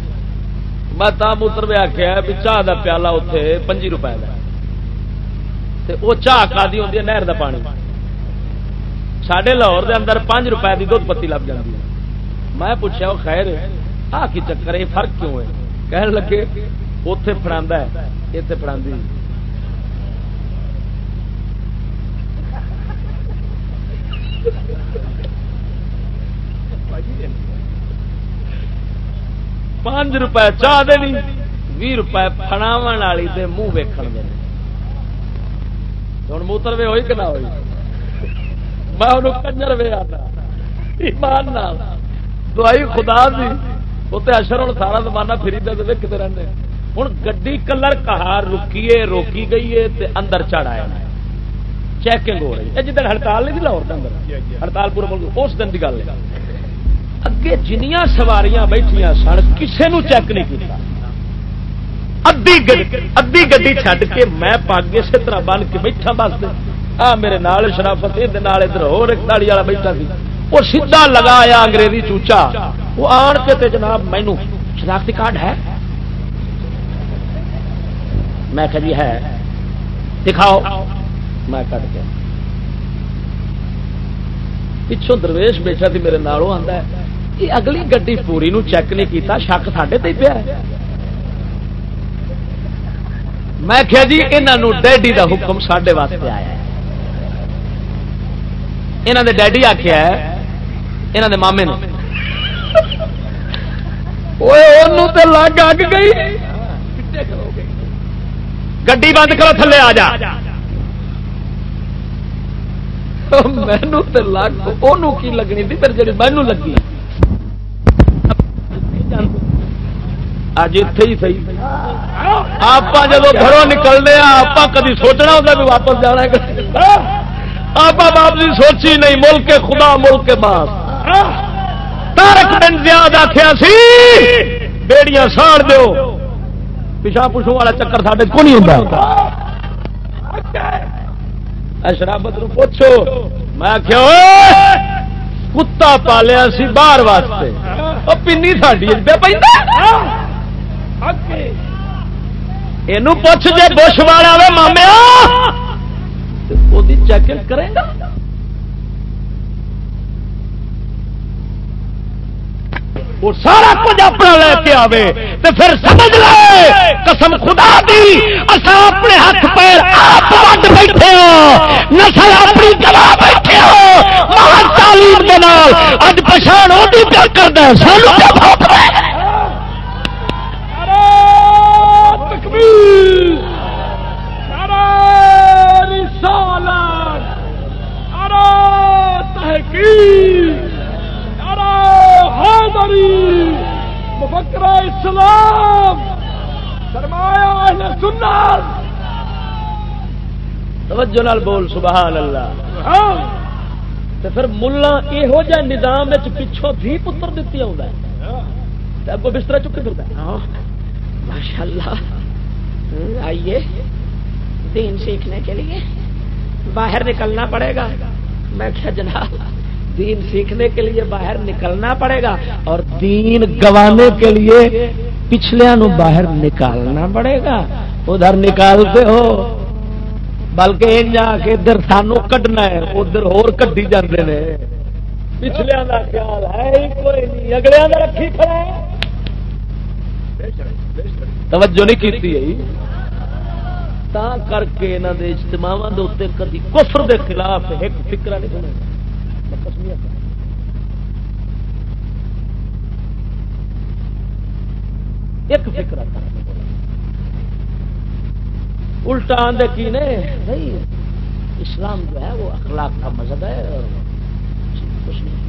میں تا موتر وے آخیا بھی چاہ کا پیالہ اتنے پنجی روپئے کا وہ چاہ کا ہوتی ہے نہر کا پانی۔ سڈے لاہور دے اندر پانچ روپئے کی دھد پتی لگ جاتی ہے۔ میں پوچھا وہ خیر، آ کی چکر یہ فرق کیوں ہے؟ کہنے لگے اتے فڑا اتنے فڑا پانچ روپئے چاہ دے بھی روپئے فناو والی دے منہ ویکھ دے ہوں موتر وے ہوئی کہ نہ ہوئی؟ میں انہوں کنجر وے آنا ایمان دوائی خدا دی وہ تو اشر ہوں سارا زمانہ فری دے ویکتے رہتے ہوں گی کلر کہار رکیے روکی گئی ہے تے اندر چڑھ آیا چیکنگ ہو رہی ہے۔ جدھر ہڑتال نہیں لاہور اندر؟ ہڑتال پورے ملک اس دن کی گل ہے۔ اگے جنیاں سواریاں بیٹھیا سن کسے نو چیک نہیں کیا ادی گڈی چھڈ کے میں پگ اسی طرح بن کے بیٹھا بس آ میرے نال شرافت ادھر ہو تاڑی والا بیٹھا سی۔ وہ سیدھا لگایا انگریزی چوچا۔ وہ آن کے تے جناب مینو شناختی کارڈ ہے؟ میں کہ جی ہے۔ دکھاؤ۔ میں کٹ کے پچھوں درویش بیٹھا تھی میرے نالوں آتا ہے۔ یہ اگلی گڈی پوری نو چیک نہیں کیتا، شک ساڈے تے پیا میں کیا جی انہوں ڈیڈی دا حکم سڈے واسطے آیا یہاں دے ڈیڈی آخیا ہے یہاں دے مامے نے لگ اگ گئی۔ گڈی بند کرو تھلے آ جا۔ مینو لگ کی لگنی تھی پھر جی مینو لگی۔ اج اتے ہی سی آپ جب گھروں نکلنے آپ کدی سوچنا ہوتا بھی واپس جانا آپ واپسی سوچی نہیں ملک خدا ملک باس۔ تارک بن زیاد آخیا سی، بیڑیاں ساڑ دو پچھا پچھو والا چکر سڈے کو نہیں ہوتا شرابت پوچھو۔ میں آخیا کتا پالیا سی باہر واسطے۔ وہ پینی ساڈی پہ یہ پوچھ جے بش والا وے مامیا چیکنگ کرے گا؟ وہ سارا کچھ اپنا لے کے آوے تو پھر سمجھ لے، قسم خدا دی اصا اپنے ہاتھ پیر آپ وڈ بیٹھے ہاں، ہو نسل اپنی گلا بیٹھے ہو مہا تعلیم کے نال، اج پچھان وہ پیا کرتا ہے سانو کیا بھوک حیدری مفکر اسلام سرمایہ اہل سنت۔ توجہ نال بول سبحان اللہ۔ ہاں۔ تو پھر ملا یہو جہ نظام پچھوں بھی پتر دیتی آ اگو بستر چکے پھرتا ہے۔ ماشاء اللہ آئیے۔ دین سیکھنے کے لیے۔ باہر نکلنا پڑے گا۔ میں کیا جناب دین سیکھنے کے لیے باہر نکلنا پڑے گا اور دین گوانے کے لیے پچھلے باہر نکالنا پڑے گا۔ ادھر نکالتے ہو، بلکہ ان جا کے ادھر سانو کڈنا ہے، ادھر ہور کڈی جاندے نے۔ پچھلے کا خیال ہے، ہی کوئی نہیں۔ اگلے کا رکھی کھڑا ہے۔ توجہ نہیں کی تا کر کے انہوں نے اجتماع کدی کفر دے خلاف ایک فکرا نہیں سنا ایک فکر آتا الٹا آدھے کی نے بھائی اسلام جو ہے وہ اخلاق کا مذہب ہے اور کچھ نہیں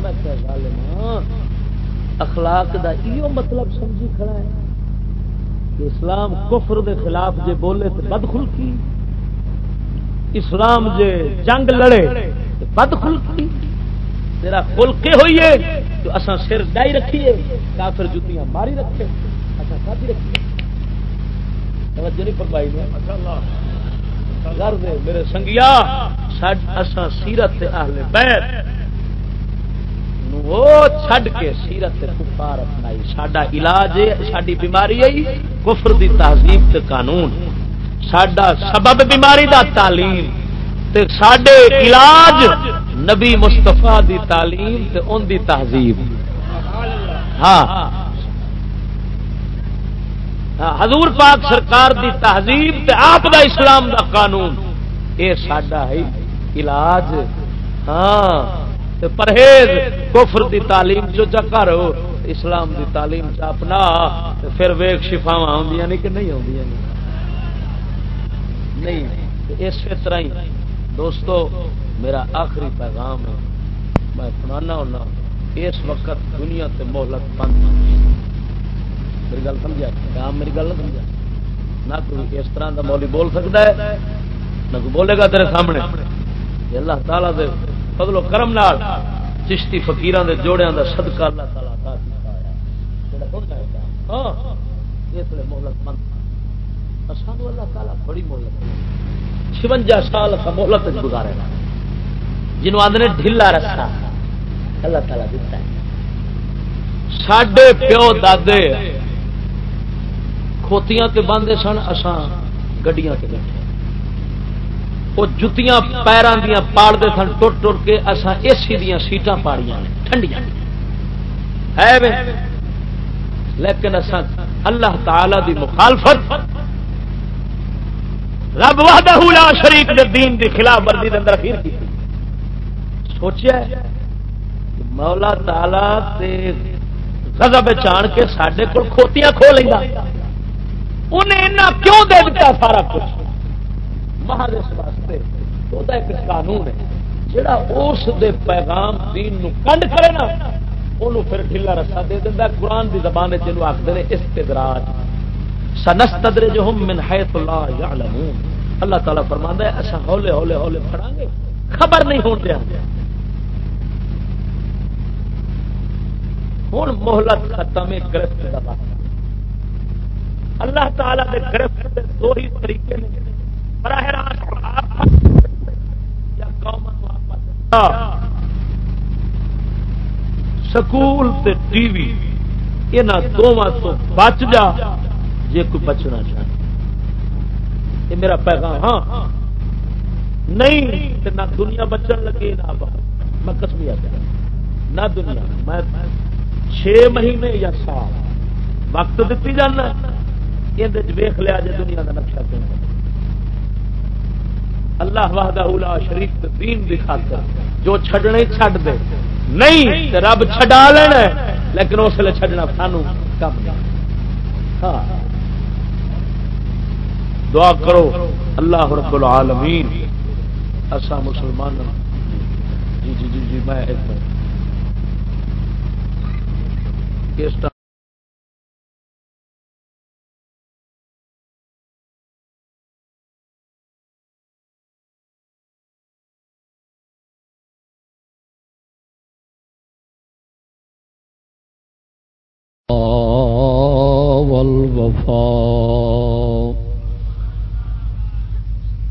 میں کیا ظالم اخلاق دا ایو مطلب سمجھی کھڑا ہے کہ اسلام کفر دے خلاف جے بولے تو بد خلقی اسلام جے جنگ لڑے بد خلقی تیرا خلقے ہوئیے تو اساں سر ڈائی رکھیے، کافر جتیاں ماری رکھے، اساں کافی رکھیے۔ توجہ نہیں فرمائی نے۔ دے میرے سنگیا اساں سیرت اہل بیت وہ چھڈ کے سیرت کفار اپنائی۔ ساڈا علاج ساری بیماری آئی کفر دی تہذیب تے قانون۔ ساڈا سبب بیماری دا تعلیم تے ساڈے علاج نبی مستفا دی تعلیم تے ان دی تہذیب۔ ہاں۔, ہاں۔ حضور پاک سرکار دی تہذیب تے آپ دا اسلام دا قانون، اے ساڈا ہے علاج۔ ہاں۔ پرہیز کفر دی تعلیم، جو چکر اسلام دی تعلیم چ اپنا پھر ویگ شفا آدی نہیں کہ نہیں آدی نہیں اس طرح ہی۔ دوستو، میرا آخری پیغام ہے۔ میں سنانا ہونا، اس وقت دنیا تے مہلت بند۔ میری گل سمجھا؟ کام میری گل نہ سمجھا؟ نہ کوئی اس طرح کا مولی بول سکتا ہے، نہ کوئی بولے گا تیرے سامنے۔ اللہ تعالیٰ دے فضل و کرم نال چشتی فقیران دے جوڑیاں دا صدقہ اللہ تعالی عطا کیتا ہے۔ ہاں اس لیے مہلت مند سانو اللہ تعالی بڑی مہلت چھونجا سال کا مہلت گزارے گا۔ جنہوں آدھے ڈھلا رسا اللہ تعالی دیتا ہے۔ ساڈے پیو دادے کھوتیاں تے باندھے سن، اساں گڈیاں تے بیٹھے۔ وہ جتیاں پیروں دیا پاڑتے سن، ٹر ٹر کے اصا اے سی دیا سیٹاں پاڑیاں ٹھنڈیاں ہے لیکن اصا اللہ تعالی دی مخالفت رب وحدہ لا شریک دے دین دی خلاف ورزی دے اندر اخیر کی؟ سوچیا ہے مولا تعالی تے غضب چان کے ساڈے کول کھوتیاں کھو لیندا۔ انہیں اتنا کیوں دے دیتا سارا کچھ؟ محض اس واسطے۔ وہ ایک قانون ہے۔ جڑا اس دے پیغام دین نو کنڈ کرے نا انہوں پھر ڈھلا رسا دے دینا قرآن دی زبان جنوب آخر نے، استدراج۔ سنستدرجہم من حیث لا یعلمون اللہ تعالیٰ فرماندا ہے ایسا ہولے ہولے ہولے پڑھاں گے، خبر نہیں ہون دیا۔ ہوں مہلت ختم گرفت کا اللہ تعالیٰ دے گرفت دے دو ہی طریقے نے۔ براہ راست یا قوم سکول تے ٹی وی یہاں دونوں تو بچ جا۔ جی کوئی بچنا چاہے یہ میرا پیغام ہاں۔ نہیں نہ دنیا بچن لگی نہ میں کسمیا نہ دنیا۔ میں چھ مہینے یا سال وقت دیتی جانا یہ ویخ لیا جی دنیا کا نقشہ کیوں اللہ وحدہ اولا شریف دین دی خاطر جو چھڈنے چھڈ دے۔ نہیں رب چھڈا لینا لیکن اس لیے چھڈنا سانو کم نہیں۔ ہاں۔ دعا کرو، اللہ رب العالمین۔ اسا مسلمان جی جی جی جی میں ایک منٹ۔ کس طرح والوفاء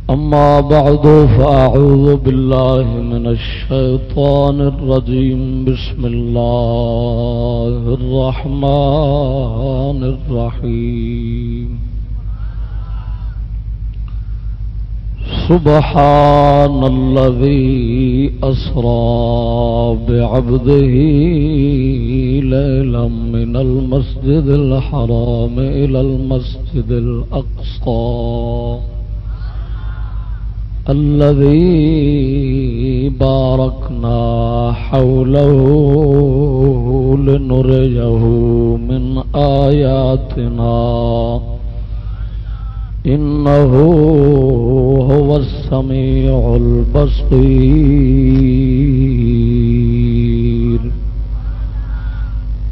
أما بعد فأعوذ بالله من الشيطان الرجيم. بسم الله الرحمن الرحيم. سبحان الذي أسرى بعبده ليلا من المسجد الحرام إلى المسجد الأقصى. الذي باركنا حوله لنريه من آياتنا. إنه هو السميع البصير.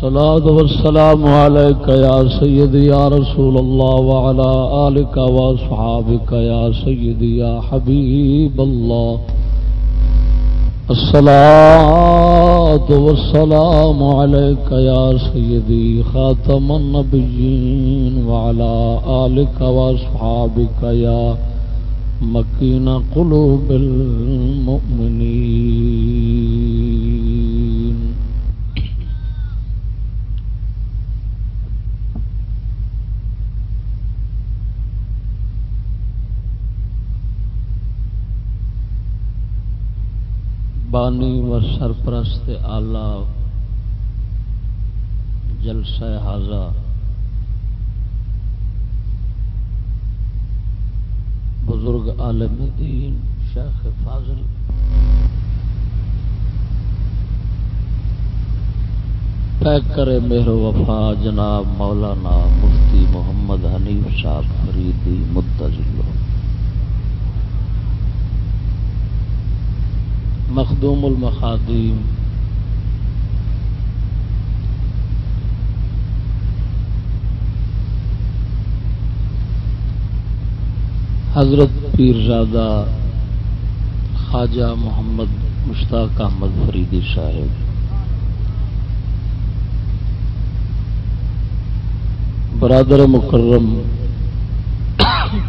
صلاة والسلام عليك يا سيدي يا رسول الله وعلى آلك وأصحابك يا سيدي يا حبيب الله. الصلاة والسلام عليك يا سيدي خاتم النبيين وعلى آلك وأصحابك يا مكين قلوب المؤمنين. بانی و سرپرست آلہ جلسہ حاضہ بزرگ عالم دین شیخ فاضل۔ پیک کرے مہر وفا جناب مولانا مفتی محمد حنیف صاحب فریدی متضل مخدوم المخادیم۔ حضرت پیرزادہ خواجہ محمد مشتاق احمد فریدی صاحب۔ برادر مکرم،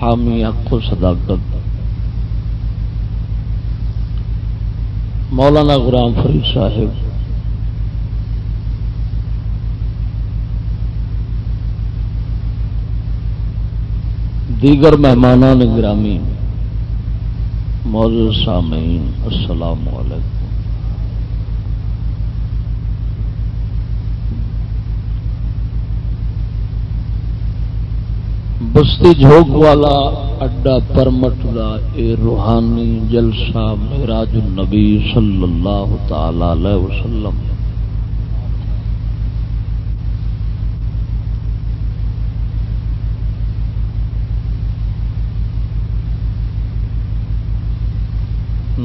حامی حق و صداقت۔ مولانا غلام فرید صاحب۔ دیگر مہمانان گرامی موضوع سامعین السلام علیکم۔ بستی جھوک والا اڈا پرمٹ دا اے روحانی جلسہ میراج النبی صلی اللہ تعالی علیہ وسلم۔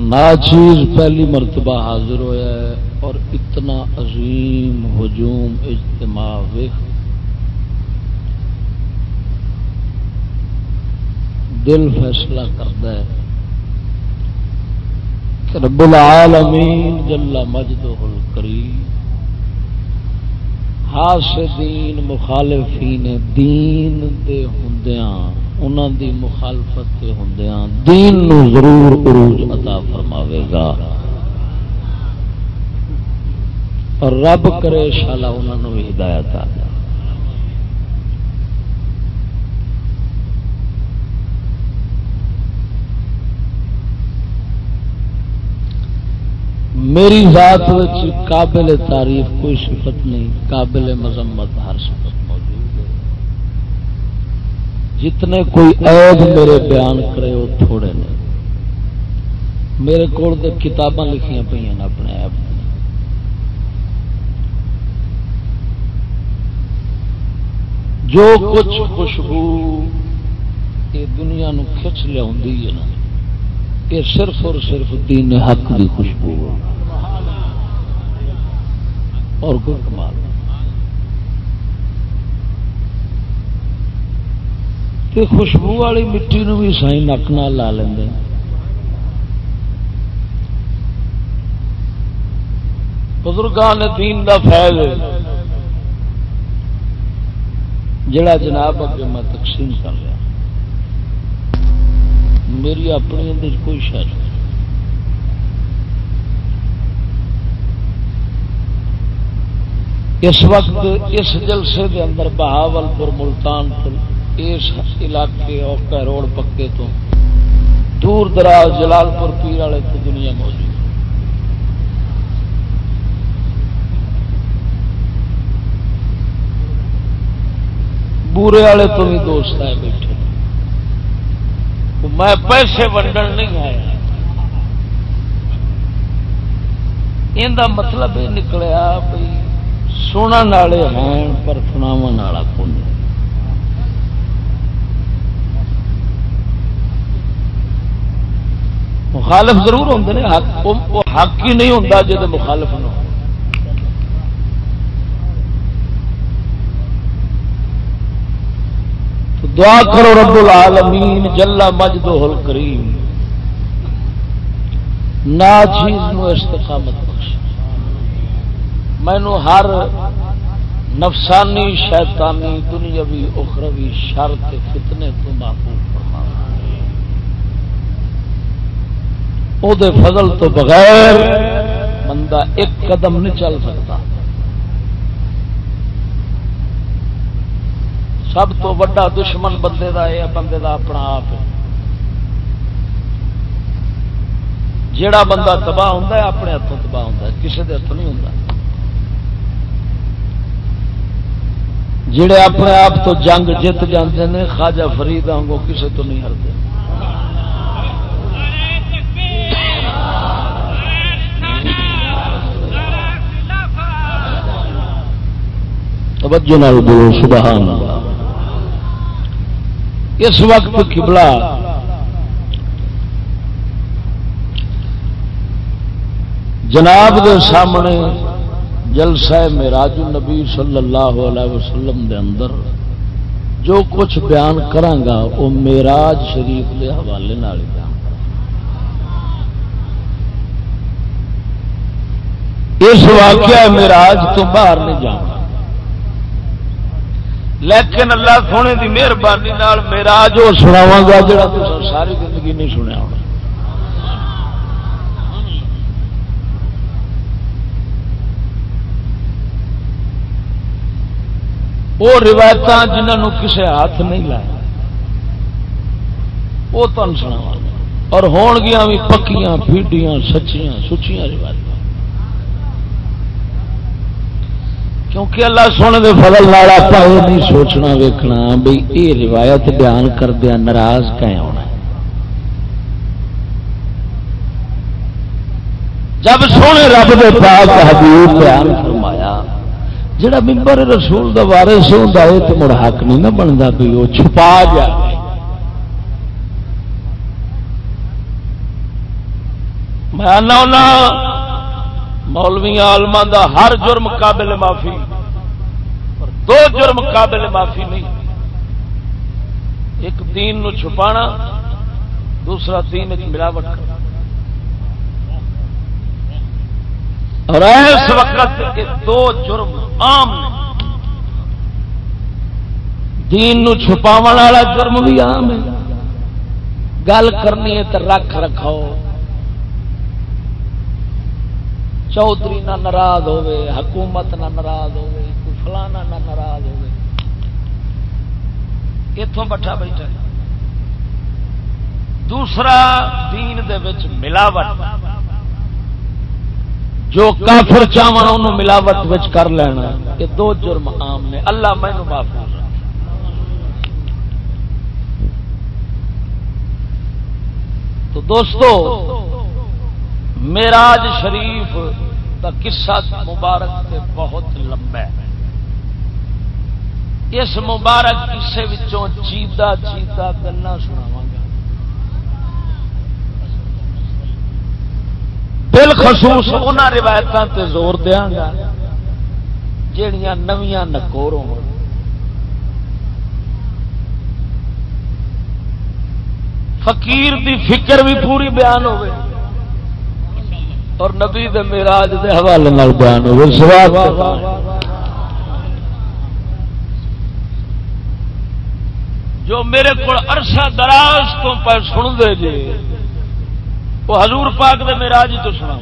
ناچیز پہلی مرتبہ حاضر ہوا ہے اور اتنا عظیم ہجوم اجتماع ویخ دل فیصلہ کرتا ہے کہ رب العالمین جل مجد الکریم حاسدین، مخالفین دین دے ہوندیاں انہاں دی مخالفت تے ہوندیاں دین نو ضرور عروج عطا فرماوے گا۔ اور رب کرے شالا انہوں نے ہدایت آ جائے میری ذات قابل تعریف کوئی صفت نہیں، قابل مذمت ہر صفت موجود ہے۔ جتنے کوئی عید میرے بیان کرے وہ تھوڑے نے۔ میرے کو کتاباں لکھیاں پہ اپنے ایپ جو کچھ خوشبو یہ دنیا نو کھچ لیا نا یہ صرف اور صرف دین حق کی خوشبو ہے۔ اور کوئی کمال۔ خوشبو والی مٹی نو بھی سائی نک نہ لا لیں بزرگان دین دا فیض جڑا جناب اگے میں تقسیم کر رہا میری اپنی اندر کوئی شاید نہیں اس وقت اس جلسے دے اندر بہاول پور ملتان پور اس علاقے اور روڑ پکے تو دور دراز جلال پور پیر والے تو دنیا موجود بورے والے تو بھی دوست آئے بیٹھے۔ میں پیسے ونڈن نہیں آیا۔ یہ مطلب یہ نکلیا بھائی سننے والے ہیں پر سناو والا کون مخالف ضرور ہوں حق ہی نہیں ہوں جب مخالف نہ دعا کرو رب العالمین جلا مجد ہل کریم نا چیز نو استقامت مینو ہر نفسانی شیطانی دنیاوی اخروی شرط فتنے تو محفوظ فرما او دے فضل تو بغیر بندہ ایک قدم نہیں چل سکتا۔ سب تو وا دشمن بندے دا ہے، بندے دا اپنا آپ جیڑا بندہ تباہ ہوں اپنے ہاتھوں تباہ ہوں کسی کے ہاتھوں نہیں ہوں جڑے اپنے آپ تو جنگ جیت جاتے ہیں خواجہ فرید آنگو کسی تو نہیں ہرتے توجہ نال بولو، سبحان اللہ۔ اس وقت کبلا جناب دے سامنے جلسہ میراج النبی صلی اللہ علیہ وسلم دے اندر۔ جو کچھ بیان کرانگا وہ میراج شریف کے حوالے بیان اس واقعہ میراج تو باہر نہیں جانا لیکن اللہ سونے کی مہربانی میرا جو سناوا گا جا ساری زندگی نہیں سنیا ہونا۔ وہ روایت جنہوں کسی ہاتھ نہیں لایا وہ تم سناوا اور ہون گیا بھی پکیاں پیڈیاں سچیاں سچیاں روایت کیونکہ اللہ سونے دے فضل نال آپ یہ نہیں سوچنا ویکنا بھائی یہ روایت بیان کردیا ناراض کہیں ہونا جب سونے رب دے پاک حبیب بیان فرمایا جڑا ممبر رسول دا وارث ہوندا ہے تے مڑ حق نہیں نہ بندا کوئی، وہ چھپا جا میں آنا مولوی آلما دا ہر جرم قابل معافی دو جرم قابل معافی نہیں۔ ایک دین نو چھپانا، دوسرا دین ملاوٹ کرنا۔ اور اس وقت کے دو جرم عام دین نو چھپا والا جرم بھی عام ہے۔ گل کرنی ہے تو رکھ رکھاؤ۔ چودھری نہ ناراض ہوے حکومت نہ ناراض ہوے کوئی فلانا نہ ناراض ہوے اتوں بٹھا بیٹھا دوسرا دین دے وچ ملاوٹ۔ جو کافر چاہن انہوں ملاوٹ وچ کر لینا یہ دو جرم عام نے۔ اللہ مینو معاف تو دوستو، میراج شریف کا قصہ مبارک سے بہت لمبا ہے۔ اس مبارک کسے وچوں چیتا چیتا گلا سناواں گا۔ بالخصوص ان روایتوں تے زور دیا گا جہیا نویاں نکور ہو فقیر دی فکر بھی پوری بیان ہوئے اور نبی دے میراج دے حوالے نال بیان ہوئے۔ سواب جو میرے کو عرصہ دراز تو پر سن دے جے وہ حضور پاک دے میراج تو سنا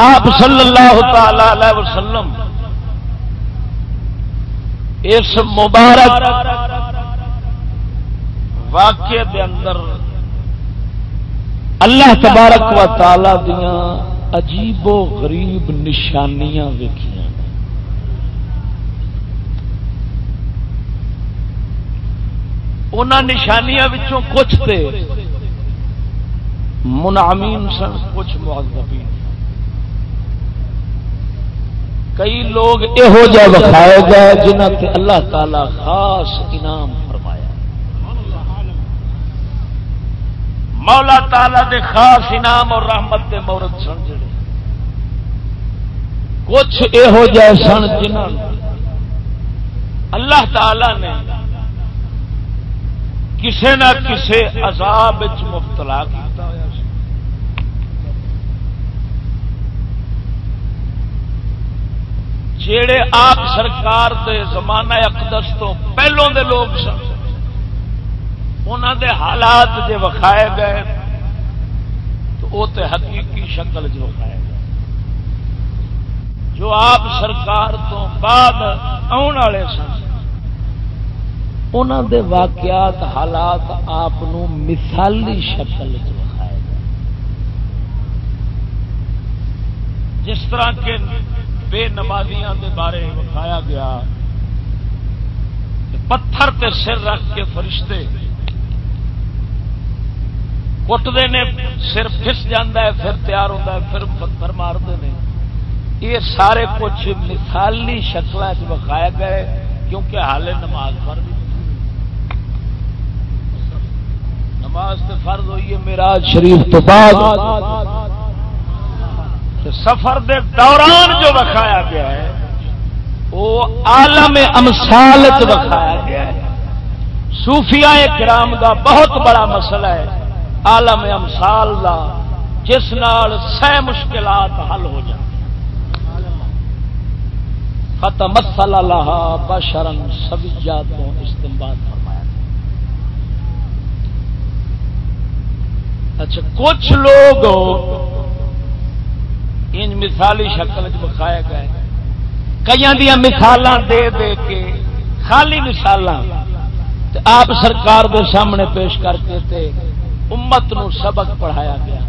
آپ صلی اللہ تعالی علیہ وسلم اس مبارک واقعے دے اندر اللہ تبارک و تعالی دیاں عجیب و غریب نشانیاں ویکھیاں۔ ان نشانیاں وچوں کچھ تے منعمین سن، کچھ معذبین۔ کئی لوگ یہو جہ وکھائے گئے جنہ تے اللہ تعالی خاص انعام فرمایا۔ مولا تعالی دے خاص انعام اور رحمت دے مورد سن جڑے۔ کچھ یہو جہ سن جنہ اللہ تعالی نے کسے نہ کسے عذاب مبتلا کیتا ہوا جڑے آپ سرکار دے زمانہ اقدس تو پہلوں دے لوگ سن انہوں دے حالات جے وکھائے گئے، تو وہ تے حقیقی شکل جو وکھائے گئے۔ جو آپ سرکار تو بعد آن والے سن انہوں دے واقعات حالات آپ مثالی شکل چ گئے۔ جس طرح کے بے نمازیاں دے بارے وکھایا گیا پتھر تے سر رکھ کے فرشتے کٹتے نے، سر پس جانا ہے، پھر تیار ہوتا ہے، پھر پتھر مارتے ہیں یہ سارے کچھ مثالی شکل وکھایا گئے، کیونکہ حال نماز فرض نماز تے فرض ہوئی ہے میرا شریف تو بعد۔ سفر دے دوران جو وکھایا گیا ہے، وہ عالم امسال وکھایا گیا ہے۔ صوفیاء کرام دا بہت بڑا مسئلہ ہے، عالم امسال دا، جس نال سہ مشکلات حل ہو جائیں ختم مسل اللہ بشرن سبجات کو استعمال فرمایا۔ اچھا کچھ لوگ ان مثالی شکل بکھائے گئے کئی دیا مثال دے دے کے خالی مثال آپ سرکار دے سامنے پیش کر کے تے امت نو سبق پڑھایا گیا۔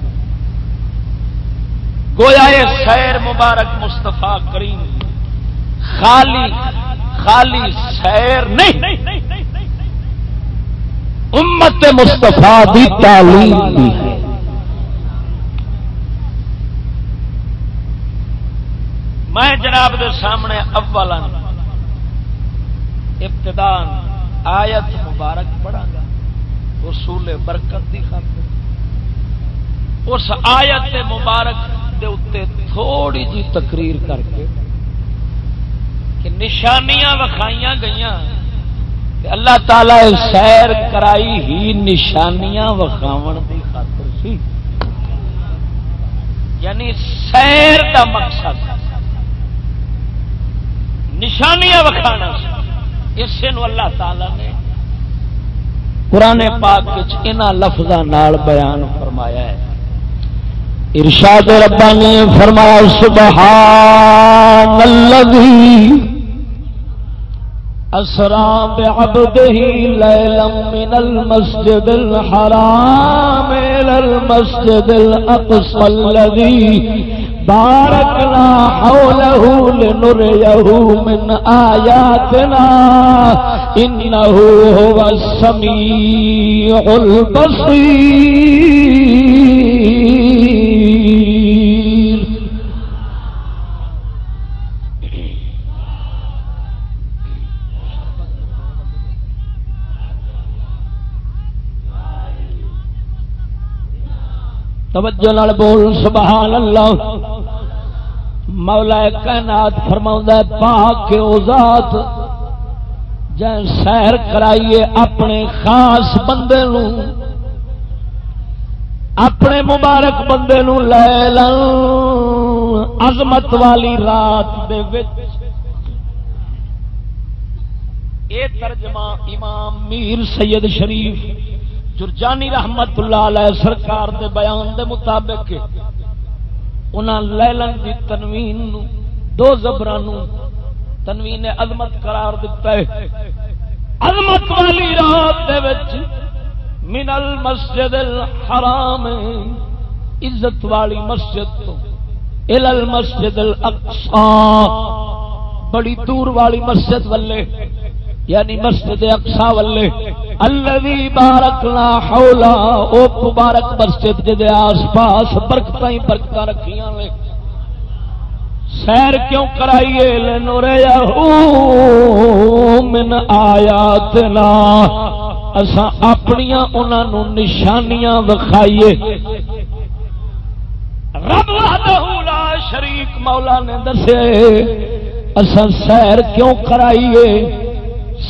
گویا سیر مبارک مستفا کریم خالی خالی سیر نہیں۔ امت مستفا بھی تعلیم۔ بھی ہے میں جناب دے سامنے اول ابتدان آیت مبارک پڑھا گا، اصول برکت کی خاطر۔ اس آیت مبارک دے اتنے تھوڑی جی تقریر کر کے کہ نشانیاں وکھائیاں گئی اللہ تعالی سیر کرائی ہی نشانیاں وکھاو کی خاطر سی۔ یعنی سیر کا مقصد۔ نشانیاں وکھانا۔ اسے نو اللہ تعالی نے پرانے پاک لفظوں بیان فرمایا ہے۔ ارشاد ربانی فرمایا سبحان الذي اسرا بعبده ليلا من المسجد الحرام الى المسجد الاقصى الذي باركنا حوله من آياتنا إنه هو السميع البصير توجہ نال بول سبحان اللہ۔ مولا کائنات فرما پاک کے ذات۔ جن سیر کرائیے اپنے خاص بندے نو۔ اپنے مبارک بندے نو لے لن عظمت والی رات دے وچ۔ اے ترجمہ امام میر سید شریف، جرجانی رحمت اللہ علیہ سرکار دے بیان دے مطابق انہاں لیلن دی تنوین نو، دو زبران تنوین عظمت قرار دیتا ہے۔ عظمت والی رات دے وچ من المسجد الحرام، عزت والی مسجد تو الى المسجد الاقصى بڑی دور والی مسجد والے یعنی مسجد اقسا ولے الذي بارکنا حولا، او مبارک مسجد جے آس پاس برکتاں ہی برکتاں رکھیاں نے۔ سیر کیوں کرائیے لنوریا من آیاتنا؟ اسا اپنیاں انہاں نو نشانیاں وکھائیے۔ رب وحدہ لا شریک مولا نے دسے اسا سیر کیوں کرائیے؟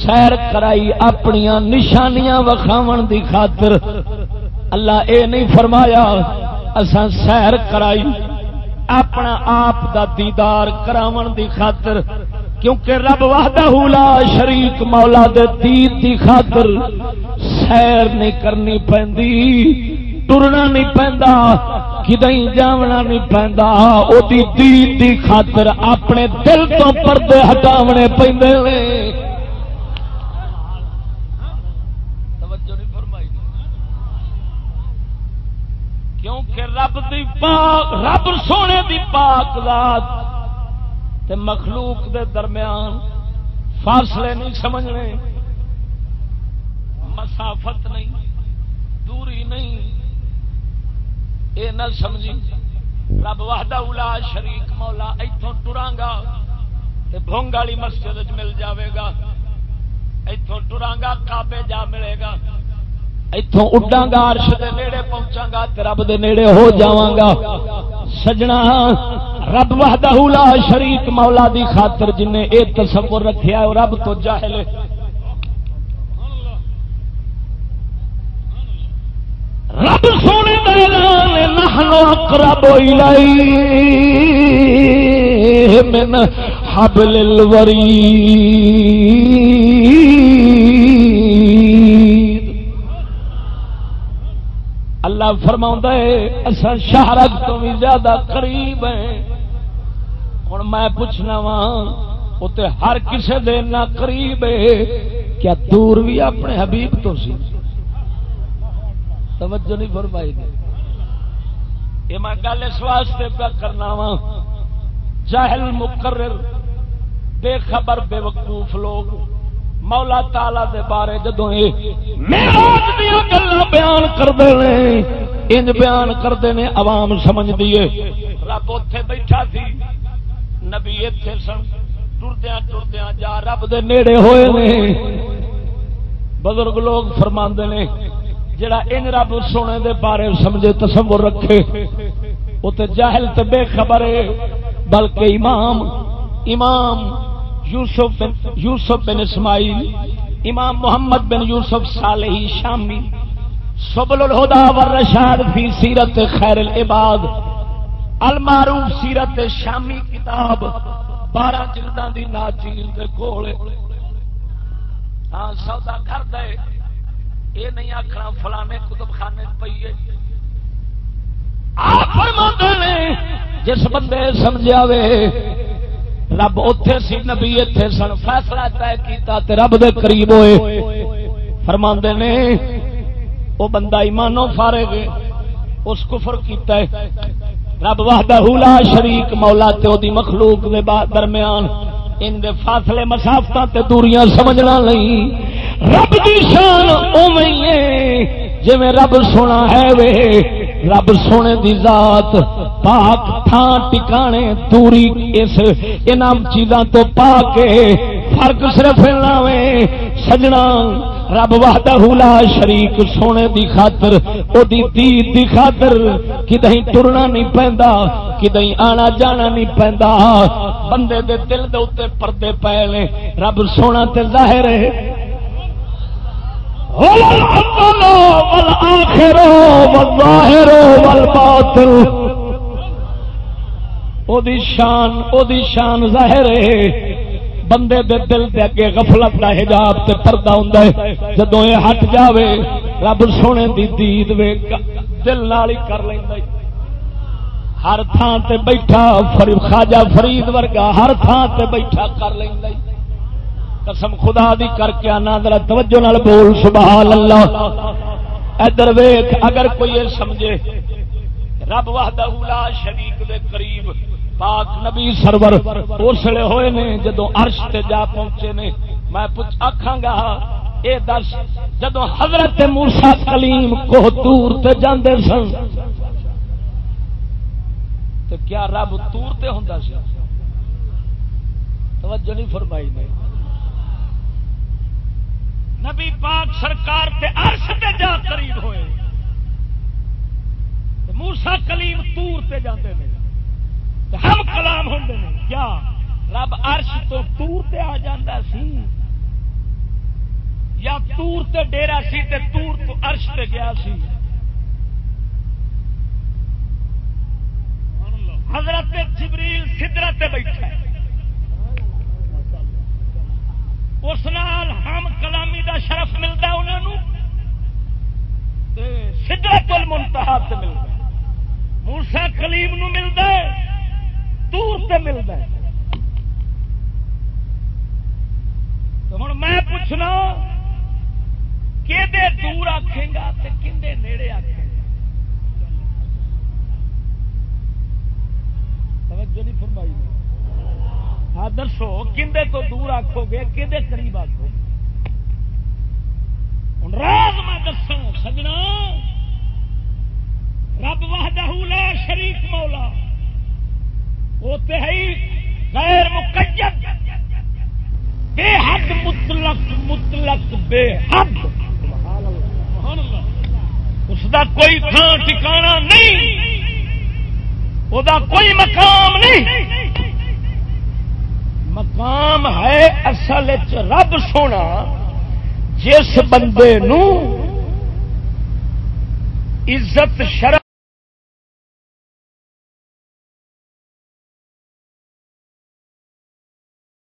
سیر کرائی اپنی نشانیاں وکھاو دی خاطر۔ اللہ اے نہیں فرمایا اسان سیر کرائی اپنا آپ دا دیدار کراون دی خاطر، کیونکہ رب وحدہ لا شریک مولا دے دید دی خاطر سیر نہیں کرنی پہندی، ٹرنا نہیں پہندا کدیں جاونا نہیں پہندا۔ او دی دید دی خاطر اپنے دل تو پردے ہٹاونے پہندے کیونکہ رب دی پاک رب سونے دی پاک ذات تے مخلوق دے درمیان فاصلے نہیں سمجھنے، مسافت نہیں، دوری نہیں، اے نہ سمجھی۔ رب وحدہ اولا شریک مولا، ایتھوں ٹرانگا تے بھونگ والی مسجد مل جاوے گا، ایتھوں ٹرانگا کعبے جا ملے گا۔ اتوں اڈاں گا عرش دے نیڑے پہنچا گا تے رب دے نیڑے ہو جاواں گا سجنا، رب وحدہ لا شریک مولا دی خاطر جن نے اے تصور رکھیا ہے رب تو جاہل رب سونے دا اعلان نحن اقرب الیہ من حبل الورید۔ اللہ فرما اصل شہرک تو بھی زیادہ قریب ہے۔ ہوں میں پوچھنا وا اتنے ہر کسی دن قریب ہے کیا دور بھی اپنے حبیب تو سی؟ توجہ نہیں فرمائی یہ میں گل اس واسطے پہ کرنا وا، جاہل مقرر، بے خبر، بے وقوف لوگ، مولا تالا دے بارے جدو گلا بیان کرتے ہیں انج بیان کرتے ہیں عوام سمجھ دیے رب اتے بیٹھا تھی نبی اتے سن۔ ٹردیا ٹردیا جا رب دے نیڑے ہوئے نے۔ بزرگ لوگ فرما نے، جڑا ان رب سونے دے بارے سمجھے تصور رکھے وہ تو جاہل تو بے خبر ہے۔ بلکہ امام امام یوسف بن یوسف بن اسماعیل، امام محمد بن یوسف صالحی شامی۔ سبل الہدا والرشاد فی سیرت خیر العباد، المعروف سیرت شامی کتاب، بارہ جلداں دی ناچیل دے کولے ہاں سودا کر دے۔ یہ نہیں آخنا فلانے کتب خانے پیے جس بندے سمجھا وے، رب اتے سی، نبی اتے سن، فیصلہ طے کیتا تے رب دے قریب ہوئے۔ فرما نے وہ بندہ ایمانو فارے گے اس کفر کیتا ہے۔ رب وحدہ لا شریک، مولا تے او دی مخلوق دے درمیان ان دے فاصلے مسافت تے دوریاں سمجھنا نہیں۔ رب دی شان اوویں اویں جی رب سونا ہے وے۔ رب سونے دی ذات پاک تھان ٹکانے، دوری اس انام چیزاں تو پا کے فرق صرف نہ وے۔ سجنا رب وحدہ لا شریک سونے دی خاطر او دی دید دی خاطر کدیں ٹرنا نہیں پیندا کدیں آنا جانا نہیں پیندا بندے دے دل دے اوتے پردے پے لے رب سونا تے ظاہر ہے۔ والآخر والظاہر والباطل او دی شان او دی شان ظاہر ہے۔ بندے دے دل دے اگے غفلت دا حجاب تے پردہ ہوندا ہے۔ جدوں اے ہٹ جاوے، رب سونے دی دید وے دل نال ہی کر لیندا ہے۔ ہر تھان تے بیٹھا فرید خواجہ فرید ورگا ہر تھان تے بیٹھا کر لیندا ہے۔ قسم خدا دی کر کے آنا، ذرا توجہ نال بول سبحان اللہ ادھر ویکھ، اگر کوئی یہ سمجھے، رب وحدہ لا شریک دے قریب پاک نبی سرور اسلے ہوئے نے جدو عرش تے جا پہنچے نے، میں پوچھ آکھاں گا، اے دس جدو حضرت موسا کلیم کو دور تے جاندے سن تو کیا رب تور تے ہوندا سی؟ توجہ نہیں فرمائی نے۔ نبی پاک سرکار تے عرش تے جا قریب ہوئے۔ موسا کلیم تور تے جاندے نے۔ ہم کلام ہوں کیا؟ رب عرش تو تور تے آ جاندہ سی۔ یا تور تے ڈیرا سی تے تور تو عرش تے گیا سی۔ حضرت جبریل سدرت بیٹھا اس نال ہم کلامی دا شرف ملتا انہوں سدرت المنتہا سے ملتا موسا کلیم نو ملتا ہے۔ دور سے ملتا ہے۔ ہوں میں پوچھنا کہ دور آخے گا کھے نیڑے آخے گا؟ توجہ نہیں فرمائی ہاں دسو کھے تو دور آخو گے کہ قریب آخو گے؟ ہوں راز میں دسوں سجنا، رب وحدہ لا شریف مولا۔ وہ تو ہے غیر مقید۔ بے حد مطلق مطلق، بے حد۔ اس دا کوئی تھان ٹھکانا نہیں۔ وہ کوئی مقام نہیں۔ مقام ہے اصل رب سونا۔ جس بندے نو عزت شرح